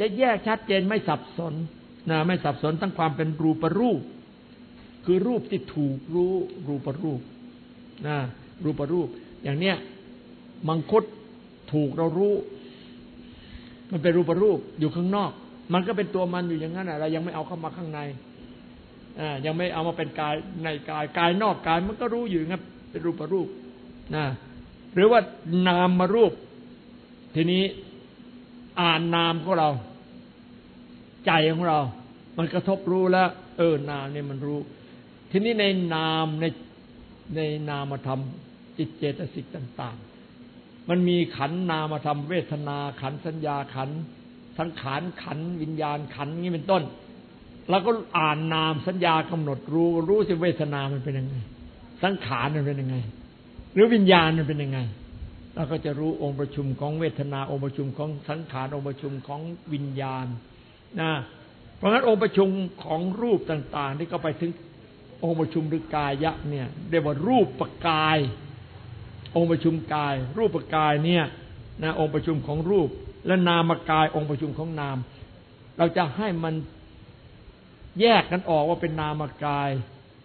จะแยกชัดเจนไม่สับสนนะไม่สับสนทั้งความเป็นรูปรูป คือรูปที่ถูกรู้รูปรูปนะรูปรูป อย่างเนี้ยมังคุดถูกเรารู้ มันเป็นรูปรูปอยู่ข้างนอก มันก็เป็นตัวมันอยู่อย่างนั้นเรายังไม่เอาเข้ามาข้างในอ่ายังไม่เอามาเป็นกายในกายกายนอกกาย มันก็รู้อยู่งั้นเป็นรูปรูปนะหรือว่านามมารูป ทีนี้อ่านนามของเรา ใจของเรา มันกระทบรู้แล้ว เออนามเนี่ยมันรู้ ทีนี้ในนามในในนามธรรมจิตเจตสิกต่าง ๆ มันมีขันนามธรรมเวทนาขันสัญญาขัน สังขารขันวิญญาณขันนี้เป็นต้นแล้วก็อ่านนามสัญญากำหนดรู้รู้สิเวทนามันเป็นยังไง สังขารมันเป็นยังไง หรือวิญญาณมันเป็นยังไงเราก็จะรู้องค์ประชุมของเวทนาองค์ประชุมของสังขารองค์ประชุมของวิญญาณนะเพราะงั้นองค์ประชุมของรูปต่าง ๆ ที่ก็ไปถึงองค์ประชุมหรือกายะเนี่ยเรียกว่ารูปประกาย องค์ประชุมกาย รูปประกายเนี่ยนะองค์ประชุมของรูป และนามกายองค์ประชุมของนาม เราจะให้มันแยกกันออกว่าเป็นนามกาย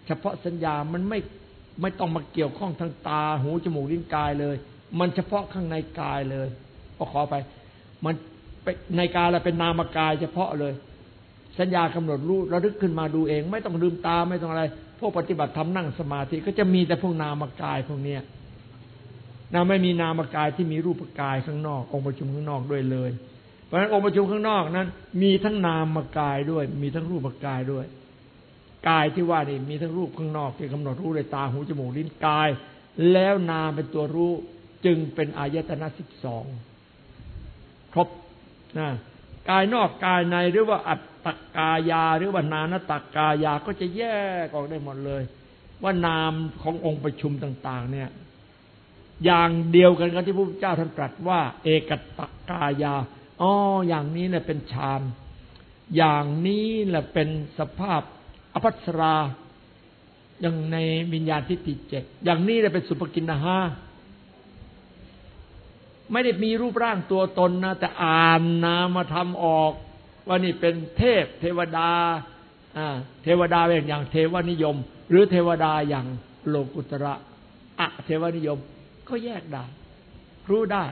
เฉพาะสัญญามันไม่ไม่ต้องมาเกี่ยวข้องทางตา หูจมูกลิ้นกายเลย มันเฉพาะข้างในกายเลยก็ขอไป มันในกายเราเป็นนามกาย เฉพาะเลย สัญญากำหนดรู้ระลึกขึ้นมาดูเอง ไม่ต้องลืมตาไม่ต้องอะไรพวกปฏิบัติทำนั่งสมาธิก็จะมีแต่พวกนามกายพวกเนี้ย นาไม่มีนามกายที่มีรูปกายข้างนอก องค์ประชุมข้างนอกด้วยเลย เพราะฉะนั้นองค์ประชุมข้างนอกนั้น มีทั้งนามกายด้วย มีทั้งรูปกายด้วยกายที่ว่านี่มีทั้งรูปข้างนอกที่กำหนดรู้เลยตาหูจมูกลิ้นกาย แล้วนามเป็นตัวรู้จึงเป็นอายตนะสิบสองครบนะกายนอกกายในหรือว่าอัตตกายาหรือว่านานตกายาก็จะแยกออกได้หมดเลย ว่านามขององค์ประชุมต่าง ๆ เนี่ย อย่างเดียวกันกับที่พระพุทธเจ้าท่านตรัสว่า เอกตกายาอ๋ออย่างนี้เนี่ยเป็นฌานอย่างนี้แหละเป็นสภาพอภัสราอย่างในวิญญาณทิฏฐิเจ็ดอย่างนี้แหละเป็นสุภกินนาหาไม่ได้มีรูปร่างตัวตนนะแต่อ่านนามาทำออก ว่านี่เป็นเทพ เทวดาเทวดาอย่างเทวนิยม หรือเทวดาอย่างโลกุตระอะเทวนิยม ก็แยกได้ รู้ได้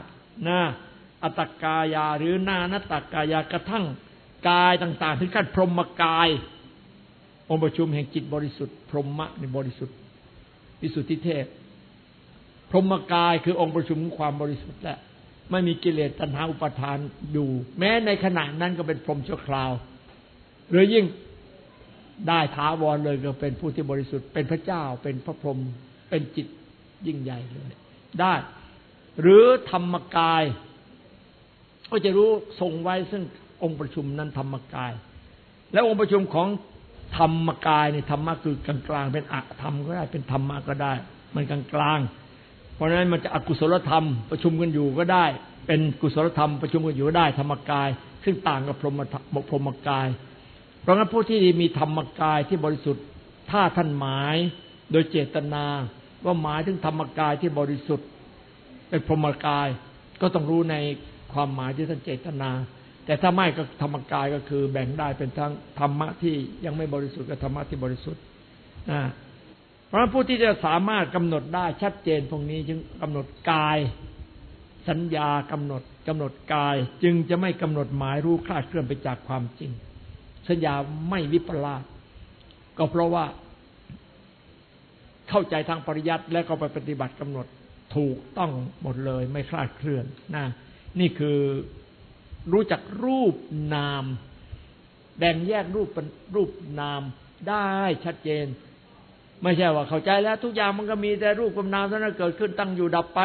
นะอัตกายาหรือนานัตกายากระทั่งกายต่าง ๆ ถึงขั้นพรหมกาย องค์ประชุมแห่งจิตบริสุทธิ์ พรหมะในบริสุทธิ์วิสุทธิเทพ พรหมกายคือองค์ประชุมของความบริสุทธิ์และไม่มีกิเลสตัณหาอุปาทานอยู่ แม้ในขณะนั้นก็เป็นพรหมชั่วคราว หรือยิ่งได้ท้าวรเลยก็เป็นผู้ที่บริสุทธิ์ เป็นพระเจ้าเป็นพระพรหมเป็นจิตยิ่งใหญ่เลย ได้ หรือธรรมกาย ก็จะรู้ทรงไว้ซึ่งองค์ประชุมนั้นธรรมกาย และองค์ประชุมของธรรมกายเนี่ยธรรมะคือกลางๆเป็นอะธรรมก็ได้เป็นธรรมะก็ได้ มันกลางๆเพราะฉะนั้นมันจะอกุศลธรรมประชุมกันอยู่ก็ได้ เป็นกุศลธรรมประชุมกันอยู่ได้ ธรรมกาย ซึ่งต่างกับพรหมพรหมกาย เพราะงั้นผู้ที่มีธรรมกายที่บริสุทธิ์ถ้าท่านหมายโดยเจตนา ว่าหมายถึงธรรมกายที่บริสุทธิ์ เป็นพรหมกาย ก็ต้องรู้ในความหมายที่ท่านเจตนา แต่ถ้าไม่ก็ธรรมกายก็คือแบ่งได้เป็นทั้งธรรมะที่ยังไม่บริสุทธิ์กับธรรมะที่บริสุทธิ์นะเพราะผู้ที่จะสามารถกำหนดได้ชัดเจนตรงนี้จึงกำหนดกาย สัญญากำหนดกำหนดกาย จึงจะไม่กำหนดหมายรู้คลาดเคลื่อนไปจากความจริง สัญญาไม่วิปลาสก็เพราะว่า เข้าใจทางปริยัติและก็ไปปฏิบัติกำหนดถูกต้องหมดเลยไม่คลาดเคลื่อนนะนี่คือรู้จักรูปนาม แบ่งแยกรูปเป็นรูปนามได้ชัดเจน ไม่ใช่ว่าเข้าใจแล้วทุกอย่างมันก็มีแต่รูปกับนามเท่านั้นเกิดขึ้นตั้งอยู่ดับไป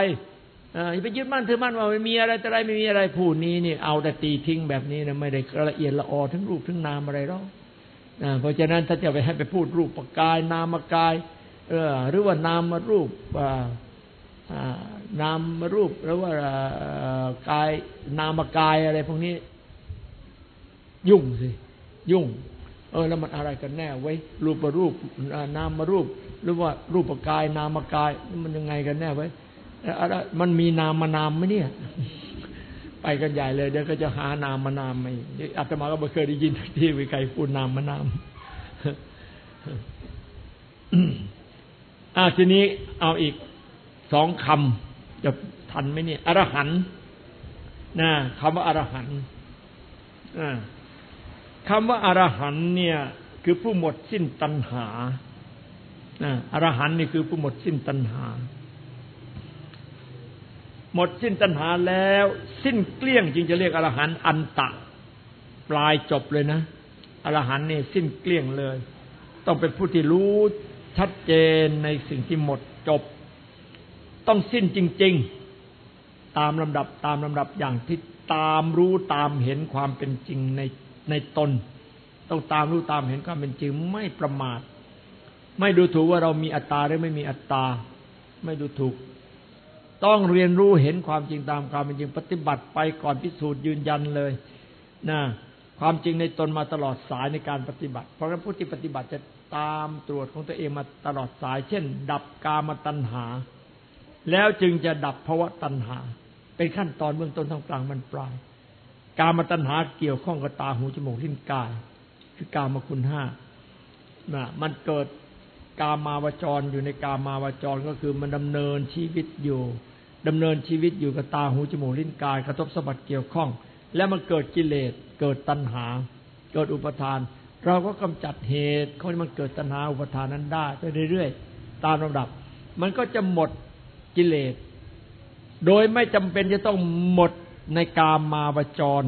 อย่าไปยึดมั่นถือมั่นว่าไม่มีอะไรแต่ไรไม่มีอะไรผู้นี้นี่เอาแต่ตีทิ้งแบบนี้นะไม่ได้ละเอียดละออทั้งรูปทั้งนามอะไรหรอกเพราะฉะนั้นถ้าจะไปให้ไปพูดรูปปกายนามกายเออ หรือว่านามรูปนามรูปหรือว่ากายนามกายอะไรพวกนี้ ยุ่งสิ ยุ่ง เออ แล้วมันอะไรกันแน่ไว้ รูปรูปนามรูป หรือว่ารูปกาย นามกาย มันยังไงกันแน่ไว้อะไรมันมีนามมานามไหมเนี่ย ไปกันใหญ่เลย เดี๋ยวก็จะหานามมานามไม่อาตมาก็ไม่เคยได้ยินที่มีใครพูดนามมานาม อาทีนี้เอาอีกสองคำจะทันไหมเนี่ยอรหันนะคำว่าอรหันคำว่าอรหันเนี่ย คือผู้หมดสิ้นตัณหาอรหันนี่คือผู้หมดสิ้นตัณหา หมดสิ้นตัณหาแล้ว สิ้นเกลี้ยงจึงจะเรียกอรหันอันตะ ปลายจบเลยนะอรหันนี่สิ้นเกลี้ยงเลย ต้องเป็นผู้ที่รู้ ชัดเจนในสิ่งที่หมดจบ ต้องสิ้นจริง ๆ ตามลำดับตามลำดับอย่างที่ตามรู้ตามเห็นความเป็นจริงในในตน ต้องตามรู้ตามเห็นความเป็นจริงไม่ประมาท ไม่ดูถูกว่าเรามีอัตตาหรือไม่มีอัตตา ไม่ดูถูก ต้องเรียนรู้เห็นความจริงตามความเป็นจริงปฏิบัติไปก่อนพิสูจน์ยืนยันเลยนะความจริงในตนมาตลอดสายในการปฏิบัติ เพราะฉะนั้นผู้ที่ปฏิบัติจะ ตามตรวจของตัวเองมาตลอดสาย เช่น ดับกามตัณหา แล้วจึงจะดับภาวะตัณหา เป็นขั้นตอนเบื้องต้นทางกลางมันปลาย กามตัณหาเกี่ยวข้องกับตาหูจมูกลิ้นกาย คือกามคุณห้านะมันเกิดกามาวจรอยู่ในกามาวจรก็คือมันดำเนินชีวิตอยู่ดำเนินชีวิตอยู่กับตาหูจมูกลิ้นกาย กระทบสมบัติเกี่ยวข้อง แล้วมันเกิดกิเลสเกิดตัณหา เกิดอุปทาน เราก็กำจัดเหตุเขาที่มันเกิดตัณหาอุปทานนั้นได้ไปเรื่อยๆ ตามลำดับ มันก็จะหมดกิเลส โดยไม่จำเป็นจะต้องหมดในกามมาวจร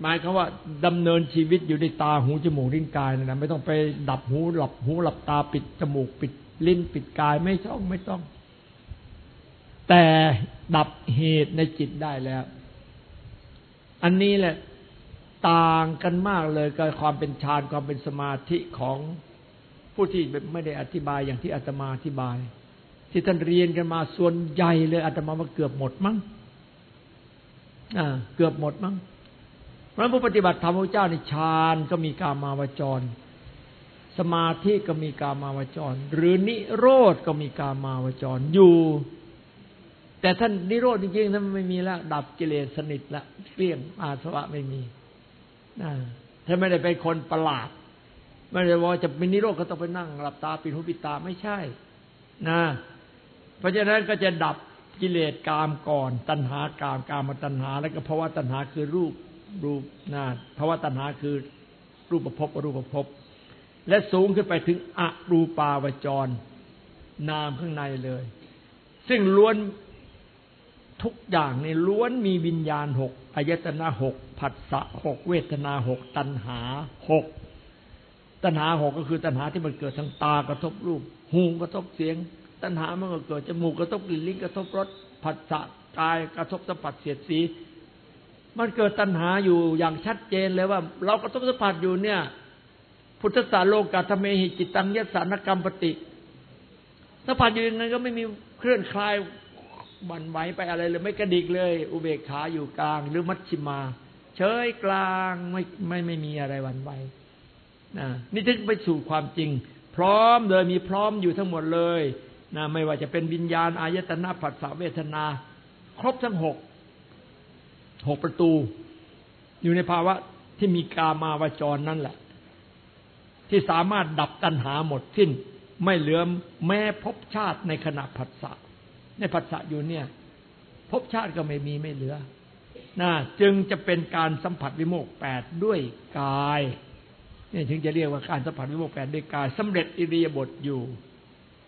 หมายคือว่าดำเนินชีวิตอยู่ในตาหูจมูกลิ้นกายนะไม่ต้องไปดับหูหลับหูหลับตาปิดจมูกปิดลิ้นปิดกายไม่ต้องไม่ต้อง แต่ดับเหตุในจิตได้แล้ว อันนี้แหละ ต่างกันมากเลยกับความเป็นฌานความเป็นสมาธิของผู้ที่ไม่ได้อธิบายอย่างที่อาตมาอธิบาย ที่ท่านเรียนกันมาส่วนใหญ่เลยอาตมาว่าเกือบหมดมั้งอ่าเกือบหมดมั้งเพราะผู้ปฏิบัติธรรมพระเจ้าในฌานก็มีกามาวจร สมาธิก็มีกามาวจร หรือนิโรธก็มีกามาวจรอยู่ แต่ท่านนิโรธจริงๆท่านไม่มีแล้ว ดับกิเลสสนิทละเกลี้ยงอาสวะไม่มี ท่านไม่ได้เป็นคนประหลาด ไม่ได้ว่าจะเป็นนิโรธก็ต้องไปนั่งหลับตาปิดหูปิดตาไม่ใช่นะ เพราะฉะนั้นก็จะดับกิเลสกามก่อน ตัณหากามกามตัณหา แล้วก็ภาวะตัณหาคือรูปรูปนาภาวะตัณหาคือรูปภพอรูปภพและสูงขึ้นไปถึงอรูปาวจร นามข้างในเลย ซึ่งล้วน ทุกอย่างในล้วนมีวิญญาณหกอายตนะหกผัสสะหกเวทนาหกตัณหาหกตัณหาหกก็คือตัณหาที่มันเกิดทางตากระทบรูป หูกระทบเสียง ตัณหามันก็เกิดจมูกกระทบกลิ่นลิ้นกระทบรสผัสสะกายกระทบสัมผัสเสียดสี มันเกิดตัณหาอยู่อย่างชัดเจนเลยว่า เรากระทบสัมผัสอยู่เนี่ย พุทธศาโลกาธเมหิจิตตังยสานกรรมปฏิสัมผัสอยู่ยังไงก็ไม่มีเคลื่อนคลาย บันไหวไปอะไรเลยไม่กระดิกเลย อุเบกขาอยู่กลาง หรือมัชชิมา เฉยกลางไม่ไม่ไม่มีอะไรวันไหวนะนี่ถึงไปสู่ความจริง พร้อมเลยมีพร้อมอยู่ทั้งหมดเลยนะไม่ว่าจะเป็นวิญญาณอายตนะผัสสะเวทนา ครบทั้งหกหกประตู อยู่ในภาวะที่มีกามาวจรนั่นแหละ ที่สามารถดับตัณหาหมดสิ้น ไม่เหลือแม้พบชาติในขณะผัสสะ ในผัสสะอยู่เนี่ยภพชาติก็ไม่มีไม่เหลือนะจึงจะเป็นการสัมผัสวิโมกแปดด้วยกายนี่ถึงจะเรียกว่าการสัมผัสวิโมกแปดด้วยกายสำเร็จอิริยาบถอยู่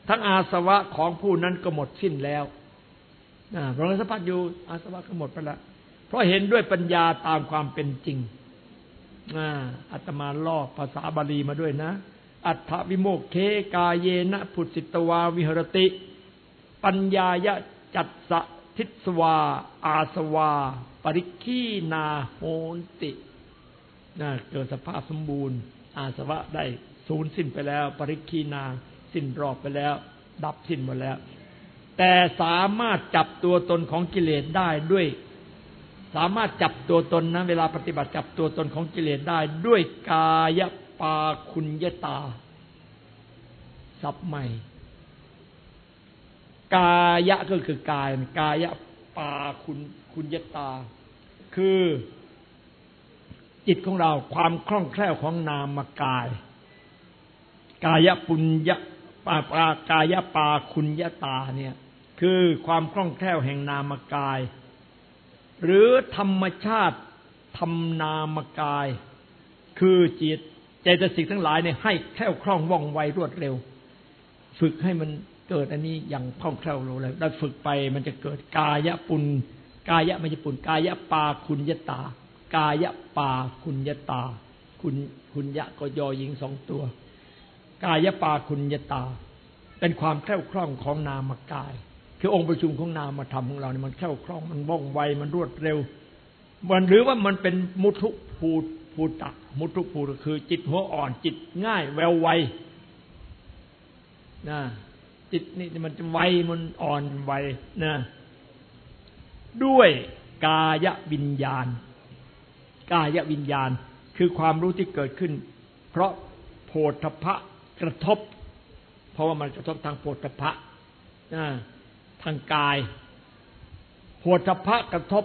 ทั้งอาสวะของผู้นั้นก็หมดสิ้นแล้วนะเพราะสัมผัสอยู่อาสวะก็หมดไปแล้วเพราะเห็นด้วยปัญญาตามความเป็นจริงอัตมาลอกภาษาบาลีมาด้วยนะ อัฏฐวิโมกเคกายเยนะผุสิตวาวิหรติ ปัญญายะจัตสะทิสวา อาสวา ปริคีนาโหนตินะเกิดสภาพสมบูรณ์ อาสวะได้สูญสิ้นไปแล้ว ปริคีนาสิ้นรอบไปแล้ว ดับสิ้นหมดแล้ว แต่สามารถจับตัวตนของกิเลสได้ด้วย สามารถจับตัวตนนะเวลาปฏิบัติจับตัวตนของกิเลสได้ด้วยกายปาคุณยตา สับใหม่ กายะก็คือกายกายะปาคุณคุณยตา คือจิตของเราความคล่องแคล่วของนามกาย กายปุญญะปาปากายปาคุณยตาเนี่ย คือความคล่องแคล่วแห่งนามกาย หรือธรรมชาติทำนามกาย คือจิตเจตสิกทั้งหลายเนี่ยให้แคล่วคล่องว่องไวรวดเร็ว ฝึกให้มัน เกิดอันนี้อย่างคล่องแคล่วรู้เลยได้ฝึกไปมันจะเกิดกายปุณกายะม่ใช่ปุณกายะปาคุณยตา กายะปาคุณยตา คุณคุณยะก็ยอยิงสองตัว กายะปาคุณยตา เป็นความแคล่วคล่องของนามกาย คือองค์ประชุมของนามธรรมของเราเนี่ยมันแคล่วคล่องมันว่องไวมันรวดเร็ว มันหรือว่ามันเป็นมุทุภูภูตะมุทุภูคือจิตหัวอ่อนจิตง่าย แววไวนะ จิตนี่มันจะไวมันอ่อนไวนะ ด้วยกายวิญญาณ กายวิญญาณคือความรู้ที่เกิดขึ้น เพราะโพธพะกระทบ เพราะว่ามันกระทบทางโพธพะทางกายโพธพะกระทบ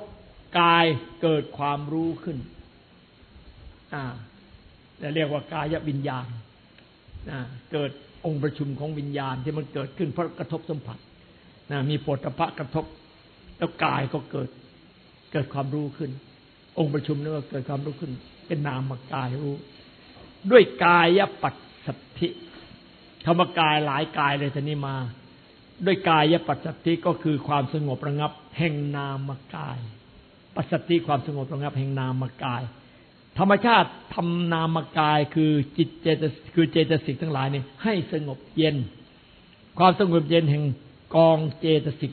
กายเกิดความรู้ขึ้น อ่าเรียกว่ากายวิญญาณเกิด องค์ประชุมของวิญญาณที่มันเกิดขึ้นเพราะกระทบสัมผัสนะมีโพธพะกระทบ แล้วกายก็เกิดเกิดความรู้ขึ้น องค์ประชุมนี่ก็เกิดความรู้ขึ้น เป็นนามกายรู้ ด้วยกายปัสสัทธิธรรมกายหลายกายเลยทีนี้มา ด้วยกายปัสสัทธิก็คือความสงบระงับ แห่งนามกาย ปัสสัทธิความสงบระงับ แห่งนามกาย ธรรมชาติทำนามกายคือจิตเจตคือเจตสิกทั้งหลายนี่ให้สงบเย็น ความสงบเย็นแห่งกองเจตสิก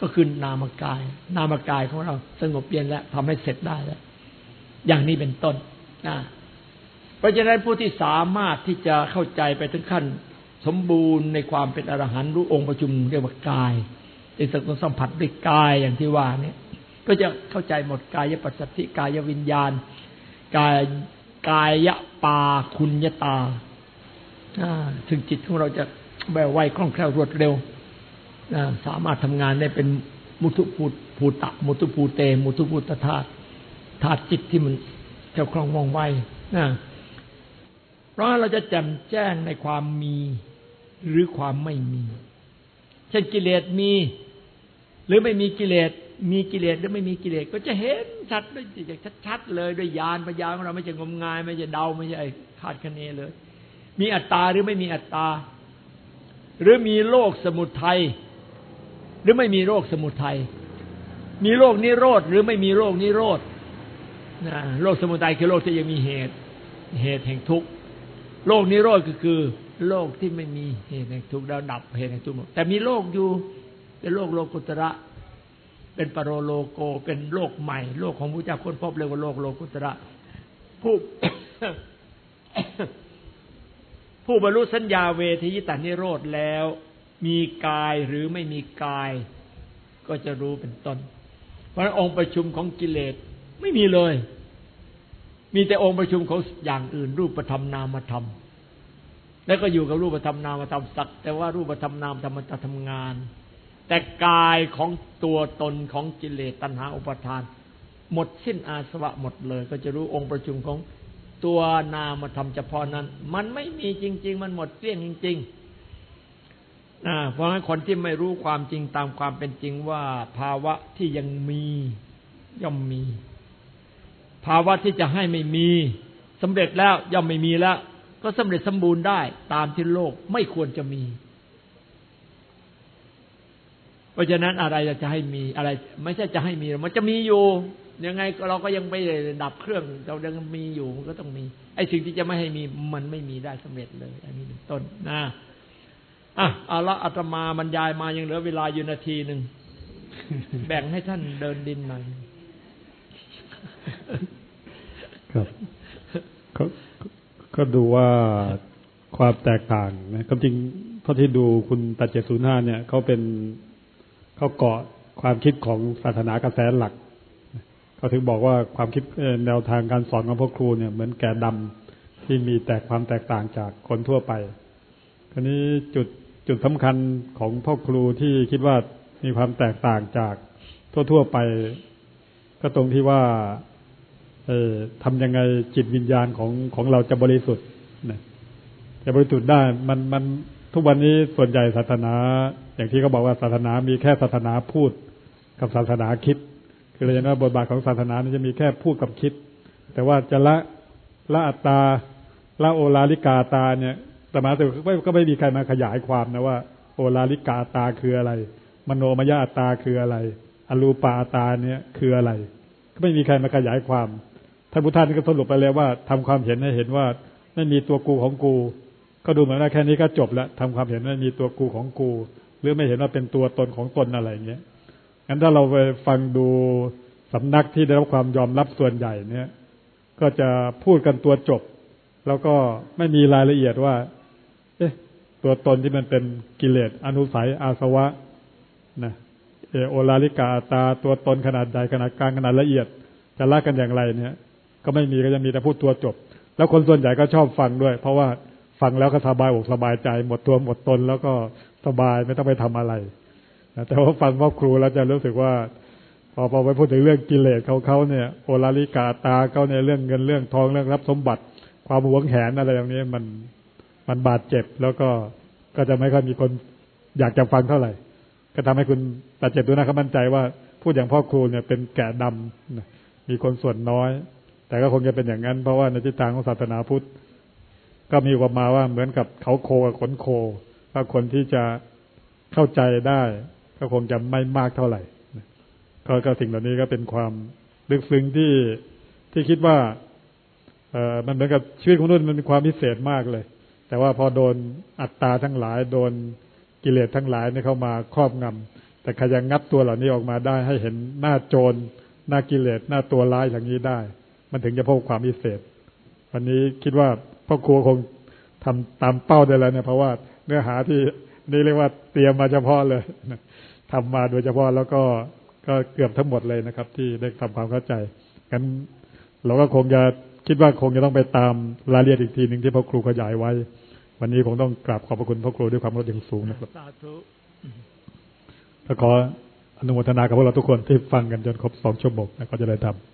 ก็คือนามกาย นามกายของเราสงบเย็นแล้วทำให้เสร็จได้แล้ว อย่างนี้เป็นต้นนะเพราะฉะนั้นผู้ที่สามารถที่จะเข้าใจไปถึงขั้น สมบูรณ์ในความเป็นอรหันต์รู้องค์ประชุมเรียกว่ากายในสัมผัสด้วยกายอย่างที่ว่าเนี่ยก็จะเข้าใจหมดกายปัสสติกายวิญญาณ กายกายปาคุณยตาถึงจิตของเราจะแบบไวคล่องแคล่วรวดเร็วสามารถทำงานได้เป็นมุทุภูภูตะ มุทุภูเต มุทุภูตธาตุธาตุจิตที่มันเจ้าคล่องว่องไวนะเพราะเราจะแจ่มแจ้งในความมีหรือความไม่มี เช่นกิเลสมี หรือไม่มีกิเลส มีกิเลสหรือไม่มีกิเลสก็จะเห็นชัดด้วยชัดๆเลยด้วยญาณปัญญาของเราไม่ใช่งมงาย ไม่ใช่เดาไม่ใช่คาดคะเนเลย มีอัตตาหรือไม่มีอัตตา หรือมีโลกสมุทัยหรือไม่มีโรคสมุทัยมีโรคนิโรธหรือไม่มีโรคนิโรธนะโรคสมุทัยคือโรคที่ยังมีเหตุ เหตุแห่งทุกข์โรคนิโรธก็คือโลกที่ไม่มีเหตุแห่งทุกข์แล้วดับเหตุแห่งทุกข์แต่มีโลกอยู่เป็นโลกโลกุตระ เป็นปรโลโก เป็นโลกใหม่ โลกของพระเจ้าค้นพบเรียกว่าโลกโลกุตระผู้ผู้บรรลุสัญญาเวทยิตานิโรธแล้ว มีกายหรือไม่มีกาย ก็จะรู้เป็นต้น เพราะองค์ประชุมของกิเลสไม่มีเลย มีแต่องค์ประชุมของอย่างอื่น รูปธรรมนามธรรม แล้วก็อยู่กับรูปธรรมนามธรรมสักแต่ว่ารูปธรรมนามธรรมจะทำงาน แต่กายของตัวตนของกิเลสตัณหาอุปทาน หมดสิ้นอาสวะหมดเลย ก็จะรู้องค์ประชุมของตัวนามธรรมเฉพาะนั้น มันไม่มีจริง ๆ มันหมดเกลี้ยงจริงๆนะเพราะฉะนั้นคนที่ไม่รู้ความจริงตามความเป็นจริงว่าภาวะที่ยังมีย่อมมี ภาวะที่จะให้ไม่มีสำเร็จแล้วย่อมไม่มีแล้ว ก็สำเร็จสมบูรณ์ได้ตามที่โลกไม่ควรจะมี เพราะฉะนั้นอะไรจะให้มีอะไร ไม่ใช่จะให้มี มันจะมีอยู่ยังไงเราก็ยังไม่ดับเครื่อง เรายังมีอยู่มันก็ต้องมี ไอ้สิ่งที่จะไม่ให้มีมันไม่มีได้สำเร็จเลย อันนี้เป็นต้นนะอะเอาละอาตมาบรรยายมายังเหลือเวลาอยู่นาทีหนึ่งแบ่งให้ท่านเดินดินหน่อยครับก็ดูว่าความแตกต่างนะก็จริงเท่าที่ดูคุณตัดเจ็ดศูนย์ห้าเนี่ยเขาเป็น เขาเกาะความคิดของศาสนากระแสหลักเขาถึงบอกว่าความคิดแนวทางการสอนของพ่อครูเนี่ยเหมือนแก่ดำที่มีแตกความแตกต่างจากคนทั่วไปคราวนี้จุดจุดสำคัญของพ่อครูที่คิดว่ามีความแตกต่างจากทั่ว ๆไป ก็ตรงที่ว่าเออทำยังไงจิตวิญญาณของของเราจะบริสุทธิ์จะบริสุทธิ์ได้มันมันทุกวันนี้ส่วนใหญ่ศาสนา อย่างที่เขาบอกว่าศาสนามีแค่ศาสนาพูดกับศาสนาคิด คือเราจะว่าบทบาทของศาสนาจะมีแค่พูดกับคิด แต่ว่าจะละละอัตตาละโอลาลิกาตาเนี่ยสมาธิก็ไม่มีใครมาขยายความนะว่า โอลาลิกาตาคืออะไร มโนมยาตาคืออะไร อรูปาตาเนี่ยคืออะไร ก็ไม่มีใครมาขยายความท่านพุทธานก็สรุปไปแล้วว่าทำความเห็นให้เห็นว่าไม่มีตัวกูของกู ก็ดูเหมือนว่าแค่นี้ก็จบแล้วทำความเห็นว่ามีตัวกูของกู หรือไม่เห็นว่าเป็นตัวตนของตนอะไรเงี้ยงั้นถ้าเราไปฟังดูสำนักที่ได้รับความยอมรับส่วนใหญ่เนี่ย ก็จะพูดกันตัวจบ แล้วก็ไม่มีรายละเอียดว่า เอ๊ะ ตัวตนที่มันเป็นกิเลสอนุสัยอาสวะนะเอโอลาลิกาตาตัวตนขนาดใหญ่ขนาดกลางขนาดละเอียด จะละกันอย่างไรเนี่ย ก็ไม่มีก็จะมีแต่พูดตัวจบ แล้วคนส่วนใหญ่ก็ชอบฟังด้วย เพราะว่าฟังแล้วก็สบายอกสบายใจ หมดตัวหมดตนแล้วก็ สบายไม่ต้องไปทำอะไรแต่ว่าฟังพ่อครูแล้วจะรู้สึกว่า พอพอไปพูดถึงเรื่องกิเลสเขาเขาเนี่ยโอลาลิกาตาเขาเนี่ยเรื่องเงินเรื่องทองเรื่องรับสมบัติ ความหวงแหนอะไรอย่างนี้มันมันบาดเจ็บแล้วก็ก็จะไม่ค่อยมีคนอยากจะฟังเท่าไหร่ ก็ทำให้คุณตาเจ็บดูนะเขามั่นใจว่าพูดอย่างพ่อครูเนี่ยเป็นแกะดำมีคนส่วนน้อย แต่ก็คงจะเป็นอย่างนั้น เพราะว่าในทิศทางของศาสนาพุทธ ก็มีความมาว่าเหมือนกับเขาโคกับขนโค ถ้าคนที่จะเข้าใจได้ ก็คงจะไม่มากเท่าไหร่ก็ก็สิ่งเหล่านี้ก็เป็นความลึกซึ้งที่ที่คิดว่าเออมันเหมือนกับชีวิตของนุ่นมันมีความพิเศษมากเลย แต่ว่าพอโดนอัตตาทั้งหลาย โดนกิเลสทั้งหลายนี่เข้ามาครอบงำแต่ขยังงับตัวเหล่านี้ออกมาได้ ให้เห็นหน้าโจรหน้ากิเลสหน้าตัวร้ายอย่างนี้ได้ มันถึงจะพบความพิเศษ วันนี้คิดว่าพ่อครัวคงทำตามเป้าได้แล้วเนี่ยเพราะว่า เนื้อหาที่นี่เรียกว่าเตรียมมาเฉพาะเลยทำมาโดยเฉพาะแล้วก็ก็เกือบทั้งหมดเลยนะครับ ที่ได้ทำความเข้าใจงั้นเราก็คงจะคิดว่าคงจะต้องไปตามรายละเอียดอีกทีหนึ่งที่พ่อครูขยายไว้ วันนี้คงต้องกราบขอบพระคุณพ่อครูด้วยความรดอย่างสูงนะครับสาธุขออนุโมทนากับพวกเราทุกคนที่ฟังกันจนครบสองชั่วโมงนะก็จะได้ทำ